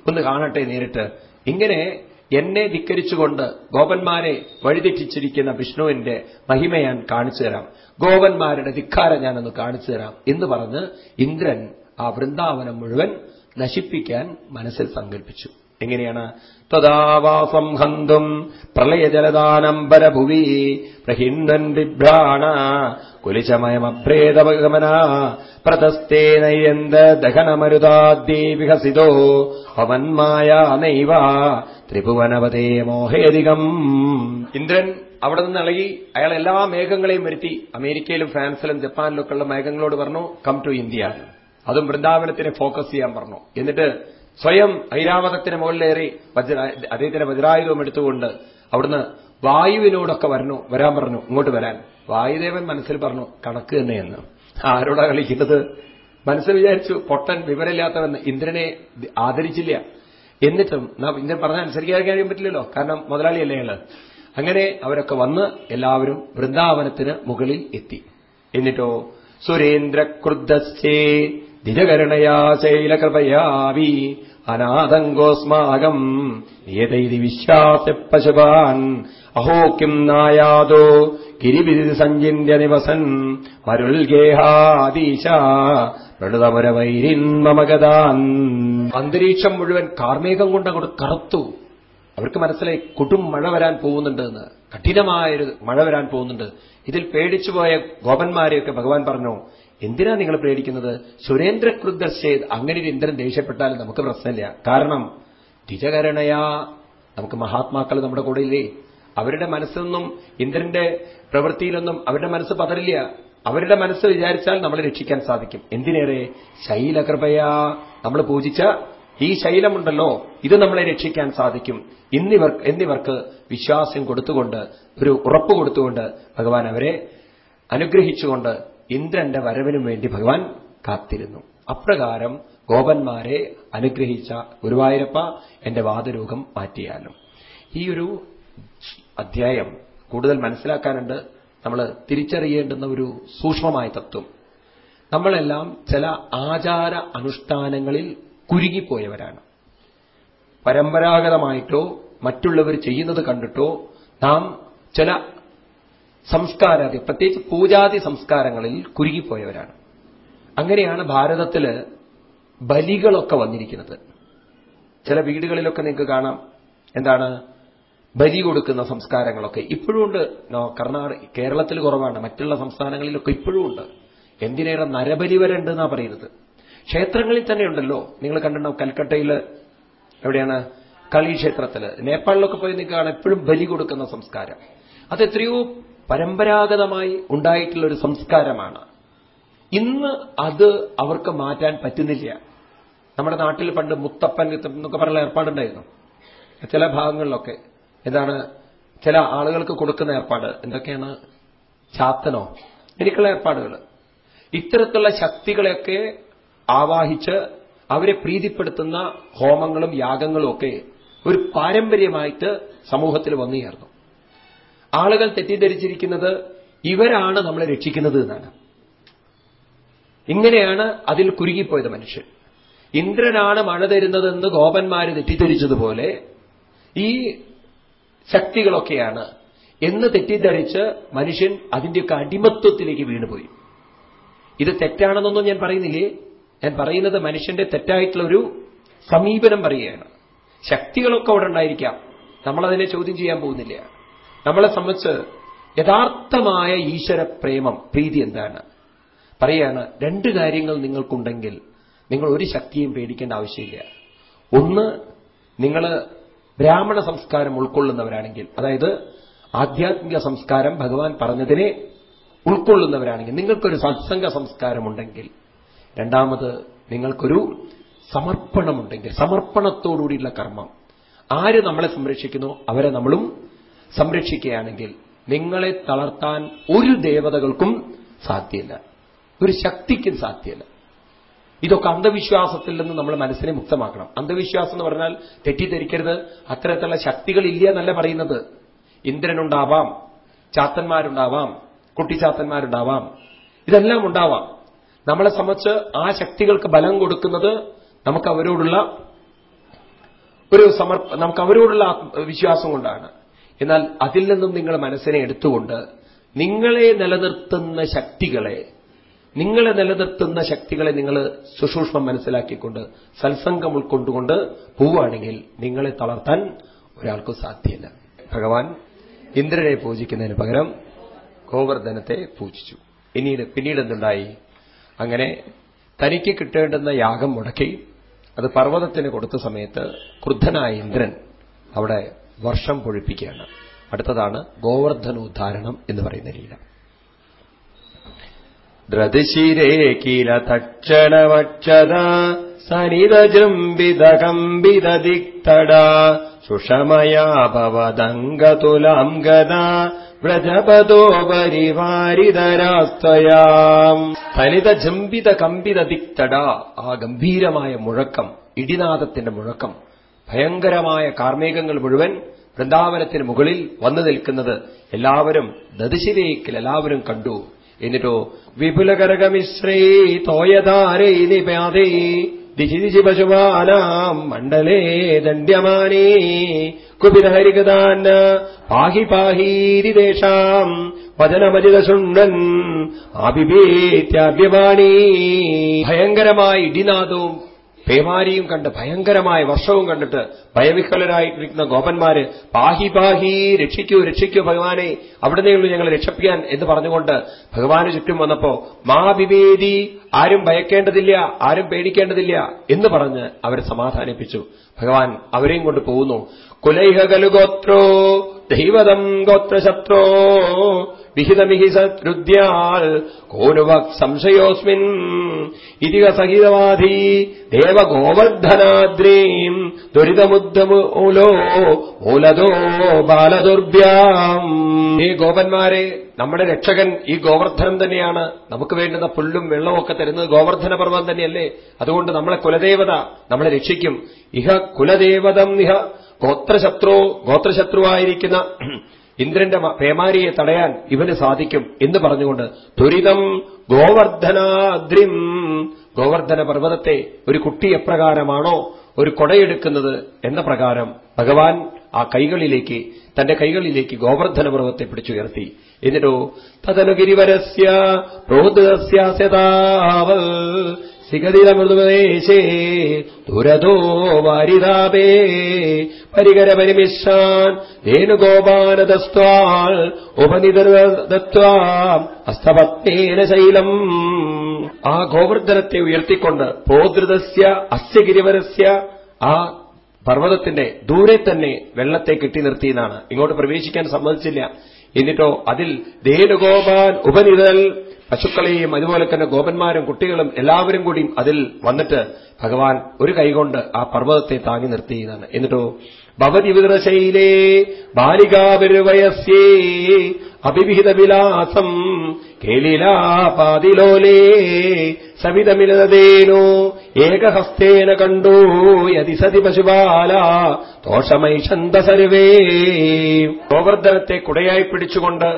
ഒന്ന് കാണട്ടെ നേരിട്ട്. ഇങ്ങനെ എന്നെ ധിക്കരിച്ചുകൊണ്ട് ഗോപന്മാരെ വഴിതെറ്റിച്ചിരിക്കുന്ന വിഷ്ണുവിന്റെ മഹിമ ഞാൻ കാണിച്ചു തരാം. ഗോപന്മാരുടെ ധിക്കാരം ഞാനൊന്ന് കാണിച്ചു തരാം എന്ന് പറഞ്ഞ് ഇന്ദ്രൻ ആ വൃന്ദാവനം മുഴുവൻ നശിപ്പിക്കാൻ മനസ്സിൽ സങ്കല്പിച്ചു എങ്ങനെയാണ്? തദാവാസം ഹന്തും പ്രളയജലദാനംബരഭുവി പ്രഹിന്ദൻ ബിഭ്രാണ കുലിശമയമഭ്രേതഗമന പ്രതസ്തേനയന്ത ദഹനമരുതാദ്യേ വികസിതോ പവന്മായ നൈവ ത്രിഭുവനവതേ മോഹേധികം ഇന്ദ്രൻ അവിടെ നിന്ന് ഇളകി അയാൾ എല്ലാ മേഘങ്ങളെയും വരുത്തി അമേരിക്കയിലും ഫ്രാൻസിലും ജപ്പാനിലും ഒക്കെയുള്ള മേഘങ്ങളോട് പറഞ്ഞു കം ടു ഇന്ത്യ അതും വൃന്ദാവനത്തിനെ ഫോക്കസ് ചെയ്യാൻ പറഞ്ഞു. എന്നിട്ട് സ്വയം ഐരാവതത്തിന് മുകളിലേറി അദ്ദേഹത്തിന്റെ വജ്രായുധവും എടുത്തുകൊണ്ട് അവിടുന്ന് വായുവിനോടൊക്കെ വരണു വരാൻ പറഞ്ഞു ഇങ്ങോട്ട് വരാൻ. വായുദേവൻ മനസ്സിൽ പറഞ്ഞു കണക്ക് തന്നെയെന്ന് ആരോടാ കളിക്കുന്നത്? മനസ്സിൽ വിചാരിച്ചു പൊട്ടൻ വിവരമില്ലാത്തവൻ ഇന്ദ്രനെ ആദരിച്ചില്ല. എന്നിട്ടും ഇന്ദ്രൻ പറഞ്ഞ അനുസരിക്കാൻ കഴിയാൻ പറ്റില്ലല്ലോ കാരണം മുതലാളിയല്ലേ അയാൾ. അങ്ങനെ അവരൊക്കെ വന്ന് എല്ലാവരും വൃന്ദാവനത്തിന് മുകളിൽ എത്തി. എന്നിട്ടോ സുരേന്ദ്ര ധിജകരണയാ ശൈലകൃപയാവി അനാഥങ്കോസ്മാകം നിയതൈതി വിശ്വാസ്യ പശുപാൻ അഹോ കിം നായാദോ. ഗിരിവിധി സഞ്ചിന്യ നിവസൻ. മരുൾഗേഹാദീശ പ്രണുതമുരവൈരിന്മമഗതാൻ അന്തരീക്ഷം മുഴുവൻ കാർമേകം കൊണ്ട് അങ്ങോട്ട് കറുത്തു. അവർക്ക് മനസ്സിലായി കൊടും മഴ വരാൻ പോകുന്നുണ്ട് എന്ന് കഠിനമായൊരു മഴ വരാൻ പോകുന്നുണ്ട്. ഇതിൽ പേടിച്ചുപോയ ഗോപന്മാരെയൊക്കെ ഭഗവാൻ പറഞ്ഞു എന്തിനാ നിങ്ങൾ പേടിക്കുന്നത്? സുരേന്ദ്ര ക്രുദ്ധശേത് അങ്ങനെ ഒരു ഇന്ദ്രൻ ദേഷ്യപ്പെട്ടാലും നമുക്ക് പ്രശ്നമില്ല. കാരണം ദ്വിജകരണയാ നമുക്ക് മഹാത്മാക്കൾ നമ്മുടെ കൂടെ ഇല്ലേ അവരുടെ മനസ്സൊന്നും ഇന്ദ്രന്റെ പ്രവൃത്തിയിലൊന്നും അവരുടെ മനസ്സ് പതറില്ല. അവരുടെ മനസ്സ് വിചാരിച്ചാൽ നമ്മളെ രക്ഷിക്കാൻ സാധിക്കും. എന്തിനേറെ? ശൈലകൃപയാ നമ്മൾ പൂജിച്ച ഈ ശൈലമുണ്ടല്ലോ. ഇത് നമ്മളെ രക്ഷിക്കാൻ സാധിക്കും. എന്നിവർ എന്നിവർക്ക് വിശ്വാസം കൊടുത്തുകൊണ്ട് ഒരു ഉറപ്പ് കൊടുത്തുകൊണ്ട് ഭഗവാൻ അവരെ അനുഗ്രഹിച്ചുകൊണ്ട് ഇന്ദ്രന്റെ വരവിനും വേണ്ടി ഭഗവാൻ കാത്തിരുന്നു. അപ്രകാരം ഗോപന്മാരെ അനുഗ്രഹിച്ച ഗുരുവായൂരപ്പ എന്റെ വാദരോഗം മാറ്റിയാലും. ഈ ഒരു അധ്യായം കൂടുതൽ മനസ്സിലാക്കാനുണ്ട്. നമ്മൾ തിരിച്ചറിയേണ്ടുന്ന ഒരു സൂക്ഷ്മമായ തത്വം. നമ്മളെല്ലാം ചില ആചാര അനുഷ്ഠാനങ്ങളിൽ കുരുങ്ങിപ്പോയവരാണ് പരമ്പരാഗതമായിട്ടോ മറ്റുള്ളവർ ചെയ്യുന്നത് കണ്ടിട്ടോ നാം ചില സംസ്കാരാദി പ്രത്യേകിച്ച് പൂജാതി സംസ്കാരങ്ങളിൽ കുരുകിപ്പോയവരാണ്. അങ്ങനെയാണ് ഭാരതത്തിൽ ബലികളൊക്കെ വന്നിരിക്കുന്നത്. ചില വീടുകളിലൊക്കെ നിങ്ങൾക്ക് കാണാം. എന്താണ്? ബലി കൊടുക്കുന്ന സംസ്കാരങ്ങളൊക്കെ ഇപ്പോഴും ഉണ്ട്. കർണാടക കേരളത്തിൽ കുറവാണ്. മറ്റുള്ള സംസ്ഥാനങ്ങളിലൊക്കെ ഇപ്പോഴും ഉണ്ട്. എന്തിനേറെ നരബലി വരെ ഉണ്ട് എന്നാ പറയുന്നത്. ക്ഷേത്രങ്ങളിൽ തന്നെ ഉണ്ടല്ലോ. നിങ്ങൾ കണ്ടിട്ടുണ്ടാവും കൽക്കട്ടയിൽ എവിടെയാണ്? കളി ക്ഷേത്രത്തിൽ നേപ്പാളിലൊക്കെ പോയി നിൽക്കുകയാണ്. എപ്പോഴും ബലി കൊടുക്കുന്ന സംസ്കാരം. അത് എത്രയോ പരമ്പരാഗതമായി ഉണ്ടായിട്ടുള്ള ഒരു സംസ്കാരമാണ്. ഇന്ന് അത് അവർക്ക് മാറ്റാൻ പറ്റുന്നില്ല. നമ്മുടെ നാട്ടിൽ പണ്ട് മുത്തപ്പൻ എന്നൊക്കെ പറയുന്ന ഏർപ്പാടുണ്ടായിരുന്നു. ചില ഭാഗങ്ങളിലൊക്കെ. എന്താണ് ചില ആളുകൾക്ക് കൊടുക്കുന്ന ഏർപ്പാട്. എന്തൊക്കെയാണ്? ചാത്തനോ. എനിക്കുള്ള ഏർപ്പാടുകൾ. ഇത്തരത്തിലുള്ള ശക്തികളെയൊക്കെ ആവാഹിച്ച് അവരെ പ്രീതിപ്പെടുത്തുന്ന ഹോമങ്ങളും യാഗങ്ങളും ഒക്കെ ഒരു പാരമ്പര്യമായിട്ട് സമൂഹത്തിൽ വന്നു ചേർന്നു ആളുകൾ തെറ്റിദ്ധരിച്ചിരിക്കുന്നത് ഇവരാണ് നമ്മളെ രക്ഷിക്കുന്നത് എന്നാണ്. ഇങ്ങനെയാണ് അതിൽ കുരുകിപ്പോയത് മനുഷ്യൻ. ഇന്ദ്രനാണ് മഴ തരുന്നതെന്ന് ഗോപന്മാര് തെറ്റിദ്ധരിച്ചതുപോലെ ഈ ശക്തികളൊക്കെയാണ് എന്ന് തെറ്റിദ്ധരിച്ച് മനുഷ്യൻ അതിന്റെയൊക്കെ അടിമത്വത്തിലേക്ക് വീണുപോയി. ഇത് തെറ്റാണെന്നൊന്നും ഞാൻ പറയുന്നില്ലേ? ഞാൻ പറയുന്നത് മനുഷ്യന്റെ തെറ്റായിട്ടുള്ള ഒരു സമീപനം പറയുകയാണ്. ശക്തികളൊക്കെ അവിടെ ഉണ്ടായിരിക്കാം. നമ്മളതിനെ ചോദ്യം ചെയ്യാൻ പോകുന്നില്ല. നമ്മളെ സംബന്ധിച്ച് യഥാർത്ഥമായ ഈശ്വര പ്രേമം പ്രീതി എന്താണ്? പറയാണ് രണ്ട് കാര്യങ്ങൾ നിങ്ങൾക്കുണ്ടെങ്കിൽ നിങ്ങൾ ഒരു ശക്തിയും പേടിക്കേണ്ട ആവശ്യമില്ല. ഒന്ന് നിങ്ങൾ ബ്രാഹ്മണ സംസ്കാരം ഉൾക്കൊള്ളുന്നവരാണെങ്കിൽ അതായത് ആധ്യാത്മിക സംസ്കാരം ഭഗവാൻ പറഞ്ഞതിനെ ഉൾക്കൊള്ളുന്നവരാണെങ്കിൽ നിങ്ങൾക്കൊരു സത്സംഗ സംസ്കാരമുണ്ടെങ്കിൽ രണ്ടാമത് നിങ്ങൾക്കൊരു സമർപ്പണമുണ്ടെങ്കിൽ സമർപ്പണത്തോടുകൂടിയുള്ള കർമ്മം. ആര് നമ്മളെ സംരക്ഷിക്കുന്നു? അവരെ നമ്മളും സംരക്ഷിക്കുകയാണെങ്കിൽ നിങ്ങളെ തളർത്താൻ ഒരു ദേവതകൾക്കും സാധ്യമല്ല ഒരു ശക്തിക്കും സാധ്യമല്ല ഇതൊക്കെ അന്ധവിശ്വാസത്തിൽ നിന്ന് നമ്മൾ മനസ്സിനെ മുക്തമാക്കണം. അന്ധവിശ്വാസം എന്ന് പറഞ്ഞാൽ തെറ്റിദ്ധരിക്കരുത്. അത്തരത്തിലുള്ള ശക്തികളില്ല എന്നല്ല പറയുന്നത്. ഇന്ദ്രനുണ്ടാവാം ചാത്തന്മാരുണ്ടാവാം കുട്ടിച്ചാത്തന്മാരുണ്ടാവാം. ഇതെല്ലാം ഉണ്ടാവാം. നമ്മളെ സംബന്ധിച്ച് ആ ശക്തികൾക്ക് ബലം കൊടുക്കുന്നത് നമുക്ക് അവരോടുള്ള ഒരു സമർപ്പ നമുക്ക് അവരോടുള്ള വിശ്വാസം കൊണ്ടാണ്. എന്നാൽ അതിൽ നിന്നും നിങ്ങൾ മനസ്സിനെ എടുത്തുകൊണ്ട് നിങ്ങളെ നിലനിർത്തുന്ന ശക്തികളെ നിങ്ങളെ നിലനിർത്തുന്ന ശക്തികളെ നിങ്ങൾ സുഷൂഷ്മം മനസ്സിലാക്കിക്കൊണ്ട് സത്സംഗം ഉൾക്കൊണ്ടുകൊണ്ട് പോവുകയാണെങ്കിൽ നിങ്ങളെ തളർത്താൻ ഒരാൾക്കും സാധ്യമല്ല ഭഗവാൻ ഇന്ദ്രനെ പൂജിക്കുന്നതിന് പകരം ഗോവർദ്ധനത്തെ പൂജിച്ചു. പിന്നീട് പിന്നീട് എന്തുണ്ടായി? അങ്ങനെ തനിക്ക് കിട്ടേണ്ടുന്ന യാഗം മുടക്കി അത് പർവതത്തിന് കൊടുത്ത സമയത്ത് ക്രുദ്ധനായ ഇന്ദ്രൻ അവിടെ വർഷം പൊഴിപ്പിക്കുകയാണ്. അടുത്തതാണ് ഗോവർദ്ധനോദ്ധാരണം എന്ന് പറയുന്ന ലീല. ദ്രതിശിരേ കില തക്ഷണവക്ഷത സനിതജൃംബിതകമ്പിതദിക്തട സുഷമയാ ഭവദംഗതുലാം ഗത വ്രജപദോ പരിവാരിതരാസ്തയാം സനിതജംബിത ദിക്തട ആ ഗംഭീരമായ മുഴക്കം ഇടിനാദത്തിന്റെ മുഴക്കം ഭയങ്കരമായ കാർമേഘങ്ങൾ മുഴുവൻ വൃന്ദാവനത്തിന് മുകളിൽ വന്നു നിൽക്കുന്നത് എല്ലാവരും ദതിശിരേക്കിൽ എല്ലാവരും കണ്ടു. എന്നിട്ടോ വിപുലകരകമിശ്രേ തോയധാരൈ നിപാതേ ദിശിദിശി മണ്ഡലേ ദണ്ഡ്യമാനേ കുപിതഹരികതാന്ന പാഹി പാഹീരിദേശാം വചനമജിതശുണ്ടൻ ആപിബേത്യാഭ്യവാണീ ഭയങ്കരമായ ഇടിനാദവും പേമാരിയും കണ്ട് ഭയങ്കരമായ വർഷവും കണ്ടിട്ട് ഭയവിഹ്വലരായിരിക്കുന്ന ഗോപന്മാര് പാഹി പാഹി രക്ഷിക്കൂ രക്ഷിക്കൂ ഭഗവാനെ അവിടുന്നെയുള്ളൂ ഞങ്ങൾ രക്ഷപ്പിക്കാൻ എന്ന് പറഞ്ഞുകൊണ്ട് ഭഗവാന് ചുറ്റും വന്നപ്പോ മാ വിവേദി ആരും ഭയക്കേണ്ടതില്ല ആരും പേടിക്കേണ്ടതില്ല എന്ന് പറഞ്ഞ് അവരെ സമാധാനിപ്പിച്ചു. ഭഗവാൻ അവരെയും കൊണ്ട് പോകുന്നു. കുലൈഹ കലുഗോത്രോ ദൈവതം ഗോത്രശത്രോ വിഹിതമിഹി സരുദ്യാൽ കോനുവക് സംശയോസ്മിൻ ഇതിക സഹിതവാധി ദേവഗോവർദ്ധനാദ്രീം ദുരിതമുദ്ധമൂലോ മൂലതോ ബാലദുർഭ്യാം. ഈ ഗോപന്മാരെ നമ്മുടെ രക്ഷകൻ ഈ ഗോവർദ്ധനം തന്നെയാണ്. നമുക്ക് വേണ്ടുന്ന പുല്ലും വെള്ളവും ഒക്കെ തരുന്നത് ഗോവർദ്ധന പർവം തന്നെയല്ലേ? അതുകൊണ്ട് നമ്മളെ കുലദേവത നമ്മളെ രക്ഷിക്കും. ഇഹ കുലദേവതം ഇഹ ഗോത്രശത്രു ഗോത്രശത്രുവായിരിക്കുന്ന ഇന്ദ്രന്റെ പേമാരിയെ തടയാൻ ഇവന് സാധിക്കും എന്ന് പറഞ്ഞുകൊണ്ട് ത്വരിതം ഗോവർദ്ധനാദ്രിം. ഗോവർദ്ധന പർവതത്തെ ഒരു കുട്ടി എപ്രകാരമാണോ ഒരു കൊടയെടുക്കുന്നത് എന്ന പ്രകാരം ഭഗവാൻ ആ കൈകളിലേക്ക് തന്റെ കൈകളിലേക്ക് ഗോവർദ്ധന പർവത്തെ പിടിച്ചുയർത്തി. എന്നിട്ടോ തതനുഗിരിവരസ്യ പ്രോദസ്യാസ്യതാവൽ സിഗതിരമൃദുദേശേ ദുരതോ വാരിതാപേ പരികര പരിമിശ്രാൻ വേണുഗോപാനദസ്വാൾ ഉപനിതത്വാം അസ്തപത്നേന ശൈലം. ആ ഗോവർദ്ധനത്തെ ഉയർത്തിക്കൊണ്ട് പോദ്രുതസ്യ അസ്യഗിരിവരസ്യ ആ പർവതത്തിന്റെ ദൂരെ തന്നെ വെള്ളത്തെ കെട്ടി നിർത്തിയെന്നാണ് ഇങ്ങോട്ട് പ്രവേശിക്കാൻ സമ്മതിച്ചില്ല. എന്നിട്ടോ അതിൽ ദേനുഗോപാൻ ഉപനിതൽ പശുക്കളെയും അതുപോലെ തന്നെ ഗോപന്മാരും കുട്ടികളും എല്ലാവരും കൂടിയും അതിൽ വന്നിട്ട് ഭഗവാൻ ഒരു കൈകൊണ്ട് ആ പർവതത്തെ താങ്ങി നിർത്തിയതാണ്. എന്നിട്ടോ ഭവതി വിതൃശൈലേ ബാലികാപരുവയസ്യേ അഭിവിഹിത വിലാസം കേലിലാപാതിലോലേ സവിതമിലതേനോ ഏകഹസ്തേന കണ്ടോ. യതി സതി പശുപാല ദോഷമൈഷന്ത സർവേ ഗോവർദ്ധനത്തെ കുടയായി പിടിച്ചുകൊണ്ട്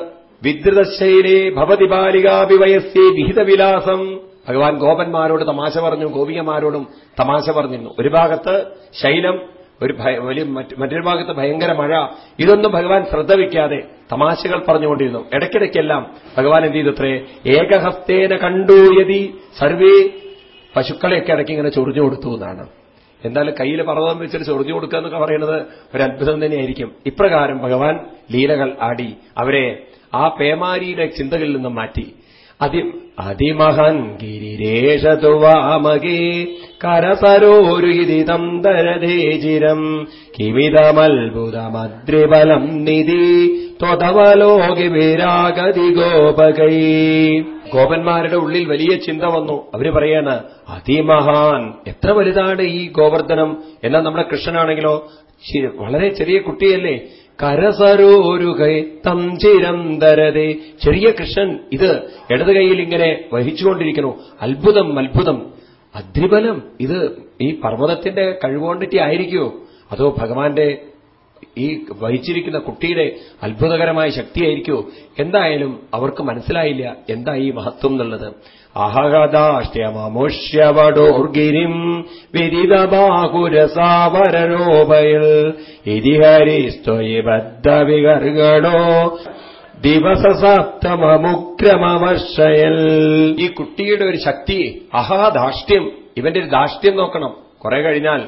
വിദ്രുതശൈലേ ഭവതി ബാലികാഭിവയസ്യേ വിഹിതവിലാസം. ഭഗവാൻ ഗോപന്മാരോട് തമാശ പറഞ്ഞു ഗോപികമാരോടും തമാശ പറഞ്ഞിരുന്നു. ഒരു ഭാഗത്ത് ശൈലം ഒരു വലിയ മറ്റൊരു ഭാഗത്ത് ഭയങ്കര മഴ. ഇതൊന്നും ഭഗവാൻ ശ്രദ്ധ വയ്ക്കാതെ തമാശകൾ പറഞ്ഞുകൊണ്ടിരുന്നു. ഇടയ്ക്കിടയ്ക്കെല്ലാം ഭഗവാൻ എന്ത് ചെയ്തത്രേ? ഏകഹസ്തേന കണ്ടു യതി സർവേ. പശുക്കളെയൊക്കെ ഇടയ്ക്ക് ഇങ്ങനെ ചൊറിഞ്ഞു കൊടുത്തു എന്നാണ്. എന്തായാലും കയ്യിൽ പർവതം വെച്ചിട്ട് ചൊറിഞ്ഞു കൊടുക്കുക എന്നൊക്കെ പറയുന്നത് ഒരു അത്ഭുതം തന്നെയായിരിക്കും. ഇപ്രകാരം ഭഗവാൻ ലീലകൾ ആടി അവരെ ആ പേമാരിയുടെ ചിന്തകളിൽ നിന്നും മാറ്റി. അതി അതിമഹൻ ഗിരിരേഷതു വാമകേ കരസരോരുഹിതം തരതേചിരം കിമിതമത്ഭുതമദ്രിബലം നിധി ത്വതവലോകി വിരാഗതി ഗോപകൈ. ഗോപന്മാരുടെ ഉള്ളിൽ വലിയ ചിന്ത വന്നു. അവർ പറയാണ് അതിമഹാൻ എത്ര വലുതാണ് ഈ ഗോവർദ്ധനം? എന്നാൽ നമ്മുടെ കൃഷ്ണനാണെങ്കിലോ വളരെ ചെറിയ കുട്ടിയല്ലേ? കരസരോരുകൈ തം ചിരന്തരതെ ചെറിയ കൃഷ്ണൻ ഇത് ഇടത് കൈയിൽ ഇങ്ങനെ വഹിച്ചുകൊണ്ടിരിക്കുന്നു. അത്ഭുതം അത്ഭുതം. അദ്രിബലം ഇത് ഈ പർവതത്തിന്റെ കഴിവോണ്ടിറ്റി ആയിരിക്കുമോ അതോ ഭഗവാന്റെ ഈ വഹിച്ചിരിക്കുന്ന കുട്ടിയുടെ അത്ഭുതകരമായ ശക്തിയായിരിക്കുമോ എന്തായാലും അവർക്ക് മനസ്സിലായില്ല എന്താ ഈ മഹത്വം എന്നുള്ളത്. അഹഗദാഷ്ട്യമമുഷ്യവടോർഗിരിം വിദിതബാഹുരസാവരരോപയൽ ഇതിഹരിസ്ത്വയി ബദ്ധവികർഗണോ ദിവസസപ്തമമുക്രമവർഷയൽ ഈ കുട്ടിയുടെ ഒരു ശക്തി അഹാദാഷ്ട്യം ഇവന്റെ ഒരു ദാഷ്ട്യം നോക്കണം. കുറെ കഴിഞ്ഞാൽ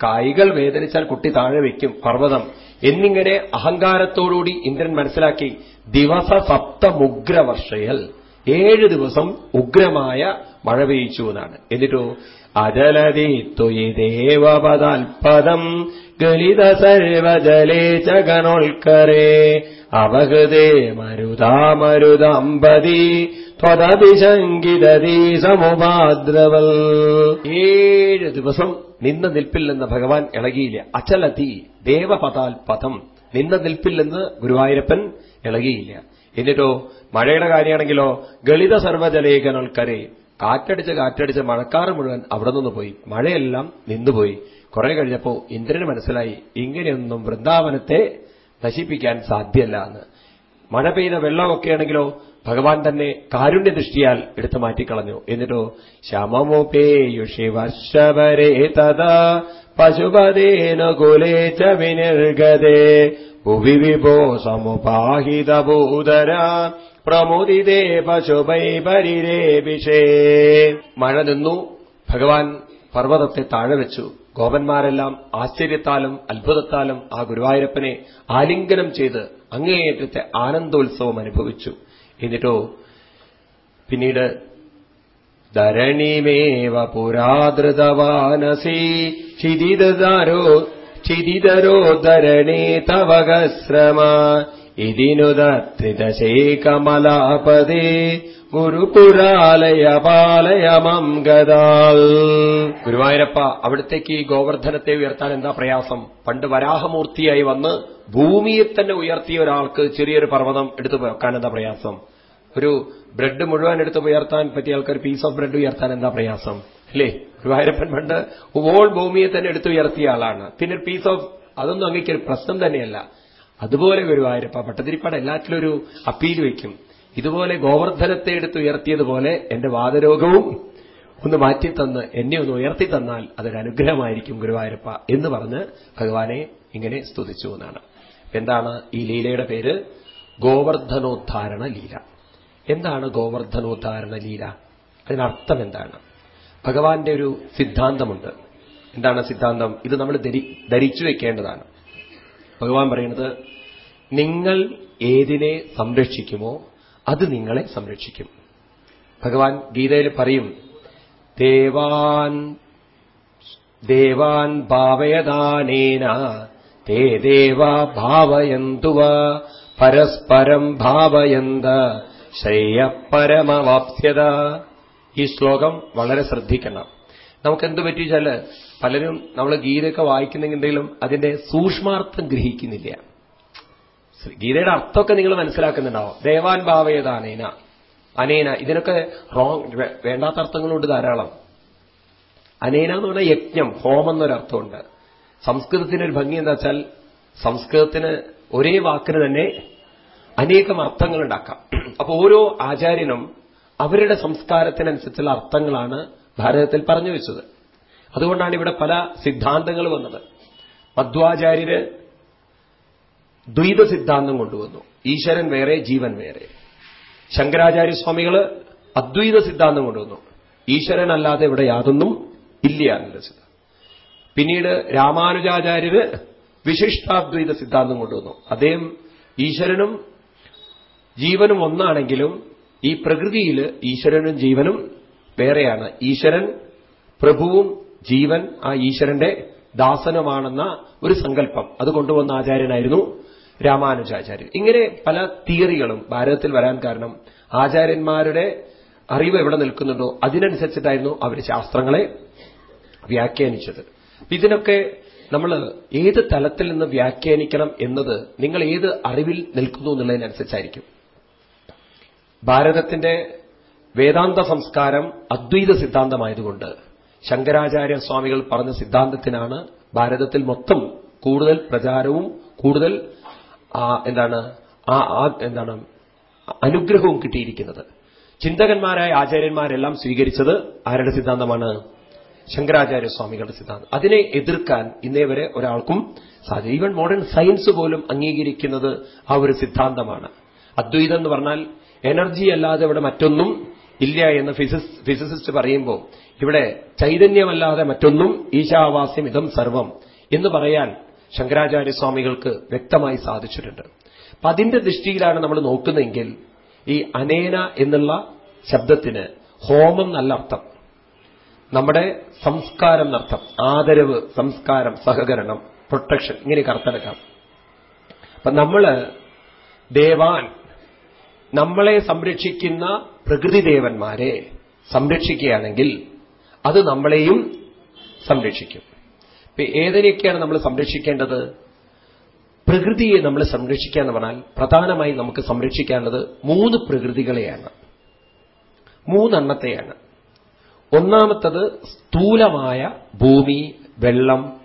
കൈകൾ വേദനിച്ചാൽ കുട്ടി താഴെ വയ്ക്കും പർവതം. എന്നിങ്ങനെ അഹങ്കാരത്തോടുകൂടി ഇന്ദ്രൻ മനസ്സിലാക്കി ദിവസ സപ്തമുഗ്രവർഷയൽ ഏഴ് ദിവസം ഉഗ്രമായ മഴ പെയ്ച്ചു എന്നാണ്. എന്നിട്ടോ? അജലതി ത്വയി ദേവപദൽപദം ഗലിത സർവജലേ ചകനോൽക്കരേ. അവഹൃതേ മരുതാമരുതാമ്പതി ത്വതഭിശങ്കിതീ സമുപാദ്രവൽ. ഏഴ് ദിവസം നിന്ന നിൽപ്പില്ലെന്ന് ഭഗവാൻ ഇളകിയില്ല. അചലതി ദേവപദാൽപദം നിന്ന നിൽപ്പില്ലെന്ന് ഗുരുവായൂരപ്പൻ ഇളകിയില്ല. എന്നിട്ടോ? മഴയുടെ കാര്യമാണെങ്കിലോ ഗളിത സർവജലേഖനൽക്കരെ കാറ്റടിച്ച് കാറ്റടിച്ച് മഴക്കാറ് മുഴുവൻ അവിടെ നിന്ന് പോയി. മഴയെല്ലാം നിന്നുപോയി. കുറെ കഴിഞ്ഞപ്പോ ഇന്ദ്രന് മനസ്സിലായി ഇങ്ങനെയൊന്നും വൃന്ദാവനത്തെ നശിപ്പിക്കാൻ സാധ്യല്ല എന്ന്. മഴ പെയ്ത വെള്ളമൊക്കെയാണെങ്കിലോ ഭഗവാൻ തന്നെ കാരുണ്യ ദൃഷ്ടിയാൽ എടുത്തു മാറ്റിക്കളഞ്ഞു. എന്നിട്ടോ ശമമുപേയുഷി വർഷവരേ തഥാ പശുപതേനുകുലേ ച വിനിർഗതേ ഭുവി സമുപാഹിതഭൂതര. പ്രമുദിതേ പശുപൈ പരിരേപിഷേ മഴ നിന്നു. ഭഗവാൻ പർവതത്തെ താഴെ വെച്ചു. ഗോപന്മാരെല്ലാം ആശ്ചര്യത്താലും അത്ഭുതത്താലും ആ ഗുരുവായൂരപ്പനെ ആലിംഗനം ചെയ്ത് അങ്ങേയറ്റത്തെ ആനന്ദോത്സവം അനുഭവിച്ചു. എന്നിട്ടോ പിന്നീട് ധരണിമേവ പുരാധൃതവാനസി ക്ഷിതിദാരോ ക്ഷിതിതരോ ധരണേ തവകശ്രമ ഇതിനുദത്രിതശേകമലാപദേ ഗുരുപുരാലയ പാലയമം ഗതാൽ ഗുരുവായൂരപ്പ അവിടത്തേക്ക് ഈ ഗോവർദ്ധനത്തെ ഉയർത്താൻ എന്താ പ്രയാസം? പണ്ട് വരാഹമൂർത്തിയായി വന്ന് ഭൂമിയെ തന്നെ ഉയർത്തിയ ഒരാൾക്ക് ചെറിയൊരു പർവതം എടുത്തു വെക്കാൻ എന്താ പ്രയാസം? ഒരു ബ്രെഡ് മുഴുവൻ എടുത്ത് ഉയർത്താൻ പറ്റിയ ആൾക്കാർ പീസ് ഓഫ് ബ്രെഡ് ഉയർത്താൻ എന്താ പ്രയാസം? അല്ലേ? ഗുരുവായൂരപ്പൻ പണ്ട് ഓൾ ഭൂമിയെ തന്നെ എടുത്തുയർത്തിയ ആളാണ്. പിന്നെ പീസ് ഓഫ് അതൊന്നും അങ്ങേക്ക് പ്രശ്നം തന്നെയല്ല. അതുപോലെ ഗുരുവായൂരപ്പ പട്ടതിരിപ്പാട് എല്ലാറ്റിലും ഒരു അപ്പീൽ വയ്ക്കും ഇതുപോലെ ഗോവർദ്ധനത്തെ എടുത്ത് ഉയർത്തിയതുപോലെ എന്റെ വാദരോഗവും ഒന്ന് മാറ്റി തന്ന് എന്നെ ഒന്ന് ഉയർത്തി തന്നാൽ അതൊരു അനുഗ്രഹമായിരിക്കും ഗുരുവായൂരപ്പ എന്ന് പറഞ്ഞ് ഭഗവാനെ ഇങ്ങനെ സ്തുതിച്ചു എന്നാണ്. എന്താണ് ഈ ലീലയുടെ പേര്? ഗോവർദ്ധനോദ്ധാരണ ലീല. എന്താണ് ഗോവർദ്ധനോദ്ധാരണ ലീല? അതിനർത്ഥം എന്താണ്? ഭഗവാന്റെ ഒരു സിദ്ധാന്തമുണ്ട്. എന്താണ് സിദ്ധാന്തം? ഇത് നമ്മൾ ധരിച്ചു വെക്കേണ്ടതാണ്. ഭഗവാൻ പറയുന്നത് നിങ്ങൾ ഏതിനെ സംരക്ഷിക്കുമോ അത് നിങ്ങളെ സംരക്ഷിക്കും. ഭഗവാൻ ഗീതയിൽ പറയും ദേവാൻ ദേവാൻ ഭാവയദാനേന തേ ദേവ ഭാവയന്തുവ പരസ്പരം ഭാവയന്ത ശ്രേയപരമവാപ്സ്യത ഈ ശ്ലോകം വളരെ ശ്രദ്ധിക്കണം. നമുക്ക് എന്ത് പറ്റിച്ചാൽ പലരും നമ്മൾ ഗീതയൊക്കെ വായിക്കുന്നെങ്കിലും അതിന്റെ സൂക്ഷ്മാർത്ഥം ഗ്രഹിക്കുന്നില്ല. ഗീതയുടെ അർത്ഥമൊക്കെ നിങ്ങൾ മനസ്സിലാക്കുന്നുണ്ടാവും. ദേവാൻ ഭാവയതാനേന അനേന ഇതിനൊക്കെ റോങ് വേണ്ടാത്ത അർത്ഥങ്ങളുണ്ട് ധാരാളം. അനേന എന്ന് പറഞ്ഞാൽ യജ്ഞം ഹോമം എന്നൊരർത്ഥമുണ്ട് സംസ്കൃതത്തിനൊരു ഭംഗി എന്താ വെച്ചാൽ സംസ്കൃതത്തിന് ഒരേ വാക്കിന് തന്നെ അനേകം അർത്ഥങ്ങൾ ഉണ്ടാക്കാം. അപ്പൊ ഓരോ ആചാര്യനും അവരുടെ സംസ്കാരത്തിനനുസരിച്ചുള്ള അർത്ഥങ്ങളാണ് ഭാരതത്തിൽ പറഞ്ഞു വെച്ചത്. അതുകൊണ്ടാണ് ഇവിടെ പല സിദ്ധാന്തങ്ങൾ വന്നത്. മധ്വാചാര്യര് ദ്വൈത സിദ്ധാന്തം കൊണ്ടുവന്നു. ഈശ്വരൻ വേറെ ജീവൻ വേറെ. ശങ്കരാചാര്യസ്വാമികൾ അദ്വൈത സിദ്ധാന്തം കൊണ്ടുവന്നു. ഈശ്വരനല്ലാതെ ഇവിടെ യാതൊന്നും ഇല്ല എന്നുള്ളത് പിന്നീട് രാമാനുജാചാര്യര് വിശിഷ്ടാദ്വൈത സിദ്ധാന്തം കൊണ്ടുവന്നു. അദ്ദേഹം ഈശ്വരനും ജീവനും ഒന്നാണെങ്കിലും ഈ പ്രകൃതിയിൽ ഈശ്വരനും ജീവനും വേറെയാണ്. ഈശ്വരൻ പ്രഭുവും ജീവൻ ആ ഈശ്വരന്റെ ദാസനുമാണെന്ന ഒരു സങ്കല്പം. അത് കൊണ്ടുവന്ന ആചാര്യനായിരുന്നു രാമാനുജാചാര്യൻ ഇങ്ങനെ പല തിയറികളും ഭാരതത്തിൽ വരാൻ കാരണം ആചാര്യന്മാരുടെ അറിവ് എവിടെ നിൽക്കുന്നുണ്ടോ അതിനനുസരിച്ചിട്ടായിരുന്നു അവർ ശാസ്ത്രങ്ങളെ വ്യാഖ്യാനിച്ചത്. ഇതിനൊക്കെ നമ്മൾ ഏത് തലത്തിൽ നിന്ന് വ്യാഖ്യാനിക്കണം എന്നത് നിങ്ങൾ ഏത് അറിവിൽ നിൽക്കുന്നു എന്നുള്ളതിനനുസരിച്ചായിരിക്കും. ഭാരതത്തിന്റെ വേദാന്ത സംസ്കാരം അദ്വൈത സിദ്ധാന്തമായതുകൊണ്ട് ശങ്കരാചാര്യ സ്വാമികൾ പറഞ്ഞ സിദ്ധാന്തത്തിനാണ് ഭാരതത്തിൽ മൊത്തം കൂടുതൽ പ്രചാരവും കൂടുതൽ എന്താണ് ആ എന്താണ് അനുഗ്രഹവും കിട്ടിയിരിക്കുന്നത്. ചിന്തകന്മാരായ ആചാര്യന്മാരെല്ലാം സ്വീകരിച്ചത് ആരുടെ സിദ്ധാന്തമാണ്? ശങ്കരാചാര്യ സ്വാമികളുടെ സിദ്ധാന്തം. അതിനെ എതിർക്കാൻ ഇന്നേ വരെ ഒരാൾക്കും സാധ്യത ഈവൻ മോഡേൺ സയൻസ് പോലും അംഗീകരിക്കുന്നത് ആ ഒരു സിദ്ധാന്തമാണ്. അദ്വൈതം എന്ന് പറഞ്ഞാൽ എനർജി അല്ലാതെ ഇവിടെ മറ്റൊന്നും ഇല്ല എന്ന് ഫിസിസിസ്റ്റ് പറയുമ്പോൾ ഇവിടെ ചൈതന്യമല്ലാതെ മറ്റൊന്നും ഈശാവാസ്യം ഇതം സർവം എന്ന് പറയാൻ ശങ്കരാചാര്യസ്വാമികൾക്ക് വ്യക്തമായി സാധിച്ചിട്ടുണ്ട്. അപ്പൊ അതിന്റെ ദൃഷ്ടിയിലാണ് നമ്മൾ നോക്കുന്നതെങ്കിൽ ഈ അനേന എന്നുള്ള ശബ്ദത്തിന് ഹോമം നല്ല അർത്ഥം നമ്മുടെ സംസ്കാരം എന്നർത്ഥം ആദരവ് സംസ്കാരം സഹകരണം പ്രൊട്ടക്ഷൻ ഇങ്ങനെ കർത്തെടുക്കാം അപ്പൊ നമ്മൾ ദേവാൻ നമ്മളെ സംരക്ഷിക്കുന്ന പ്രകൃതിദേവന്മാരെ സംരക്ഷിക്കുകയാണെങ്കിൽ അത് നമ്മളെയും സംരക്ഷിക്കും. ഇപ്പൊ ഏതിനെയൊക്കെയാണ് നമ്മൾ സംരക്ഷിക്കേണ്ടത്? പ്രകൃതിയെ നമ്മൾ സംരക്ഷിക്കുക എന്ന് പറഞ്ഞാൽ പ്രധാനമായി നമുക്ക് സംരക്ഷിക്കാനുള്ളത് മൂന്ന് പ്രകൃതികളെയാണ്. മൂന്നെണ്ണത്തെയാണ്. ഒന്നാമത്തത് സ്ഥൂലമായ ഭൂമി വെള്ളം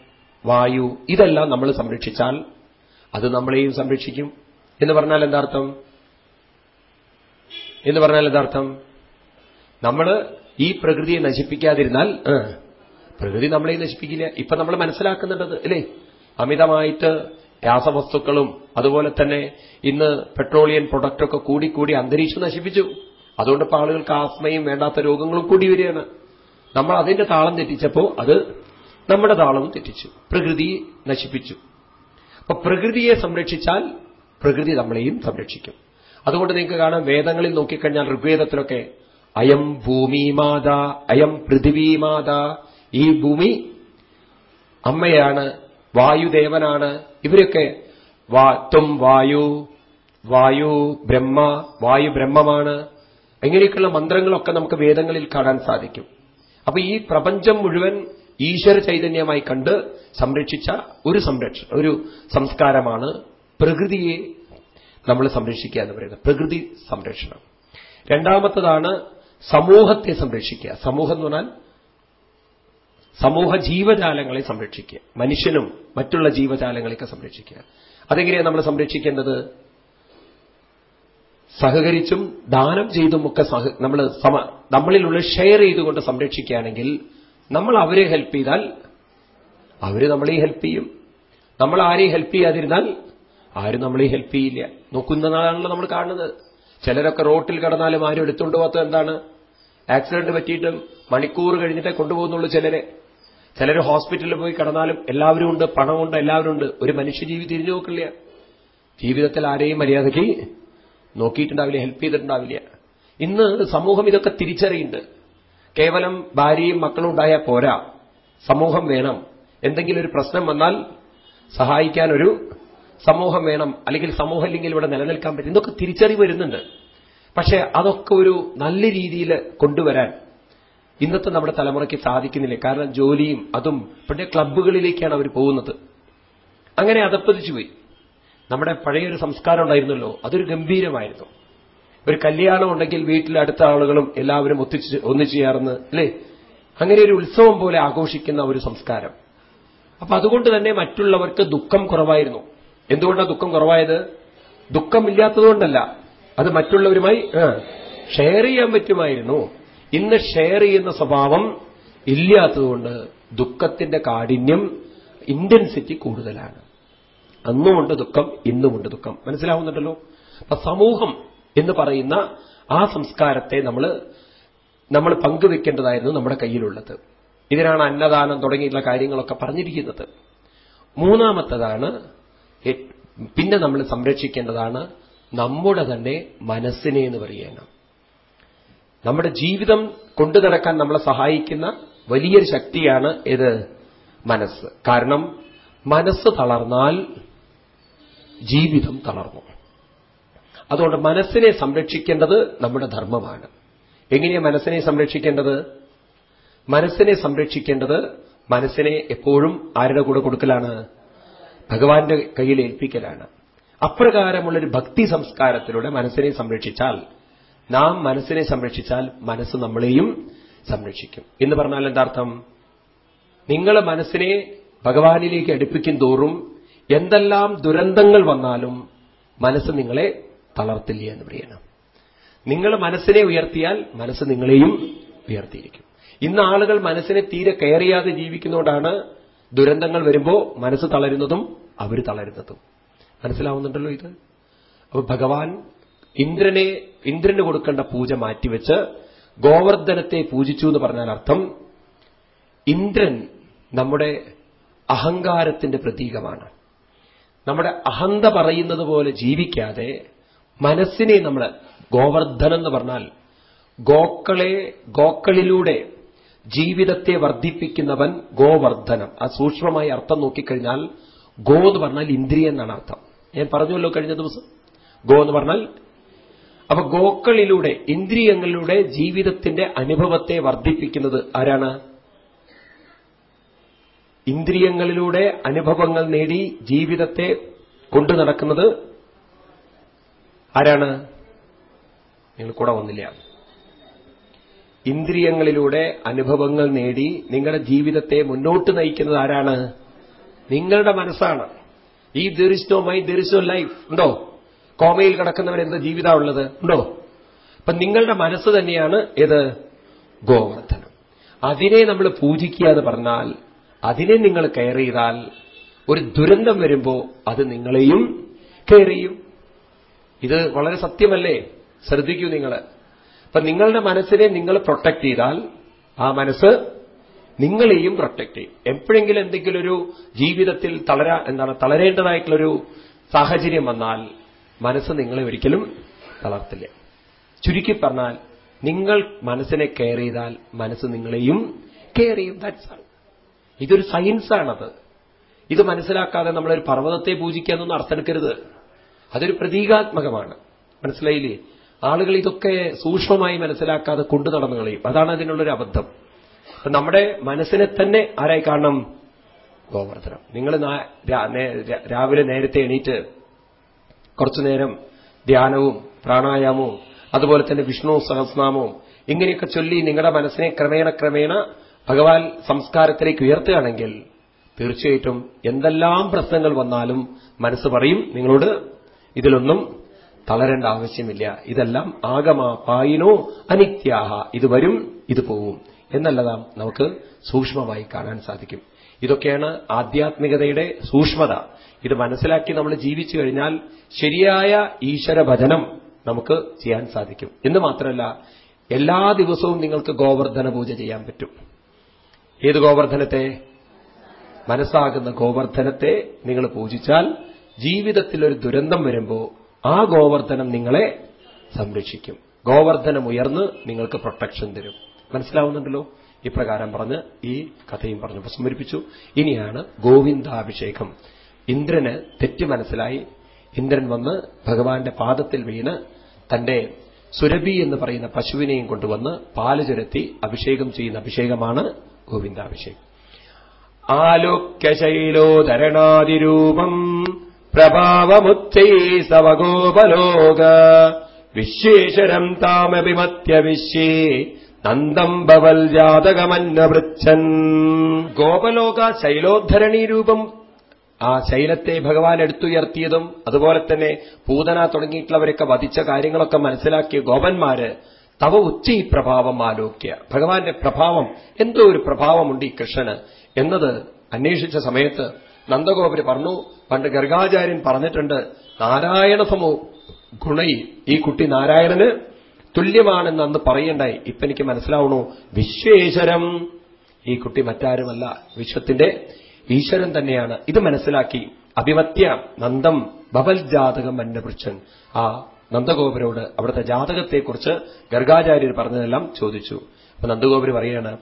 വായു ഇതെല്ലാം നമ്മൾ സംരക്ഷിച്ചാൽ അത് നമ്മളെയും സംരക്ഷിക്കും. എന്ന് പറഞ്ഞാൽ എന്താർത്ഥം എന്ന് പറഞ്ഞാൽ എന്താർത്ഥം? നമ്മൾ ഈ പ്രകൃതിയെ നശിപ്പിക്കാതിരുന്നാൽ പ്രകൃതി നമ്മളെ നശിപ്പിക്കില്ല. ഇപ്പൊ നമ്മൾ മനസ്സിലാക്കുന്നുണ്ടത് അല്ലേ? അമിതമായിട്ട് രാസവസ്തുക്കളും അതുപോലെ തന്നെ ഇന്ന് പെട്രോളിയം പ്രൊഡക്റ്റൊക്കെ കൂടിക്കൂടി അന്തരീക്ഷം നശിപ്പിച്ചു. അതുകൊണ്ട് ഇപ്പൊ ആളുകൾക്ക് ആസ്മയും വേണ്ടാത്ത രോഗങ്ങളും കൂടി വരികയാണ്. നമ്മൾ അതിന്റെ താളം തെറ്റിച്ചപ്പോ അത് നമ്മുടെ താളവും തെറ്റിച്ചു. പ്രകൃതി നശിപ്പിച്ചു. അപ്പൊ പ്രകൃതിയെ സംരക്ഷിച്ചാൽ പ്രകൃതി നമ്മളെയും സംരക്ഷിക്കും. അതുകൊണ്ട് നിങ്ങൾക്ക് കാണാം വേദങ്ങളിൽ നോക്കിക്കഴിഞ്ഞാൽ ഋഗ്വേദത്തിലൊക്കെ അയം ഭൂമി ഭൂമിമാത അയം പൃഥിവീമാത ഈ ഭൂമി അമ്മയാണ് വായുദേവനാണ് ഇവരൊക്കെ ത്വം വായു വായു ബ്രഹ്മ വായു ബ്രഹ്മമാണ്. ഇങ്ങനെയൊക്കെയുള്ള മന്ത്രങ്ങളൊക്കെ നമുക്ക് വേദങ്ങളിൽ കാണാൻ സാധിക്കും. അപ്പൊ ഈ പ്രപഞ്ചം മുഴുവൻ ഈശ്വര ചൈതന്യമായി കണ്ട് സംരക്ഷിച്ച ഒരു സംരക്ഷ ഒരു സംസ്കാരമാണ് പ്രകൃതിയെ നമ്മൾ സംരക്ഷിക്കുക എന്ന് പറയുന്നത് പ്രകൃതി സംരക്ഷണം. രണ്ടാമത്തതാണ് സമൂഹത്തെ സംരക്ഷിക്കുക. സമൂഹം എന്ന് പറഞ്ഞാൽ സമൂഹ ജീവജാലങ്ങളെ സംരക്ഷിക്കുക. മനുഷ്യനും മറ്റുള്ള ജീവജാലങ്ങളെയൊക്കെ സംരക്ഷിക്കുക. അതെങ്ങനെയാണ് നമ്മൾ സംരക്ഷിക്കേണ്ടത്? സഹകരിച്ചും ദാനം ചെയ്തുമൊക്കെ സഹ നമ്മൾ നമ്മളിലുള്ള ഷെയർ ചെയ്തുകൊണ്ട് സംരക്ഷിക്കുകയാണെങ്കിൽ നമ്മൾ അവരെ ഹെൽപ്പ് ചെയ്താൽ അവർ നമ്മളെ ഹെൽപ്പ് ചെയ്യും. നമ്മൾ ആരെയും ഹെൽപ്പ് ചെയ്യാതിരുന്നാൽ ആരും നമ്മളെ ഹെൽപ്പ് ചെയ്യില്ല. നോക്കുന്നതാണല്ലോ നമ്മൾ കാണുന്നത്. ചിലരൊക്കെ റോട്ടിൽ കിടന്നാലും ആരും എടുത്തുകൊണ്ട് പോകാത്തത് എന്താണ്? ആക്സിഡന്റ് പറ്റിയിട്ടും മണിക്കൂർ കഴിഞ്ഞിട്ടേ കൊണ്ടുപോകുന്നുള്ളൂ ചിലരെ. ചിലർ ഹോസ്പിറ്റലിൽ പോയി കിടന്നാലും എല്ലാവരും ഉണ്ട് പണമുണ്ട് എല്ലാവരും ഉണ്ട്. ഒരു മനുഷ്യജീവി തിരിഞ്ഞു നോക്കില്ല. ജീവിതത്തിൽ ആരെയും മര്യാദയ്ക്ക് നോക്കിയിട്ടുണ്ടാവില്ല ഹെൽപ്പ് ചെയ്തിട്ടുണ്ടാവില്ല. ഇന്ന് സമൂഹം ഇതൊക്കെ തിരിച്ചറിയുന്നുണ്ട്. കേവലം ഭാര്യയും മക്കളും ഉണ്ടായാൽ പോരാ. സമൂഹം വേണം. എന്തെങ്കിലും ഒരു പ്രശ്നം വന്നാൽ സഹായിക്കാൻ ഒരു സമൂഹം വേണം അല്ലെങ്കിൽ സമൂഹം ഇല്ലെങ്കിൽ ഇവിടെ നിലനിൽക്കാൻ പറ്റും. ഇതൊക്കെ തിരിച്ചറിവ് വരുന്നുണ്ട്. പക്ഷെ അതൊക്കെ ഒരു നല്ല രീതിയിൽ കൊണ്ടുവരാൻ ഇന്നത്തെ നമ്മുടെ തലമുറയ്ക്ക് സാധിക്കുന്നില്ല. കാരണം ജോലിയും അതും പിന്നെ ക്ലബ്ബുകളിലേക്കാണ് അവർ പോകുന്നത്. അങ്ങനെ അതപ്പതിച്ചു പോയി. നമ്മുടെ പഴയൊരു സംസ്കാരം ഉണ്ടായിരുന്നല്ലോ അതൊരു ഗംഭീരമായിരുന്നു. ഒരു കല്യാണം ഉണ്ടെങ്കിൽ വീട്ടിലെ അടുത്ത ആളുകളും എല്ലാവരും ഒത്തിച്ച് ഒന്നിച്ചു ചേർന്ന് അല്ലേ? അങ്ങനെ ഒരു ഉത്സവം പോലെ ആഘോഷിക്കുന്ന ഒരു സംസ്കാരം. അപ്പൊ അതുകൊണ്ട് തന്നെ മറ്റുള്ളവർക്ക് ദുഃഖം കുറവായിരുന്നു. എന്തുകൊണ്ടാണ് ദുഃഖം കുറവായത്? ദുഃഖമില്ലാത്തതുകൊണ്ടല്ല. അത് മറ്റുള്ളവരുമായി ഷെയർ ചെയ്യാൻ പറ്റുമായിരുന്നു. ഇന്ന് ഷെയർ ചെയ്യുന്ന സ്വഭാവം ഇല്ലാത്തതുകൊണ്ട് ദുഃഖത്തിന്റെ കാഠിന്യം ഇന്റൻസിറ്റി കൂടുതലാണ്. അന്നുമുണ്ട് ദുഃഖം ഇന്നുമുണ്ട് ദുഃഖം. മനസ്സിലാവുന്നുണ്ടല്ലോ? അപ്പൊ സമൂഹം എന്ന് പറയുന്ന ആ സംസ്കാരത്തെ നമ്മൾ നമ്മൾ പങ്കുവെക്കേണ്ടതായിരുന്നു നമ്മുടെ കയ്യിലുള്ളത്. ഇതിനാണ് അന്നദാനം തുടങ്ങിയിട്ടുള്ള കാര്യങ്ങളൊക്കെ പറഞ്ഞിരിക്കുന്നത്. മൂന്നാമത്തതാണ് പിന്നെ നമ്മൾ സംരക്ഷിക്കേണ്ടതാണ് നമ്മുടെ തന്നെ മനസ്സിനെ എന്ന് പറയണം നമ്മുടെ ജീവിതം കൊണ്ടു നടക്കാൻ നമ്മളെ സഹായിക്കുന്ന വലിയൊരു ശക്തിയാണ് ഇത് മനസ്സ്. കാരണം മനസ്സ് തളർന്നാൽ ജീവിതം തളർന്നു. അതുകൊണ്ട് മനസ്സിനെ സംരക്ഷിക്കേണ്ടത് നമ്മുടെ ധർമ്മമാണ്. എങ്ങനെയാണ് മനസ്സിനെ സംരക്ഷിക്കേണ്ടത്? മനസ്സിനെ സംരക്ഷിക്കേണ്ടത് മനസ്സിനെ എപ്പോഴും ആരുടെ കൂടെ കൊടുക്കലാണ്? ഭഗവാന്റെ കയ്യിൽ ഏൽപ്പിക്കലാണ്. അപ്രകാരമുള്ളൊരു ഭക്തി സംസ്കാരത്തിലൂടെ മനസ്സിനെ സംരക്ഷിച്ചാൽ നാം മനസ്സിനെ സംരക്ഷിച്ചാൽ മനസ്സ് നമ്മളെയും സംരക്ഷിക്കും. എന്ന് പറഞ്ഞാൽ എന്താർത്ഥം? നിങ്ങൾ മനസ്സിനെ ഭഗവാനിലേക്ക് അടുപ്പിക്കും തോറും എന്തെല്ലാം ദുരന്തങ്ങൾ വന്നാലും മനസ്സ് നിങ്ങളെ തളർത്തില്ല എന്ന് പറയണം. നിങ്ങൾ മനസ്സിനെ ഉയർത്തിയാൽ മനസ്സ് നിങ്ങളെയും ഉയർത്തിയിരിക്കും. ഇന്ന് ആളുകൾ മനസ്സിനെ തീരെ കയറിയാതെ ജീവിക്കുന്നതുകൊണ്ടാണ് ദുരന്തങ്ങൾ വരുമ്പോൾ മനസ്സ് തളരുന്നതും അവർ തളരുന്നതും. മനസ്സിലാവുന്നുണ്ടല്ലോ ഇത്? അപ്പൊ ഭഗവാൻ ഇന്ദ്രനെ ഇന്ദ്രന് കൊടുക്കേണ്ട പൂജ മാറ്റിവെച്ച് ഗോവർദ്ധനത്തെ പൂജിച്ചു എന്ന് പറഞ്ഞാൽ അർത്ഥം ഇന്ദ്രൻ നമ്മുടെ അഹങ്കാരത്തിന്റെ പ്രതീകമാണ്. നമ്മുടെ അഹന്ത പറയുന്നത് പോലെ ജീവിക്കാതെ മനസ്സിനെ നമ്മൾ ഗോവർദ്ധനം എന്ന് പറഞ്ഞാൽ ഗോക്കളെ ഗോക്കളിലൂടെ ജീവിതത്തെ വർദ്ധിപ്പിക്കുന്നവൻ ഗോവർദ്ധനം. ആ സൂക്ഷ്മമായ അർത്ഥം നോക്കിക്കഴിഞ്ഞാൽ ഗോ എന്ന് പറഞ്ഞാൽ ഇന്ദ്രിയ എന്നാണ് അർത്ഥം. ഞാൻ പറഞ്ഞുവല്ലോ കഴിഞ്ഞ ദിവസം? ഗോ എന്ന് പറഞ്ഞാൽ അപ്പൊ ഗോക്കളിലൂടെ ഇന്ദ്രിയങ്ങളിലൂടെ ജീവിതത്തിന്റെ അനുഭവത്തെ വർദ്ധിപ്പിക്കുന്നത് ആരാണ്? ഇന്ദ്രിയങ്ങളിലൂടെ അനുഭവങ്ങൾ നേടി ജീവിതത്തെ കൊണ്ടു നടക്കുന്നത് ആരാണ്? നിങ്ങൾ കൂടെ വന്നില്ല. ഇന്ദ്രിയങ്ങളിലൂടെ അനുഭവങ്ങൾ നേടി നിങ്ങളുടെ ജീവിതത്തെ മുന്നോട്ട് നയിക്കുന്നത് ആരാണ്? നിങ്ങളുടെ മനസ്സാണ്. ഈ there is no my no life ഉണ്ടോ? കോമയിൽ കിടക്കുന്നവർ എന്ത് ജീവിതമുള്ളത് ഉണ്ടോ? അപ്പൊ നിങ്ങളുടെ മനസ്സ് തന്നെയാണ് ഏത്? ഗോവർദ്ധനം. അതിനെ നമ്മൾ പൂജിക്കുക എന്ന് പറഞ്ഞാൽ അതിനെ നിങ്ങൾ കെയർ ചെയ്താൽ ഒരു ദുരന്തം വരുമ്പോ അത് നിങ്ങളെയും കെയർ ചെയ്യും. ഇത് വളരെ സത്യമല്ലേ? ശ്രദ്ധിക്കൂ നിങ്ങൾ അപ്പൊ നിങ്ങളുടെ മനസ്സിനെ നിങ്ങൾ പ്രൊട്ടക്ട് ചെയ്താൽ ആ മനസ്സ് നിങ്ങളെയും പ്രൊട്ടക്ട് ചെയ്യും. എപ്പോഴെങ്കിലും എന്തെങ്കിലും ഒരു ജീവിതത്തിൽ തളരാ എന്താണ് തളരേണ്ടതായിട്ടുള്ളൊരു സാഹചര്യം വന്നാൽ മനസ്സ് നിങ്ങളെ ഒരിക്കലും തളർത്തില്ല. ചുരുക്കി പറഞ്ഞാൽ നിങ്ങൾ മനസ്സിനെ കെയർ ചെയ്താൽ മനസ്സ് നിങ്ങളെയും കെയർ ചെയ്യും. ദാറ്റ്സ് ആൾ ഇതൊരു സയൻസാണത് ഇത് മനസ്സിലാക്കാതെ നമ്മളൊരു പർവതത്തെ പൂജിക്കാന്നൊന്നും അർത്ഥമെടുക്കരുത്. അതൊരു പ്രതീകാത്മകമാണ്. മനസ്സിലായില്ലേ? ആളുകൾ ഇതൊക്കെ സൂക്ഷ്മമായി മനസ്സിലാക്കാതെ കൊണ്ടു നടന്നു കളയും. അതാണ് അതിനുള്ളൊരു അബദ്ധം. അപ്പൊ നമ്മുടെ മനസ്സിനെ തന്നെ ആരായി കാണണം? ഗോവർദ്ധനം. നിങ്ങൾ രാവിലെ നേരത്തെ എണീറ്റ് കുറച്ചു നേരം ധ്യാനവും പ്രാണായാമവും അതുപോലെ തന്നെ വിഷ്ണു സഹസ്നാമവും ഇങ്ങനെയൊക്കെ ചൊല്ലി നിങ്ങളുടെ മനസ്സിനെ ക്രമേണ ക്രമേണ ഭഗവാൻ സംസ്കാരത്തിലേക്ക് ഉയർത്തുകയാണെങ്കിൽ തീർച്ചയായിട്ടും എന്തെല്ലാം പ്രശ്നങ്ങൾ വന്നാലും മനസ്സ് പറയും നിങ്ങളോട് ഇതിലൊന്നും തളരേണ്ട ആവശ്യമില്ല. ഇതെല്ലാം ആഗമാ പായിനോ അനിത്യാഹ. ഇത് വരും ഇത് പോവും. എന്നല്ലതാം നമുക്ക് സൂക്ഷ്മമായി കാണാൻ സാധിക്കും. ഇതൊക്കെയാണ് ആധ്യാത്മികതയുടെ സൂക്ഷ്മത. ഇത് മനസ്സിലാക്കി നമ്മൾ ജീവിച്ചു കഴിഞ്ഞാൽ ശരിയായ ഈശ്വരഭജനം നമുക്ക് ചെയ്യാൻ സാധിക്കും. എന്ന് മാത്രമല്ല എല്ലാ ദിവസവും നിങ്ങൾക്ക് ഗോവർദ്ധന പൂജ ചെയ്യാൻ പറ്റും. ഏത് ഗോവർദ്ധനത്തെ? മനസ്സാകുന്ന ഗോവർദ്ധനത്തെ നിങ്ങൾ പൂജിച്ചാൽ ജീവിതത്തിൽ ഒരു ദുരന്തം വരുമ്പോൾ ആ ഗോവർദ്ധനം നിങ്ങളെ സംരക്ഷിക്കും. ഗോവർദ്ധനം ഉയർന്ന് നിങ്ങൾക്ക് പ്രൊട്ടക്ഷൻ തരും. മനസ്സിലാവുന്നുണ്ടല്ലോ? ഇപ്രകാരം പറഞ്ഞ് ഈ കഥയും പറഞ്ഞ് സ്മരിപ്പിച്ചു ഇനിയാണ് ഗോവിന്ദാഭിഷേകം. ഇന്ദ്രന് തെറ്റ് മനസ്സിലായി. ഇന്ദ്രൻ വന്ന് ഭഗവാന്റെ പാദത്തിൽ വീണ് തന്റെ സുരഭി എന്ന് പറയുന്ന പശുവിനെയും കൊണ്ടുവന്ന് പാൽ ചുരത്തി അഭിഷേകം ചെയ്യുന്ന അഭിഷേകമാണ് ഗോവിന്ദാഭിഷേകം. ആലോക്യശൈലോധരണാതിരൂപം പ്രഭാവമുച്ചൈസവഗോപലോക വിശ്വേശ്വരം താമഭിമത്യ വിശ്വേ നന്ദം ബവൽ ജാതകമന്നവൃച്ഛൻ ഗോപലോക ശൈലോദ്ധരണീ രൂപം. ആ ശൈലത്തെ ഭഗവാൻ എടുത്തുയർത്തിയതും അതുപോലെ തന്നെ പൂതന തുടങ്ങിയിട്ടുള്ളവരൊക്കെ വധിച്ച കാര്യങ്ങളൊക്കെ മനസ്സിലാക്കിയ ഗോപന്മാര് തവ ഉച്ച ഈ പ്രഭാവം ആലോക്യ. ഭഗവാന്റെ പ്രഭാവം എന്തോ ഒരു പ്രഭാവമുണ്ട് ഈ കൃഷ്ണന് എന്നത് അന്വേഷിച്ച സമയത്ത് നന്ദഗോപര് പറഞ്ഞു പണ്ട് ഗർഗാചാര്യൻ പറഞ്ഞിട്ടുണ്ട് നാരായണ സമോ ഗുണൈ ഈ കുട്ടി നാരായണന് തുല്യമാണെന്ന് അന്ന് പറയണ്ടായി. ഇപ്പൊ എനിക്ക് മനസ്സിലാവണു വിശ്വേശ്വരം. ഈ കുട്ടി മറ്റാരുമല്ല വിശ്വത്തിന്റെ ഈശ്വരൻ തന്നെയാണ്. ഇത് മനസ്സിലാക്കി അഭിമത്യ നന്ദം ബബൽ ജാതകം അന്നപൃച്ഛൻ. ആ നന്ദഗോപുരോട് അവിടുത്തെ ജാതകത്തെക്കുറിച്ച് ഗർഗാചാര്യർ പറഞ്ഞതെല്ലാം ചോദിച്ചു. അപ്പൊ നന്ദഗോപുര് പറയാണ്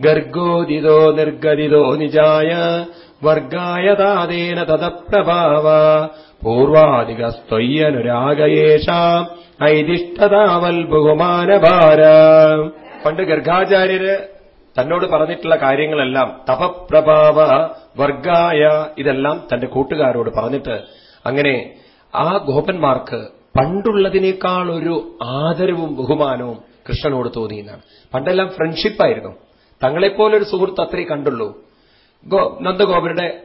ഗർഗോദിതോ നിർഗതിതോ നിജായ വർഗായതാദേന തദപ്രഭാവ. പൂർവാധികസ്ത്വയ്യനുരാഗയേഷ ഐതിഷ്ഠതാവൽ ബഹുമാനഭാര. പണ്ട് ഗർഗാചാര്യര് തന്നോട് പറഞ്ഞിട്ടുള്ള കാര്യങ്ങളെല്ലാം തപപ്രഭാവ വർഗായ ഇതെല്ലാം തന്റെ കൂട്ടുകാരോട് പറഞ്ഞിട്ട് അങ്ങനെ ആ ഗോപന്മാർക്ക് പണ്ടുള്ളതിനേക്കാൾ ഒരു ആദരവും ബഹുമാനവും കൃഷ്ണനോട് തോന്നിയെന്നാണ്. പണ്ടെല്ലാം ഫ്രണ്ട്ഷിപ്പായിരുന്നു തങ്ങളെപ്പോലൊരു സുഹൃത്ത് അത്രേ കണ്ടുള്ളൂ. നന്ദഗോപരുടെ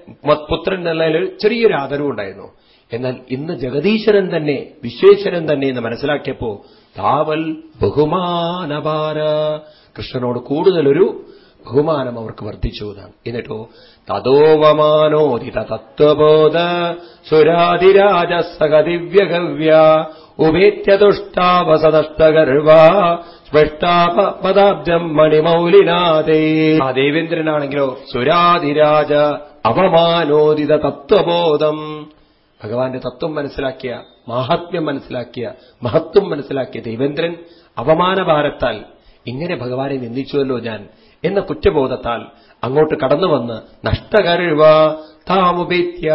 പുത്രൻ എന്നുള്ളതിൽ ചെറിയൊരു ആദരവും ഉണ്ടായിരുന്നു. എന്നാൽ ഇന്ന് ജഗദീശ്വരൻ തന്നെ വിശ്വേശ്വരൻ തന്നെ എന്ന് മനസ്സിലാക്കിയപ്പോ താവൽ ബഹുമാനപാര. കൃഷ്ണനോട് കൂടുതലൊരു ബഹുമാനം അവർക്ക് വർദ്ധിച്ചു എന്നാണ്. എന്നിട്ടോ തതോവമാനോദിത തത്വബോധ സുരാതിരാജ സഹദിവ്യഗവ്യ ഉപേത്യതുഷ്ടാവസദഷ്ടഗർവ സ്പഷ്ടാപദാബ്ജം മണിമൗലിനാഥേ. ആ ദേവേന്ദ്രനാണെങ്കിലോ സുരാതിരാജ അപമാനോദിത തത്വബോധം. ഭഗവാന്റെ തത്വം മനസ്സിലാക്കിയ മാഹാത്മ്യം മനസ്സിലാക്കിയ മഹത്വം മനസ്സിലാക്കിയ ദേവേന്ദ്രൻ അവമാനഭാരത്താൽ ഇങ്ങനെ ഭഗവാനെ നിന്ദിച്ചുവല്ലോ ഞാൻ എന്ന കുറ്റബോധത്താൽ അങ്ങോട്ട് കടന്നു വന്ന് നഷ്ടകരുവ താമുപേത്യ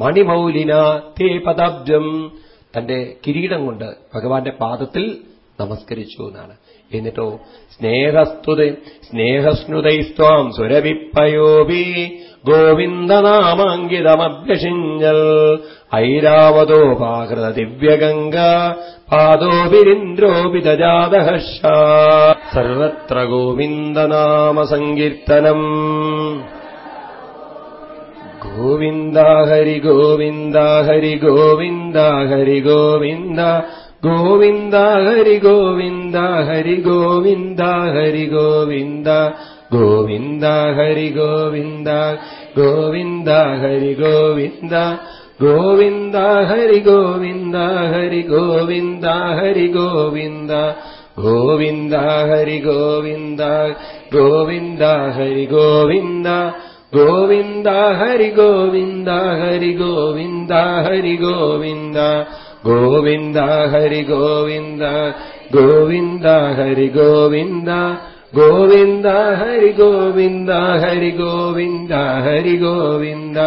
മണിമൗലിന തേ പദാബ്ജം തന്റെ കിരീടം കൊണ്ട് ഭഗവാന്റെ പാദത്തിൽ നമസ്കരിച്ചു എന്നാണ്. എന്നിട്ടോ സ്നേഹസ്തുത സ്നേഹസ്നുതൈസ്വാം സുരവിപ്പയോപി ഗോവിന്ദനാമാങ്കിതമഭ്യഷിഞ്ഞൽ ഐരാവതോപാകൃത ദിവ്യഗംഗ പാദോപിരിന്ദ്രോപി ദജാതഹർഷ സർവത്ര ഗോവിന്ദനാമസങ്കീർത്തനം. ഗോവിന്ദ ഹരി ഗോവിന്ദ ഹരി ഗോവിന്ദ ഹരി ഗോവിന്ദ ഗോവിന്ദ ഹരി ഗോവിന്ദ ഹരി ഗോവിന്ദ ഹരി ഗോവിന്ദ ഗോവിന്ദ ഹരി ഗോവിന്ദ ഗോവിന്ദ ഹരി ഗോവിന്ദ ഗോവിന്ദ ഹരി ഗോവിന്ദ ഹരി ഗോവിന്ദ ഹരി ഗോവിന്ദ ഗോവിന്ദ ഹരി ഗോവിന്ദ ഗോവിന്ദ ഹരി ഗോവിന്ദ ഗോവിന്ദ ഹരി ഗോവിന്ദ ഹരി ഗോവിന്ദ ഹരി ഗോവിന്ദ ഗോവിന്ദ ഹരി ഗോവിന്ദ ഗോവിന്ദ ഹരി ഗോവിന്ദ ഗോവിന്ദ ഹരി ഗോവിന്ദ ഹരി ഗോവിന്ദ ഹരി ഗോവിന്ദ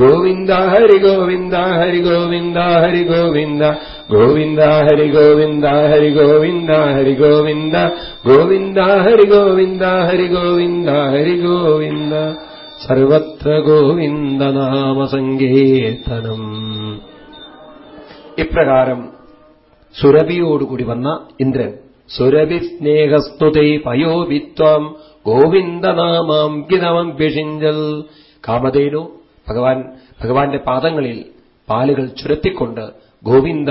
ഗോവിന്ദ ഹരി ഗോവിന്ദ ഹരി ഗോവിന്ദ ഹരി ഗോവിന്ദ ഗോവിന്ദ ഹരി ഗോവിന്ദ ഹരി ഗോവിന്ദ ഹരി ഗോവിന്ദ ഗോവിന്ദ ഹരി ഗോവിന്ദ ഹരി ഗോവിന്ദ ഹരി ഗോവിന്ദ സർവത്ര ഗോവിന്ദനാമസങ്കീർത്തനം ഇപ്രകാരം. സുരഭിയോടുകൂടി വന്ന ഇന്ദ്രൻ സുരഭി സ്നേഹസ്തുതൈ പയോവിത്വം ഗോവിന്ദനാമാം ഗിതമം വിഷിഞ്ചൽ കാമതേനു ഭഗവാൻ ഭഗവാന്റെ പാദങ്ങളിൽ പാലുകൾ ചുരത്തിക്കൊണ്ട് ഗോവിന്ദ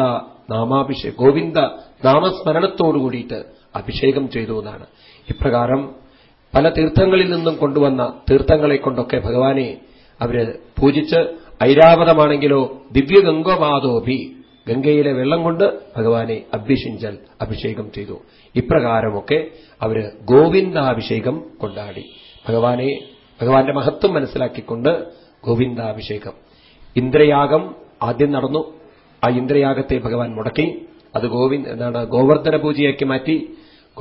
നാമാഭിഷേക ഗോവിന്ദ നാമസ്മരണത്തോടുകൂടിയിട്ട് അഭിഷേകം ചെയ്തു എന്നാണ്. ഇപ്രകാരം പല തീർത്ഥങ്ങളിൽ നിന്നും കൊണ്ടുവന്ന തീർത്ഥങ്ങളെ കൊണ്ടൊക്കെ ഭഗവാനെ അവർ പൂജിച്ച് ഐരാവതമാണെങ്കിലോ ദിവ്യഗംഗപാദോഭി ഗംഗയിലെ വെള്ളം കൊണ്ട് ഭഗവാനെ അഭിഷിഞ്ചൽ അഭിഷേകം ചെയ്തു. ഇപ്രകാരമൊക്കെ അവർ ഗോവിന്ദാഭിഷേകം കൊണ്ടാടി. ഭഗവാനെ ഭഗവാന്റെ മഹത്വം മനസ്സിലാക്കിക്കൊണ്ട് ഗോവിന്ദാഭിഷേകം. ഇന്ദ്രയാഗം ആദ്യം നടന്നു. ആ ഇന്ദ്രയാഗത്തെ ഭഗവാൻ മുടക്കി. അത് ഗോവിന്ദ് എന്താണ് ഗോവർദ്ധന പൂജയാക്കി മാറ്റി.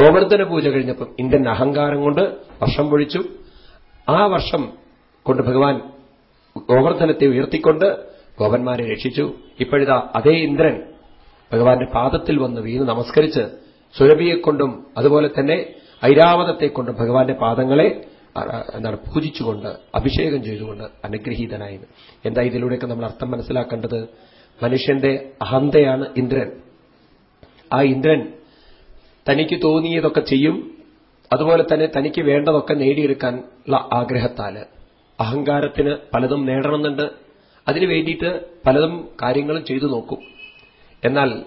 ഗോവർദ്ധന പൂജ കഴിഞ്ഞപ്പം ഇന്ത്യൻ അഹങ്കാരം കൊണ്ട് വർഷം പൊഴിച്ചു. ആ വർഷം കൊണ്ട് ഭഗവാൻ ഗോവർദ്ധനത്തെ ഉയർത്തിക്കൊണ്ട് ഗോപന്മാരെ രക്ഷിച്ചു. ഇപ്പോഴിതാ അതേ ഇന്ദ്രൻ ഭഗവാന്റെ പാദത്തിൽ വന്ന് വീണ് നമസ്കരിച്ച് സുരഭിയെക്കൊണ്ടും അതുപോലെ തന്നെ ഐരാവതത്തെക്കൊണ്ടും ഭഗവാന്റെ പാദങ്ങളെ എന്താണ് പൂജിച്ചുകൊണ്ട് അഭിഷേകം ചെയ്തുകൊണ്ട് അനുഗ്രഹീതനായി എന്താ ഇതിലൂടെയൊക്കെ നമ്മൾ അർത്ഥം മനസ്സിലാക്കേണ്ടത്? മനുഷ്യന്റെ അഹന്തയാണ് ഇന്ദ്രൻ. ആ ഇന്ദ്രൻ തനിക്ക് തോന്നിയതൊക്കെ ചെയ്യും. അതുപോലെ തന്നെ തനിക്ക് വേണ്ടതൊക്കെ നേടിയെടുക്കാനുള്ള ആഗ്രഹത്താൽ. അഹങ്കാരത്തിന് പലതും നേടണമെന്നുണ്ട്. അതിനു വേണ്ടിയിട്ട് പലതും കാര്യങ്ങളും ചെയ്തു നോക്കും. എന്നാൽ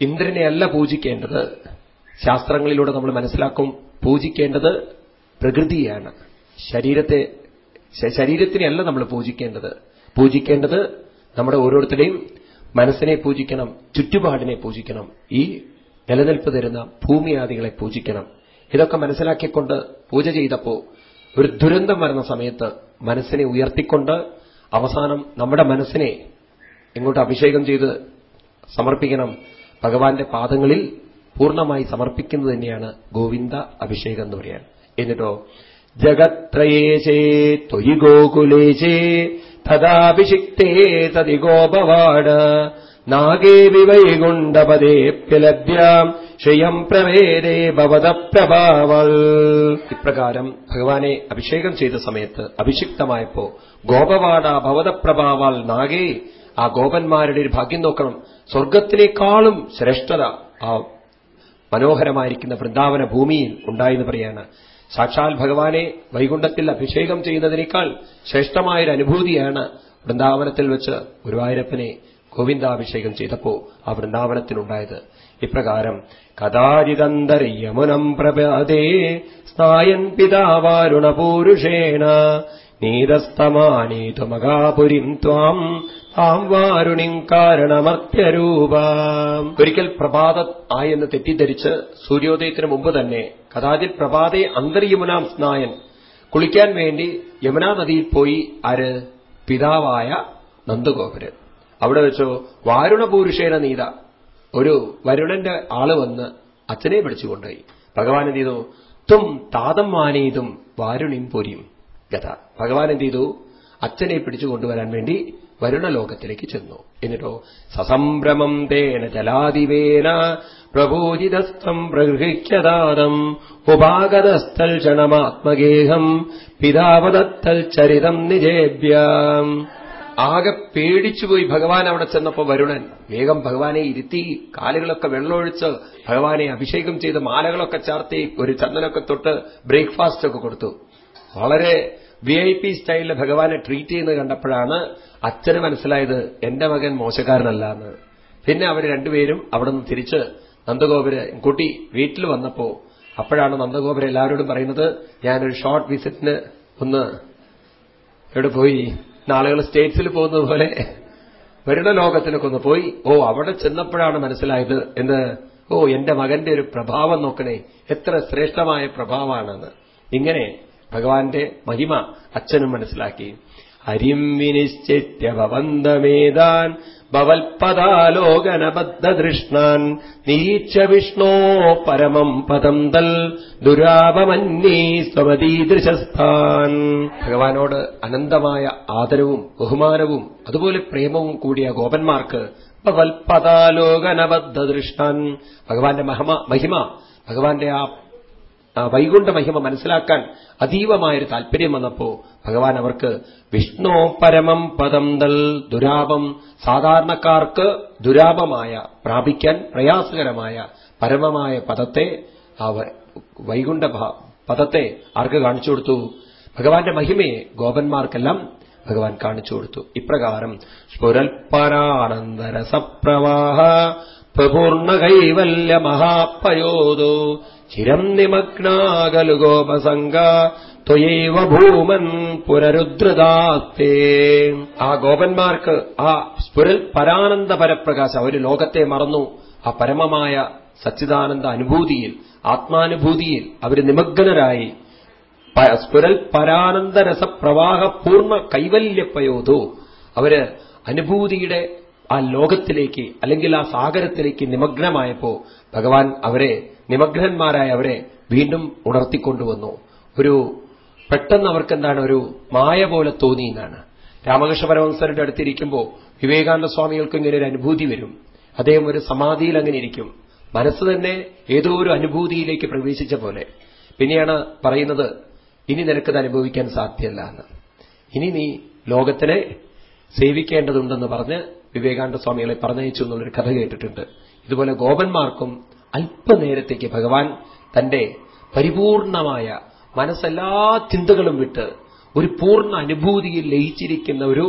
ഇന്ദ്രനെയല്ല പൂജിക്കേണ്ടത്. ശാസ്ത്രങ്ങളിലൂടെ നമ്മൾ മനസ്സിലാക്കും പൂജിക്കേണ്ടത് പ്രകൃതിയാണ്. ശരീരത്തെ ശരീരത്തിനെയല്ല നമ്മൾ പൂജിക്കേണ്ടത്. പൂജിക്കേണ്ടത് നമ്മുടെ ഓരോരുത്തരുടെയും മനസ്സിനെ പൂജിക്കണം ചുറ്റുപാടിനെ പൂജിക്കണം ഈ നിലനിൽപ്പ് തരുന്ന ഭൂമിയാദികളെ പൂജിക്കണം. ഇതൊക്കെ മനസ്സിലാക്കിക്കൊണ്ട് പൂജ ചെയ്തപ്പോ ഒരു ദുരന്തം വരുന്ന സമയത്ത് മനസ്സിനെ ഉയർത്തിക്കൊണ്ട് അവസാനം നമ്മുടെ മനസ്സിനെ എങ്ങോട്ട് അഭിഷേകം ചെയ്ത് സമർപ്പിക്കണം. ഭഗവാന്റെ പാദങ്ങളിൽ പൂർണമായി സമർപ്പിക്കുന്നത് തന്നെയാണ് ഗോവിന്ദ അഭിഷേകം എന്ന് പറയാൻ എന്നിട്ടോ ജഗത്രയേശേ ത്വയി ഗോകുലേശേ തഥാഭിഷിക്തേ തതി ഗോപവാട നാഗേ വിവൈകുണ്ഡപദേപ്യലഭ്യാം ശ്രിയം പ്രവേദേ ഭവത പ്രഭാവൾ ഇപ്രകാരം ഭഗവാനെ അഭിഷേകം ചെയ്ത സമയത്ത് അഭിഷിക്തമായപ്പോ ഗോപവാട ഭവതപ്രഭാവാൾ നാഗേ ആ ഗോപന്മാരുടെ ഒരു ഭാഗ്യം നോക്കണം. സ്വർഗത്തിനേക്കാളും ശ്രേഷ്ഠത ആ മനോഹരമായിരിക്കുന്ന വൃന്ദാവന ഭൂമിയിൽ ഉണ്ടായെന്ന് പറയാണ്. സാക്ഷാൽ ഭഗവാനെ വൈകുണ്ഠത്തിൽ അഭിഷേകം ചെയ്യുന്നതിനേക്കാൾ ശ്രേഷ്ഠമായൊരു അനുഭൂതിയാണ് വൃന്ദാവനത്തിൽ വെച്ച് ഗുരുവായൂരപ്പനെ ഗോവിന്ദാഭിഷേകം ചെയ്തപ്പോ ആ വൃന്ദാവനത്തിനുണ്ടായത്. ഇപ്രകാരം കഥാചിതന്തരയമുനം പ്രഭാതേ സ്നായൻ പിതാവാരുണപൂരുഷേണ നീതസ്തമാനീതുമകാപുരിം ത്വാം താം വാരുണിം കാരണമർത്യരൂപ. ഒരിക്കൽ പ്രഭാത ആയെന്ന് തെറ്റിദ്ധരിച്ച് സൂര്യോദയത്തിന് മുമ്പ് തന്നെ കഥാചിൽ പ്രഭാതേ അന്തർയമുനാം സ്നായൻ കുളിക്കാൻ വേണ്ടി യമുനാ നദിയിൽ പോയി ആര്? പിതാവായ നന്ദഗോപുരൻ. അവിടെ വെച്ചോ വാരുണപൂരുഷേണ നീത. ഒരു വരുണന്റെ ആൾ വന്ന് അച്ഛനെ പിടിച്ചുകൊണ്ടുപോയി. ഭഗവാൻ എന്ത് ചെയ്തു? തും താതം മാനീതും വാരുണിം പൊരിയും. കഥ ഭഗവാൻ എന്ത് ചെയ്തു? അച്ഛനെ പിടിച്ചുകൊണ്ടുവരാൻ വേണ്ടി വരുണലോകത്തിലേക്ക് ചെന്നു. എന്നിട്ടോ സസംഭ്രമം തേന ജലാതിവേന പ്രബോധിതസ്ഥം പ്രഗൃഹിക്കതാദം ഉപാഗതസ്ഥൽ ക്ഷണമാത്മഗേഹം പിതാവതത്തൽ ചരിതം നിജേഭ്യാം. ആകെ പേടിച്ചുപോയി ഭഗവാൻ അവിടെ ചെന്നപ്പോ വരുണൻ. വേഗം ഭഗവാനെ ഇരുത്തി കാലുകളൊക്കെ വെള്ളമൊഴിച്ച് ഭഗവാനെ അഭിഷേകം ചെയ്ത് മാലകളൊക്കെ ചാർത്തി ഒരു ചന്ദനൊക്കെ തൊട്ട് ബ്രേക്ക്ഫാസ്റ്റ് ഒക്കെ കൊടുത്തു. വളരെ വി ഐ പി സ്റ്റൈലിൽ ഭഗവാനെ ട്രീറ്റ് ചെയ്യുന്നത് കണ്ടപ്പോഴാണ് അച്ഛന് മനസ്സിലായത് എന്റെ മകൻ മോശക്കാരനല്ല എന്ന് പിന്നെ അവർ രണ്ടുപേരും അവിടെ നിന്ന് തിരിച്ച് നന്ദഗോപുര കുട്ടി വീട്ടിൽ വന്നപ്പോ അപ്പോഴാണ് നന്ദഗോപുരം എല്ലാവരോടും പറയുന്നത് ഞാനൊരു ഷോർട്ട് വിസിറ്റിന് ഒന്ന് എവിടെ പോയി? നാളുകൾ സ്റ്റേറ്റ്സിൽ പോകുന്നത് പോലെ വരുന്ന ലോകത്തിലൊക്കെ ഒന്ന് പോയി. ഓ അവിടെ ചെന്നപ്പോഴാണ് മനസ്സിലായത് എന്ത്? ഓ എന്റെ മകന്റെ ഒരു പ്രഭാവം നോക്കണേ. എത്ര ശ്രേഷ്ഠമായ പ്രഭാവമാണെന്ന് ഇങ്ങനെ ഭഗവാന്റെ മഹിമ അച്ഛനും മനസ്സിലാക്കി. ഹരിം വിനിശ്ചിത്യ ഭവന്തമേതാൻ ഭവൽപദാലോകനബദ്ധതൃഷ്ണാൻ. നിരീക്ഷ വിഷ്ണോ പരമം പദം തൽ ദുരാപമന്യേ സ്വമതീദൃശസ്ഥാൻ. ഭഗവാനോട് അനന്തമായ ആദരവും ബഹുമാനവും അതുപോലെ പ്രേമവും കൂടിയ ഗോപന്മാർക്ക് ഭവൽപദാലോകനബദ്ധതൃഷ്ണാൻ. ഭഗവാന്റെ മഹമ മഹിമ ഭഗവാന്റെ ആ വൈകുണ്ഠ മഹിമ മനസ്സിലാക്കാൻ അതീവമായൊരു താല്പര്യം വന്നപ്പോ ഭഗവാൻ അവർക്ക് വിഷ്ണു പരമം പദം തൽ ദുരാപം സാധാരണക്കാർക്ക് ദുരാപമായ പ്രാപിക്കാൻ പ്രയാസകരമായ പരമമായ പദത്തെ ആ വൈകുണ്ഠ പദത്തെ ആർക്ക് കാണിച്ചു കൊടുത്തു? ഭഗവാന്റെ മഹിമയെ ഗോപന്മാർക്കെല്ലാം ഭഗവാൻ കാണിച്ചു കൊടുത്തു. ഇപ്രകാരം സ്ഫുരൽപരാനന്ദരസപ്രവാഹ പ്രപൂർണ കൈവല്യ മഹാപയോദോ ചിരം നിമഗ്നാകലു ഗോപസംഗ ത്വയൈവ ഭൂമൻ പുനരുദ്രതാസ്തേ ആ ഗോപന്മാർക്ക് ആ സ്ഫുരൽ പരാനന്ദ പരപ്രകാശം അവർ ലോകത്തെ മറന്നു. ആ പരമമായ സച്ചിദാനന്ദ അനുഭൂതിയിൽ ആത്മാനുഭൂതിയിൽ അവർ നിമഗ്നരായി. സ്ഫുരൽ പരാനന്ദ രസപ്രവാഹ പൂർണ കൈവല്യപ്പയോതോ അവർ അനുഭൂതിയുടെ ആ ലോകത്തിലേക്ക് അല്ലെങ്കിൽ ആ സാഗരത്തിലേക്ക് നിമഗ്നമായപ്പോ ഭഗവാൻ അവരെ നിമഗ്നന്മാരായ അവരെ വീണ്ടും ഉണർത്തിക്കൊണ്ടുവന്നു. ഒരു പെട്ടെന്ന് അവർക്ക് എന്താണ് ഒരു മായ പോലെ തോന്നി എന്നാണ്. രാമകൃഷ്ണ പരമഹംസരുടെ അടുത്തിരിക്കുമ്പോൾ വിവേകാനന്ദ സ്വാമികൾക്ക് ഇങ്ങനെ ഒരു അനുഭൂതി വരും. അദ്ദേഹം ഒരു സമാധിയിൽ അങ്ങനെ ഇരിക്കും. മനസ്സ് തന്നെ ഏതോ ഒരു അനുഭൂതിയിലേക്ക് പ്രവേശിച്ച പോലെ. പിന്നെയാണ് പറയുന്നത് ഇനി നിനക്കത് അനുഭവിക്കാൻ സാധ്യമല്ല എന്ന്. ഇനി നീ ലോകത്തിനെ സേവിക്കേണ്ടതുണ്ടെന്ന് പറഞ്ഞ് വിവേകാനന്ദ സ്വാമികളെ പറഞ്ഞയച്ചു എന്നുള്ളൊരു കഥ കേട്ടിട്ടുണ്ട്. ഇതുപോലെ ഗോപന്മാർക്കും അല്പനേരത്തേക്ക് ഭഗവാൻ തന്റെ പരിപൂർണമായ മനസ്സെല്ലാ ചിന്തകളും വിട്ട് ഒരു പൂർണ അനുഭൂതിയിൽ ലയിച്ചിരിക്കുന്ന ഒരു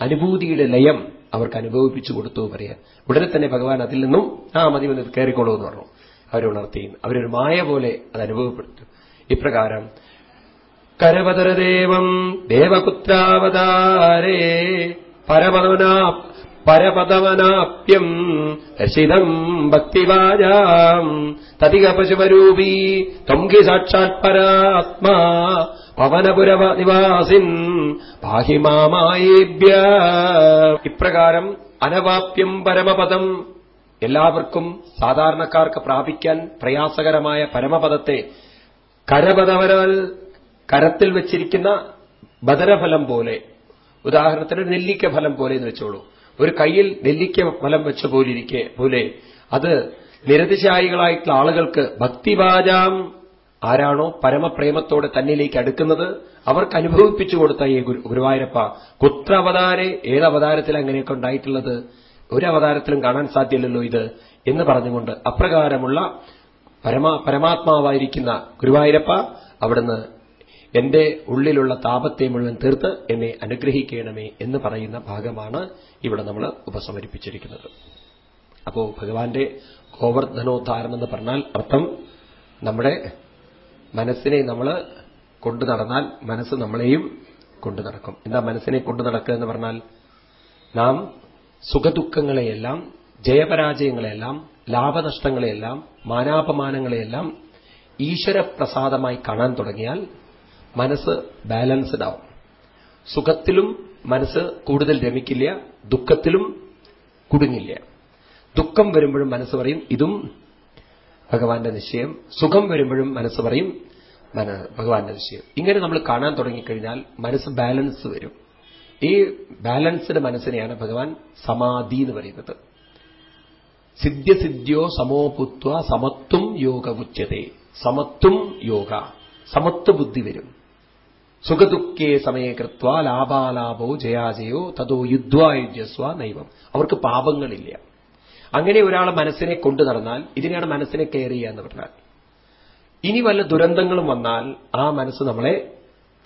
അനുഭൂതിയുടെ ലയം അവർക്ക് അനുഭവിപ്പിച്ചു കൊടുത്തു പറയാ. ഉടനെ തന്നെ ഭഗവാൻ അതിൽ നിന്നും ആ മതി വന്ന് കയറിക്കോളൂ എന്ന് പറഞ്ഞു. അവരുണർത്തി അവരൊരു മായ പോലെ അത് അനുഭവപ്പെടുത്തു ഇപ്രകാരം കരവതരദേവം ദേവപുത്രാവതാരേ പരപദവനാ പരപദവനാപ്യം രശിതം ഭക്തിവാജാം തതിക പശുപരൂപീ തൊങ്കി സാക്ഷാത് പരാത്മാ പവനപുര നിവാസിൻ പാഹി മാമായേഭ്യ. ഇപ്രകാരം അനവാപ്യം പരമപദം എല്ലാവർക്കും സാധാരണക്കാർക്ക് പ്രാപിക്കാൻ പ്രയാസകരമായ പരമപദത്തെ കരപദവരാൽ കരത്തിൽ വെച്ചിരിക്കുന്ന ബദരഫലം പോലെ ഉദാഹരണത്തിന് നെല്ലിക്ക ഫലം പോലെ എന്ന് വെച്ചോളൂ. ഒരു കയ്യിൽ നെല്ലിക്ക ഫലം വെച്ച പോലിരിക്കെ പോലെ. അത് നിരതിശായികളായിട്ടുള്ള ആളുകൾക്ക് ഭക്തിവാചാം ആരാണോ പരമപ്രേമത്തോടെ തന്നിലേക്ക് അടുക്കുന്നത് അവർക്ക് അനുഭവിപ്പിച്ചു കൊടുത്ത ഈ ഗുരുവായൂരപ്പ. കുത്ര അവതാരെ ഏത് അവതാരത്തിൽ അങ്ങനെയൊക്കെ ഉണ്ടായിട്ടുള്ളത് ഒരു അവതാരത്തിലും കാണാൻ സാധ്യമല്ലല്ലോ ഇത് എന്ന് പറഞ്ഞുകൊണ്ട് അപ്രകാരമുള്ള പരമാ പരമാത്മാവായിരിക്കുന്ന ഗുരുവായൂരപ്പ അവിടുന്ന് എന്റെ ഉള്ളിലുള്ള താപത്തെ മുഴുവൻ തീർത്ത് എന്നെ അനുഗ്രഹിക്കണമേ എന്ന് പറയുന്ന ഭാഗമാണ് ഇവിടെ നമ്മൾ ഉപസമരിപ്പിച്ചിരിക്കുന്നത്. അപ്പോ ഭഗവാന്റെ ഗോവർദ്ധനോദ്ധാരണം എന്ന് പറഞ്ഞാൽ അർത്ഥം നമ്മുടെ മനസ്സിനെ നമ്മൾ കൊണ്ടു നടന്നാൽ മനസ്സ് നമ്മളെയും കൊണ്ടു നടക്കും. എന്താ മനസ്സിനെ കൊണ്ടു നടക്കുക എന്ന് പറഞ്ഞാൽ നാം സുഖദുഃഖങ്ങളെയെല്ലാം ജയപരാജയങ്ങളെയെല്ലാം ലാഭനഷ്ടങ്ങളെയെല്ലാം മാനാപമാനങ്ങളെയെല്ലാം ഈശ്വരപ്രസാദമായി കാണാൻ തുടങ്ങിയാൽ മനസ്സ് ബാലൻസ്ഡ് ആവും. സുഖത്തിലും മനസ്സ് കൂടുതൽ രമിക്കില്ല ദുഃഖത്തിലും കുടുങ്ങില്ല. ദുഃഖം വരുമ്പോഴും മനസ്സ് പറയും ഇതും ഭഗവാന്റെ നിശ്ചയം. സുഖം വരുമ്പോഴും മനസ്സ് പറയും ഭഗവാന്റെ നിശ്ചയം. ഇങ്ങനെ നമ്മൾ കാണാൻ തുടങ്ങിക്കഴിഞ്ഞാൽ മനസ്സ് ബാലൻസ് വരും. ഈ ബാലൻസ്ഡ് മനസ്സിനെയാണ് ഭഗവാൻ സമാധി എന്ന് പറയുന്നത്. സിദ്ധ്യസിദ്ധ്യോ സമോപുത്വ സമത്വം യോഗ ഉച്ചതേ. സമത്വം യോഗ. സമത്വ ബുദ്ധി വരും. സുഖദുഃഖേ സമയ കൃത്വ ലാഭാലാഭോ ജയാജയോ തതോ യുദ്ധ്വായുജസ്വ നൈവം. അവർക്ക് പാപങ്ങളില്ല. അങ്ങനെ ഒരാളെ മനസ്സിനെ കൊണ്ടു നടന്നാൽ ഇതിനെയാണ് മനസ്സിനെ കെയർ ചെയ്യുക എന്ന് പറഞ്ഞാൽ. ഇനി വല്ല ദുരന്തങ്ങളും വന്നാൽ ആ മനസ്സ് നമ്മളെ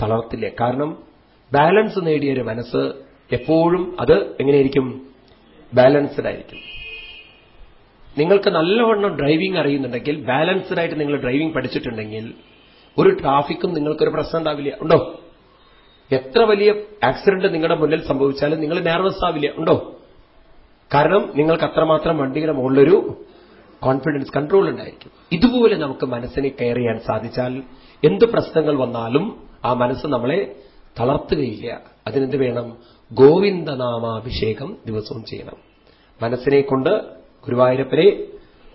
തളർത്തില്ല. കാരണം ബാലൻസ് നേടിയ ഒരു മനസ്സ് എപ്പോഴും അത് എങ്ങനെയായിരിക്കും? ബാലൻസ്ഡ് ആയിരിക്കും. നിങ്ങൾക്ക് നല്ലവണ്ണം ഡ്രൈവിംഗ് അറിയുന്നുണ്ടെങ്കിൽ ബാലൻസ്ഡ് ആയിട്ട് നിങ്ങൾ ഡ്രൈവിംഗ് പഠിച്ചിട്ടുണ്ടെങ്കിൽ ഒരു ട്രാഫിക്കും നിങ്ങൾക്കൊരു പ്രശ്നം ഉണ്ടാവില്ല. ഉണ്ടോ? എത്ര വലിയ ആക്സിഡന്റ് നിങ്ങളുടെ മുന്നിൽ സംഭവിച്ചാലും നിങ്ങൾ നെർവസ് ആവില്ല. ഉണ്ടോ? കാരണം നിങ്ങൾക്ക് അത്രമാത്രം വണ്ടിയുടെ മുകളിലൊരു കോൺഫിഡൻസ് കൺട്രോൾ ഉണ്ടായിരിക്കും. ഇതുപോലെ നമുക്ക് മനസ്സിനെ കെയർ ചെയ്യാൻ സാധിച്ചാൽ എന്ത് പ്രശ്നങ്ങൾ വന്നാലും ആ മനസ്സ് നമ്മളെ തളർത്തുകയില്ല. അതിനെന്ത് വേണം? ഗോവിന്ദനാമാഭിഷേകം ദിവസവും ചെയ്യണം. മനസ്സിനെ കൊണ്ട് ഗുരുവായൂരപ്പനെ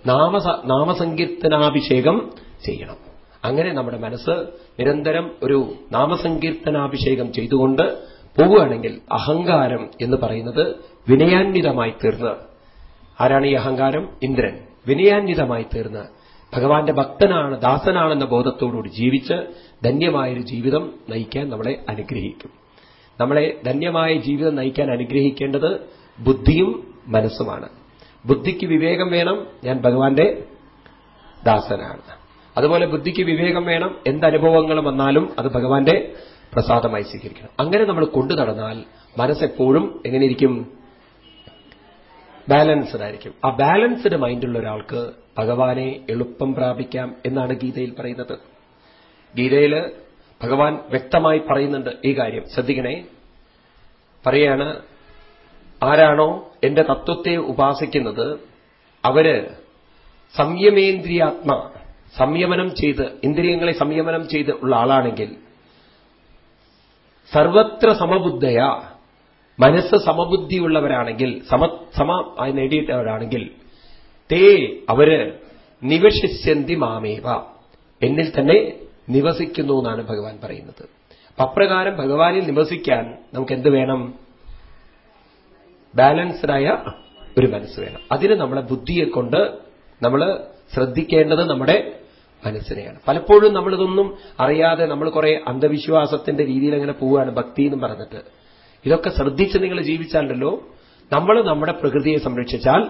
നാമ നാമസങ്കീർത്തനാഭിഷേകം ചെയ്യണം. അങ്ങനെ നമ്മുടെ മനസ്സ് നിരന്തരം ഒരു നാമസങ്കീർത്തനാഭിഷേകം ചെയ്തുകൊണ്ട് പോവുകയാണെങ്കിൽ അഹങ്കാരം എന്ന് പറയുന്നത് വിനയാന്വിതമായി തീർന്ന്. ആരാണ് ഈ അഹങ്കാരം? ഇന്ദ്രൻ. വിനയാന്വിതമായി തീർന്ന്. ഭഗവാന്റെ ഭക്തനാണ് ദാസനാണെന്ന ബോധത്തോടുകൂടി ജീവിച്ച് ധന്യമായൊരു ജീവിതം നയിക്കാൻ നമ്മളെ അനുഗ്രഹിക്കും. നമ്മളെ ധന്യമായ ജീവിതം നയിക്കാൻ അനുഗ്രഹിക്കേണ്ടത് ബുദ്ധിയും മനസ്സുമാണ്. ബുദ്ധിക്ക് വിവേകം വേണം. ഞാൻ ഭഗവാന്റെ ദാസനാണ്. അതുപോലെ ബുദ്ധിക്ക് വിവേകം വേണം എന്തനുഭവങ്ങൾ വന്നാലും അത് ഭഗവാന്റെ പ്രസാദമായി സ്വീകരിക്കണം. അങ്ങനെ നമ്മൾ കൊണ്ടു നടന്നാൽ മനസ്സെപ്പോഴും എങ്ങനെയിരിക്കും? ബാലൻസ്ഡ് ആയിരിക്കും. ആ ബാലൻസ്ഡ് മൈൻഡുള്ള ഒരാൾക്ക് ഭഗവാനെ എളുപ്പം പ്രാപിക്കാം എന്നാണ് ഗീതയിൽ പറയുന്നത്. ഗീതയിൽ ഭഗവാൻ വ്യക്തമായി പറയുന്നുണ്ട് ഈ കാര്യം. ശ്രദ്ധിക്കണേ. പറയാണ് ആരാണോ എന്റെ തത്വത്തെ ഉപാസിക്കുന്നത് അവർ സംയമേന്ദ്രിയാത്മ സംയമനം ചെയ്ത് ഇന്ദ്രിയങ്ങളെ സംയമനം ചെയ്ത് ഉള്ള ആളാണെങ്കിൽ സർവത്ര സമബുദ്ധയ മനസ്സ് സമബുദ്ധിയുള്ളവരാണെങ്കിൽ സമ സമ നേടിയിട്ടവരാണെങ്കിൽ തേ അവർ നിവശിഷ്യന്തി മാമേവ. എന്നിൽ തന്നെ നിവസിക്കുന്നു എന്നാണ് ഭഗവാൻ പറയുന്നത്. അപ്രകാരം ഭഗവാനിൽ നിവസിക്കാൻ നമുക്ക് എന്ത് വേണം ബാലൻസ്ഡായ ഒരു മനസ്സ് വേണം. അതിന് നമ്മളെ ബുദ്ധിയെ കൊണ്ട് നമ്മൾ ശ്രദ്ധിക്കേണ്ടത് നമ്മുടെ മനസ്സിനെയാണ്. പലപ്പോഴും നമ്മളിതൊന്നും അറിയാതെ നമ്മൾ കുറെ അന്ധവിശ്വാസത്തിന്റെ രീതിയിൽ അങ്ങനെ പോവുകയാണ് ഭക്തി എന്ന് പറഞ്ഞിട്ട്. ഇതൊക്കെ ശ്രദ്ധിച്ച് നിങ്ങൾ ജീവിച്ചാലല്ലോ നമ്മൾ നമ്മുടെ പ്രകൃതിയെ സംരക്ഷിച്ചാൽ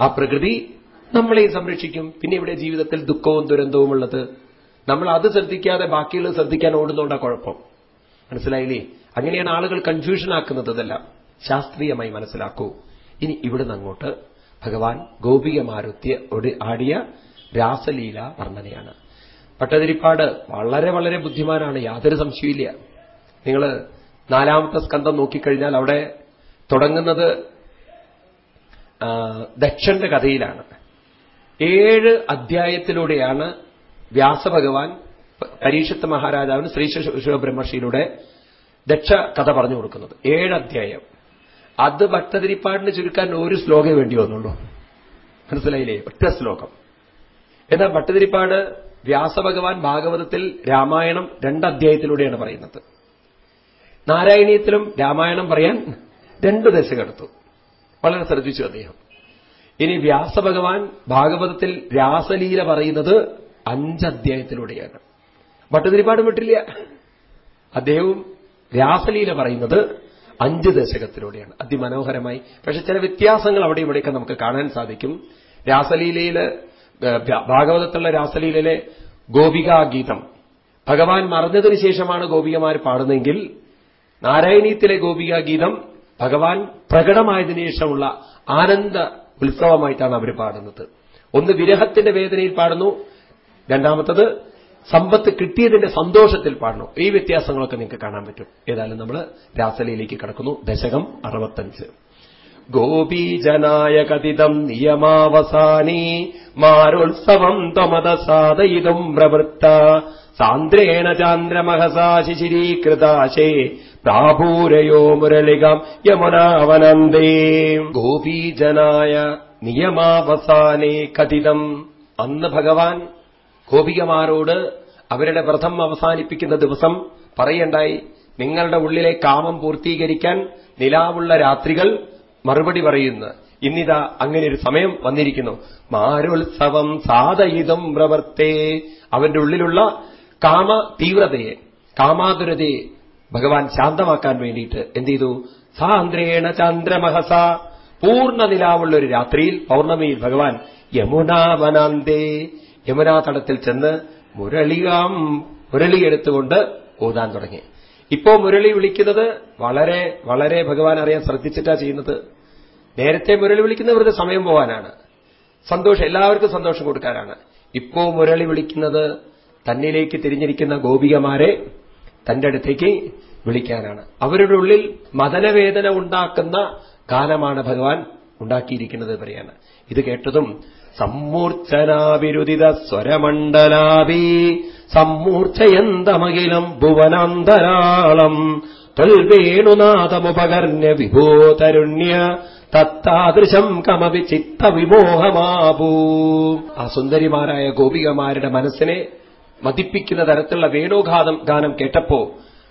ആ പ്രകൃതി നമ്മളെയും സംരക്ഷിക്കും. പിന്നെ ഇവിടെ ജീവിതത്തിൽ ദുഃഖവും ദുരന്തവും ഉള്ളത്. നമ്മൾ അത് ശ്രദ്ധിക്കാതെ ബാക്കിയുള്ളത് ശ്രദ്ധിക്കാൻ ഓടുന്നോണ്ടാ കുഴപ്പം. മനസ്സിലായില്ലേ? അങ്ങനെയാണ് ആളുകൾ കൺഫ്യൂഷൻ ആക്കുന്നത് ശാസ്ത്രീയമായി മനസ്സിലാക്കൂ. ഇനി ഇവിടുന്ന് അങ്ങോട്ട് ഭഗവാൻ ഗോപികമാരുത്യ ആടിയ രാസലീല വർണനയാണ്. പട്ടതിരിപ്പാട് വളരെ വളരെ ബുദ്ധിമാനാണ് യാതൊരു സംശയമില്ല നിങ്ങൾ നാലാമത്തെ സ്കന്ധം നോക്കിക്കഴിഞ്ഞാൽ അവിടെ തുടങ്ങുന്നത് ദക്ഷന്റെ കഥയിലാണ്. ഏഴ് അധ്യായത്തിലൂടെയാണ് വ്യാസഭഗവാൻ പരീക്ഷത്ത് മഹാരാജാവിന് ശ്രീ ശിവബ്രഹ്മർഷിയിലൂടെ ദക്ഷ കഥ പറഞ്ഞു കൊടുക്കുന്നത്. ഏഴ് അധ്യായം. അത് ഭക്തതിരിപ്പാടിന് ചുരുക്കാൻ ഒരു ശ്ലോകേ വേണ്ടി വന്നുള്ളൂ. മനസ്സിലായില്ലേ? ഒറ്റ ശ്ലോകം. എന്നാൽ ഭട്ടതിരിപ്പാട് വ്യാസഭഗവാൻ ഭാഗവതത്തിൽ രാമായണം രണ്ടധ്യായത്തിലൂടെയാണ് പറയുന്നത്. നാരായണീയത്തിലും രാമായണം പറയാൻ രണ്ടു ദശകെടുത്തു വളരെ ശ്രദ്ധിച്ചു അദ്ദേഹം. ഇനി വ്യാസഭഗവാൻ ഭാഗവതത്തിൽ രാസലീല പറയുന്നത് അഞ്ചധ്യായത്തിലൂടെയാണ്. ഭട്ടതിരിപ്പാട് വിട്ടില്ല. അദ്ദേഹവും രാസലീല പറയുന്നത് അഞ്ച് ദശകത്തിലൂടെയാണ്. അതിമനോഹരമായി. പക്ഷെ ചില വ്യത്യാസങ്ങൾ അവിടെ ഇവിടെയൊക്കെ നമുക്ക് കാണാൻ സാധിക്കും. രാസലീലയിൽ ഭാഗവതത്തുള്ള രാസലീലയിലെ ഗോപികാഗീതം. ഭഗവാൻ മറഞ്ഞതിന് ശേഷമാണ് ഗോപികമാർ പാടുന്നതെങ്കിൽ നാരായണീയത്തിലെ ഗോപികാഗീതം ഭഗവാൻ പ്രകടമായതിനു ശേഷമുള്ള ആനന്ദ ഉത്സവമായിട്ടാണ് അവർ പാടുന്നത്. ഒന്ന് വിരഹത്തിന്റെ വേദനയിൽ പാടുന്നു. രണ്ടാമത്തത് സമ്പത്ത് കിട്ടിയതിന്റെ സന്തോഷത്തിൽ പാടുന്നു. ഈ വ്യത്യാസങ്ങളൊക്കെ നിങ്ങൾക്ക് കാണാൻ പറ്റും. ഏതായാലും നമ്മൾ രാസലയിലേക്ക് കടക്കുന്നു. ദശകം അറുപത്തഞ്ച്. ഗോപീജനായ കഥിതം നിയമാവസാനീ. മാരോത്സവം ത്വമത സാധയിതും പ്രവൃത്ത. സാന്ദ്രേണ ചാന്ദ്രമഹസാ ശിശിരീകൃതാശേ. പ്രാഭൂരയോ മുരളികം യമുനാവനന്ദേ. ഗോപീജനായ നിയമാവസാനേ കഥിതം അന്ന് ഭഗവാൻ ഗോപികമാരോട് അവരുടെ വ്രതം അവസാനിപ്പിക്കുന്ന ദിവസം പറയണ്ടായി നിങ്ങളുടെ ഉള്ളിലെ കാമം പൂർത്തീകരിക്കാൻ നിലാവുള്ള രാത്രികൾ മറുപടി പറയുന്ന ഇന്നിതാ അങ്ങനെ ഒരു സമയം വന്നിരിക്കുന്നു. മാരോത്സവം സാധയിതം പ്രവർത്തേ. അവന്റെ ഉള്ളിലുള്ള കാമ തീവ്രതയെ കാമാതുരതയെ ഭഗവാൻ ശാന്തമാക്കാൻ വേണ്ടിയിട്ട് എന്ത് ചെയ്തു? സാന്ദ്രേണ ചന്ദ്രമഹസ. പൂർണ നിലാവുള്ള ഒരു രാത്രിയിൽ പൗർണമിയിൽ ഭഗവാൻ യമുനാവനാന്തേ. യമുനാ തടത്തിൽ ചെന്ന് മുരളികാം മുരളിയെടുത്തുകൊണ്ട് ഓതാൻ തുടങ്ങി. ഇപ്പോ മുരളി വിളിക്കുന്നത് വളരെ വളരെ ഭഗവാൻ അറിയാൻ ശ്രദ്ധിച്ചിട്ടാ ചെയ്യുന്നത്. നേരത്തെ മുരളി വിളിക്കുന്ന വെറുതെ സമയം പോകാനാണ് സന്തോഷം എല്ലാവർക്കും സന്തോഷം കൊടുക്കാനാണ്. ഇപ്പോ മുരളി വിളിക്കുന്നത് തന്നിലേക്ക് തിരിഞ്ഞിരിക്കുന്ന ഗോപികമാരെ തന്റെ അടുത്തേക്ക് വിളിക്കാനാണ്. അവരുടെ ഉള്ളിൽ മദനവേദന ഉണ്ടാക്കുന്ന ഗാനമാണ് ഭഗവാൻ ഉണ്ടാക്കിയിരിക്കുന്നത് പറയാണ് ഇത് കേട്ടതും സമ്മൂർച്ഛനാവിരുദിത സ്വരമണ്ഡലാവി സമ്മൂർച്ചയന്തമകിലം ഭുവനാന്തരാളം തൊൽവേണുനാഥമുപകർണ്യ വിഭൂതരുണ്യ തത്താദൃശം കമവി ചിത്തവിമോഹമാപൂ. ആ സുന്ദരിമാരായ ഗോപികമാരുടെ മനസ്സിനെ മതിപ്പിക്കുന്ന തരത്തിലുള്ള വേണുഘാതം ഗാനം കേട്ടപ്പോ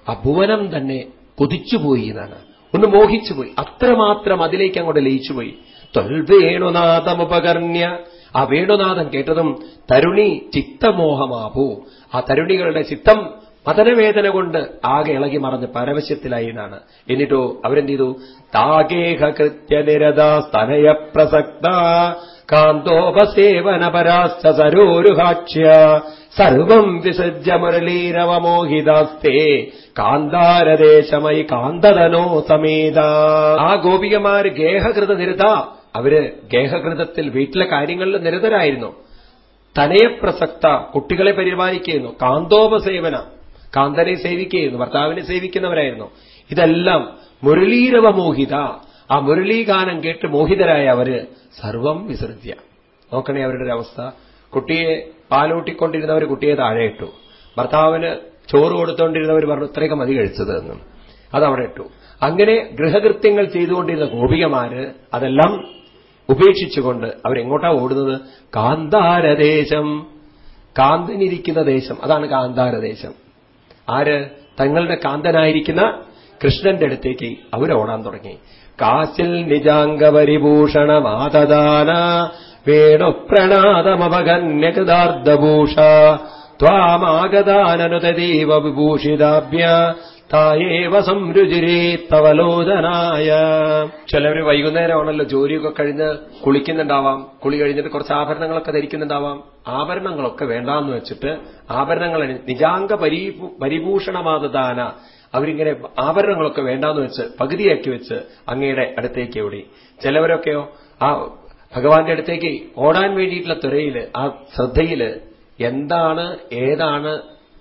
ആ ഭുവനം തന്നെ കൊതിച്ചുപോയി എന്നാണ്. ഒന്ന് മോഹിച്ചുപോയി. അത്രമാത്രം അതിലേക്ക് അങ്ങോട്ട് ലയിച്ചുപോയി. ത്വൽവേണുനാഥമുപകർണ്യ ആ വേണുനാഥൻ കേട്ടതും തരുണി ചിത്തമോഹമാപൂ ആ തരുണികളുടെ ചിത്തം മതനവേദന കൊണ്ട് ആകെ ഇളകി മറഞ്ഞ് പരവശ്യത്തിലായി എന്നാണ്. എന്നിട്ടോ അവരെന്ത് ചെയ്തു? താഗേഹ കൃത്യനിരത സ്തനയ പ്രസക്ത കാന്തോപസേവനപരാശ്ച സരോരുഹാക്ഷ്യ സർവം വിസജ്ജ മുരളീരവമോഹിതാസ്തേ കാന്താരദേശമൈ കാന്തതനോ സമേത. ആ ഗോപികമാര് ഗേഹകൃത നിരത അവർ ഗേഹകൃതത്തിൽ വീട്ടിലെ കാര്യങ്ങളിൽ നിരതരായിരുന്നു. തനയപ്രസക്ത കുട്ടികളെ പരിപാലിക്കുന്നു കാന്തോപസേവന കാന്തനെ സേവിക്കുന്നു ഭർത്താവിനെ സേവിക്കുന്നവരായിരുന്നു. ഇതെല്ലാം മുരളീരവ മോഹിത. ആ മുരളീഗാനം കേട്ട് മോഹിതരായ അവർ സർവം വിസൃത്യ നോക്കണേ അവരുടെ അവസ്ഥ. കുട്ടിയെ പാലൂട്ടിക്കൊണ്ടിരുന്നവർ കുട്ടിയെ താഴെ ഇട്ടു. ഭർത്താവിന് ചോറ് കൊടുത്തുകൊണ്ടിരുന്നവർ പറഞ്ഞു ഇത്രയൊക്കെ മതി കഴിച്ചത് എന്ന്. അതവിടെ ഇട്ടു. അങ്ങനെ ഗൃഹകൃത്യങ്ങൾ ചെയ്തുകൊണ്ടിരുന്ന ഗോപികമാര് അതെല്ലാം ഉപേക്ഷിച്ചുകൊണ്ട് അവരെങ്ങോട്ടാ ഓടുന്നത്? കാന്താരദേശം. കാന്തനിരിക്കുന്ന ദേശം. അതാണ് കാന്താരദേശം. ആര്? തങ്ങളുടെ കാന്തനായിരിക്കുന്ന കൃഷ്ണന്റെ അടുത്തേക്ക് അവരോടാൻ തുടങ്ങി. കാശിൽ നിജാംഗപരിഭൂഷണ മാതദാന വേണുപ്രണാദമപകന്യകൃതാർദ്ധഭൂഷ ത്വാമാഗതാനനുതദീവ വിഭൂഷിതാഭ്യ തായേവ സംരുചിരേ തവലോചനായ ചിലവര് വൈകുന്നേരമാണല്ലോ ജോലിയൊക്കെ കഴിഞ്ഞ് കുളിക്കുന്നുണ്ടാവാം. കുളി കഴിഞ്ഞിട്ട് കുറച്ച് ആഭരണങ്ങളൊക്കെ ധരിക്കുന്നുണ്ടാവാം. ആഭരണങ്ങളൊക്കെ വേണ്ടാന്ന് വെച്ചിട്ട് ആഭരണങ്ങൾ നിജാംഗ പരിഭൂഷണമാതദാന അവരിങ്ങനെ ആഭരണങ്ങളൊക്കെ വേണ്ടാന്ന് വെച്ച് പകുതിയാക്കി വെച്ച് അങ്ങയുടെ അടുത്തേക്ക് ഓടി. ചിലവരൊക്കെയോ ആ ഭഗവാന്റെ അടുത്തേക്ക് ഓടാൻ വേണ്ടിയിട്ടുള്ള തുരയിൽ ആ ശ്രദ്ധയിൽ എന്താണ് ഏതാണ്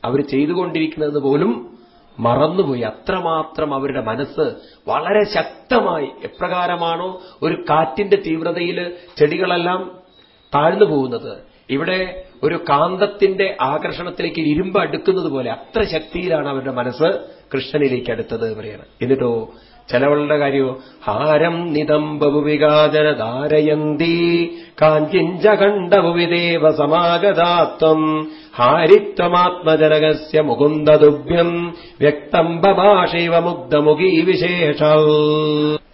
അവർ ചെയ്തുകൊണ്ടിരിക്കുന്നത് പോലും മറന്നുപോയി. അത്രമാത്രം അവരുടെ മനസ്സ് വളരെ ശക്തമായി എപ്രകാരമാണോ ഒരു കാറ്റിന്റെ തീവ്രതയിൽ ചെടികളെല്ലാം താഴ്ന്നു പോകുന്നത്. ഇവിടെ ഒരു കാന്തത്തിന്റെ ആകർഷണത്തിലേക്ക് ഇരുമ്പ് അടുക്കുന്നത് പോലെ അത്ര ശക്തിയിലാണ് അവരുടെ മനസ്സ് കൃഷ്ണനിലേക്ക് അടുത്തത് പറയാണ് എന്നിട്ടോ ചിലവളുടെ കാര്യമോ? ഹാരം നിതംബവു വികാജന ധാരയന്തി കാഞ്ചിഞ്ച കണ്ഡവുവിദേവ സമാഗതാത്വം ഹാരിത്വമാത്മജനകസ്യ മുകുന്ദദുഭ്യം. വ്യക്തം ബഭാഷൈവ മുഗ്ധമുഖീ വിശേഷ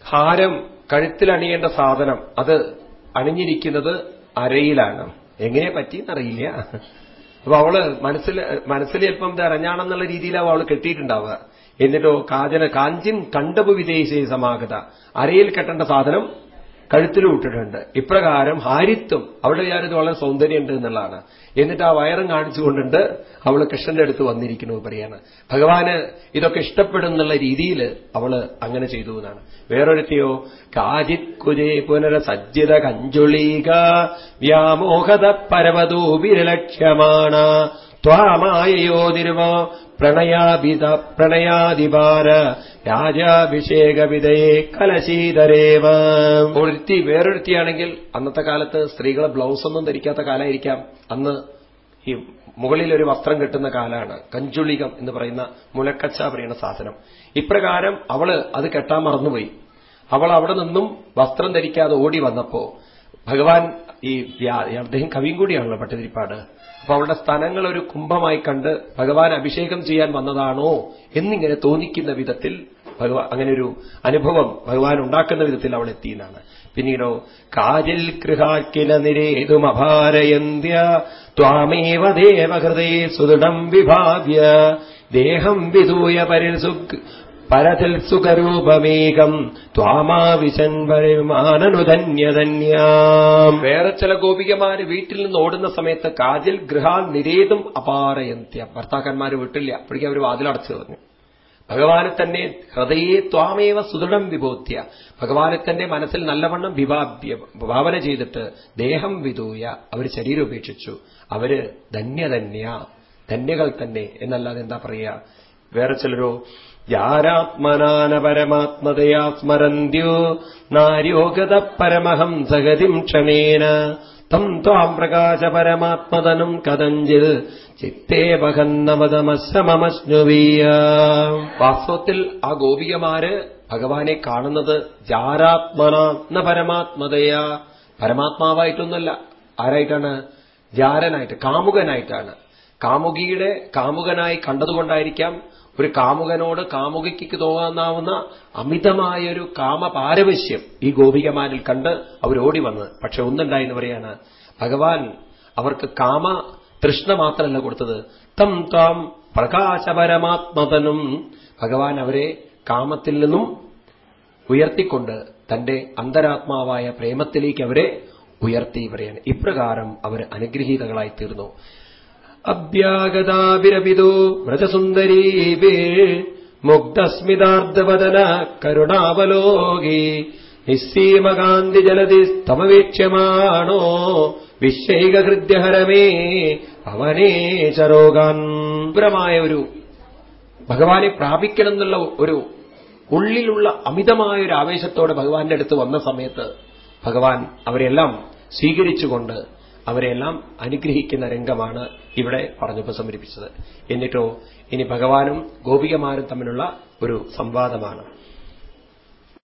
ഹാരം കഴുത്തിലണിയേണ്ട സാധനം. അത് അണിഞ്ഞിരിക്കുന്നത് അരയിലാണ്. എങ്ങനെ പറ്റിയെന്നറിയില്ല. അപ്പൊ അവൾ മനസ്സിൽ മനസ്സിൽ ചിലപ്പം അറിഞ്ഞാണെന്നുള്ള രീതിയിലാവും അവൾ കെട്ടിയിട്ടുണ്ടാവുക. എന്നിട്ടോ കാജന കാഞ്ചിൻ കണ്ടപു വിദേശീയ സമാഗത. അരയിൽ കെട്ടേണ്ട സാധനം കഴുത്തിലും ഇട്ടിട്ടുണ്ട്. ഇപ്രകാരം ഹാരിത്വം അവളുടെ വിചാരത്തിൽ വളരെ സൗന്ദര്യമുണ്ട് എന്നുള്ളതാണ്. എന്നിട്ട് ആ വയറും കാണിച്ചുകൊണ്ടുണ്ട് അവൾ കൃഷ്ണന്റെ അടുത്ത് വന്നിരിക്കുന്നു പറയാണ്. ഭഗവാന് ഇതൊക്കെ ഇഷ്ടപ്പെടുന്നുള്ള രീതിയിൽ അവൾ അങ്ങനെ ചെയ്തു എന്നാണ്. വേറൊരുത്തിയോ കാജിത് കുജേ പുനര സജ്ജിത കഞ്ചുളീക വ്യാമോഹത പരവതൂപിരലക്ഷ്യമാണ് ത്വാമായയോ നിർവോ പ്രണയാഭിത പ്രണയാധിപാര രാജാഭിഷേകവിധയെ കലശീതരേവ. ഒരുത്തി വേറൊരുത്തിയാണെങ്കിൽ അന്നത്തെ കാലത്ത് സ്ത്രീകളെ ബ്ലൗസ് ഒന്നും ധരിക്കാത്ത കാലമായിരിക്കാം അന്ന് ഈ മുകളിൽ ഒരു വസ്ത്രം കിട്ടുന്ന കാലാണ്. കഞ്ചുളികം എന്ന് പറയുന്ന മുലക്കച്ച പറയുന്ന സാധനം. ഇപ്രകാരം അവൾ അത് കെട്ടാൻ മറന്നുപോയി. അവൾ അവിടെ നിന്നും വസ്ത്രം ധരിക്കാതെ ഓടി വന്നപ്പോ ഭഗവാൻ ഈ അദ്ദേഹം കവിയും കൂടിയാണല്ലോ പട്ടതിരിപ്പാട്. അപ്പൊ അവളുടെ സ്ഥലങ്ങൾ ഒരു കുംഭമായി കണ്ട് ഭഗവാൻ അഭിഷേകം ചെയ്യാൻ വന്നതാണോ എന്നിങ്ങനെ തോന്നിക്കുന്ന വിധത്തിൽ ഭഗവാൻ അങ്ങനെ ഒരു അനുഭവം ഭഗവാൻ ഉണ്ടാക്കുന്ന വിധത്തിൽ അവൾ എത്തിയെന്നാണ്. പിന്നീടോ കാജിൽ ഗൃഹാക്കില നിരേതുമഭാരയന്ത്യ ത്വാമേവ ദേവഹൃദേ സുദൃഢം വിഭാവ്യ ദേഹം വിധൂയ പരിസുഖ് പരതിൽ സുഖരൂപമേകം ത്വാമാവിശൻ പരിമാനനുധന്യധന്യാം വേറെ ചില ഗോപികമാര് വീട്ടിൽ നിന്ന് ഓടുന്ന സമയത്ത് കാജിൽ ഗൃഹാൻ നിരേതും അപാരയന്ത്യ ഭർത്താക്കന്മാര് വിട്ടില്ല. അപ്പോഴേക്കും അവർ വാതിലടച്ചു കളഞ്ഞു. ഭഗവാനെ തന്നെ ഹൃദയെ ത്വാമേവ സുദൃഢം വിബോധ്യ. ഭഗവാനെ തന്നെ മനസ്സിൽ നല്ലവണ്ണം വിഭാവ്യ ഭാവന ചെയ്തിട്ട് ദേഹം വിതൂയ. അവർ ശരീരം ഉപേക്ഷിച്ചു. അവർ ധന്യധന്യ. ധന്യകൾ തന്നെ എന്നല്ലാതെ എന്താ പറയുക വേറെ ചിലരോ യാരാത്മനാന പരമാത്മതയാ സ്മരന്ത്യോ നാര്യോഗത പരമഹം സഗതിം ക്ഷണേന തം ത്വാം പ്രകാശ പരമാത്മതനും കഥഞ്ചിൽ ചിത്തേ വഹന്നമതമശ്രമമശ്നുവീയ വാസ്തവത്തിൽ ആ ഗോപികമാര് ഭഗവാനെ കാണുന്നത് ജാരാത്മനാത്മ പരമാത്മതയാ പരമാത്മാവായിട്ടൊന്നുമല്ല. ആരായിട്ടാണ്? ജാരനായിട്ട് കാമുകനായിട്ടാണ്. കാമുകിയുടെ കാമുകനായി കണ്ടതുകൊണ്ടായിരിക്കാം ഒരു കാമുകനോട് കാമുകിക്ക് തോന്നാവുന്ന അമിതമായൊരു കാമപാരവശ്യം ഈ ഗോപികമാരിൽ കണ്ട് അവരോടി വന്നത്. പക്ഷെ ഒന്നുണ്ടായെന്ന് പറയാണ് ഭഗവാൻ അവർക്ക് കാമ തൃഷ്ണ മാത്രമല്ല കൊടുത്തത്. തം താം പ്രകാശപരമാത്മതനും ഭഗവാൻ അവരെ കാമത്തിൽ നിന്നും ഉയർത്തിക്കൊണ്ട് തന്റെ അന്തരാത്മാവായ പ്രേമത്തിലേക്ക് അവരെ ഉയർത്തി പറയാണ് ഇപ്രകാരം അവർ അനുഗ്രഹീതകളായി തീർന്നു. അഭ്യാഗതാഭിരപിതോ വ്രജസുന്ദരീപേ മുഗ്ധസ്മിതാർദ്ധവദന കരുണാവലോകി നിസ്സീമകാന്തി ജലതി സ്തമവീക്ഷ്യമാണോ വിശ്വൈകഹൃദ്യഹരമേ അവനേ ചരോഗാൻ. ഉഗ്രമായ ഒരു ഭഗവാനെ പ്രാപിക്കണം എന്നുള്ള ഒരു ഉള്ളിലുള്ള അമിതമായ ഒരു ആവേശത്തോടെ ഭഗവാന്റെ അടുത്ത് വന്ന സമയത്ത് ഭഗവാൻ അവരെല്ലാം സ്വീകരിച്ചുകൊണ്ട് അവരെല്ലാം അനുഗ്രഹിക്കുന്ന രംഗമാണ് ഇവിടെ പറഞ്ഞപ്പോൾ സമരിപ്പിച്ചത് എന്നിട്ടോ ഇനി ഭഗവാനും ഗോപികമാരും തമ്മിലുള്ള ഒരു സംവാദമാണ്.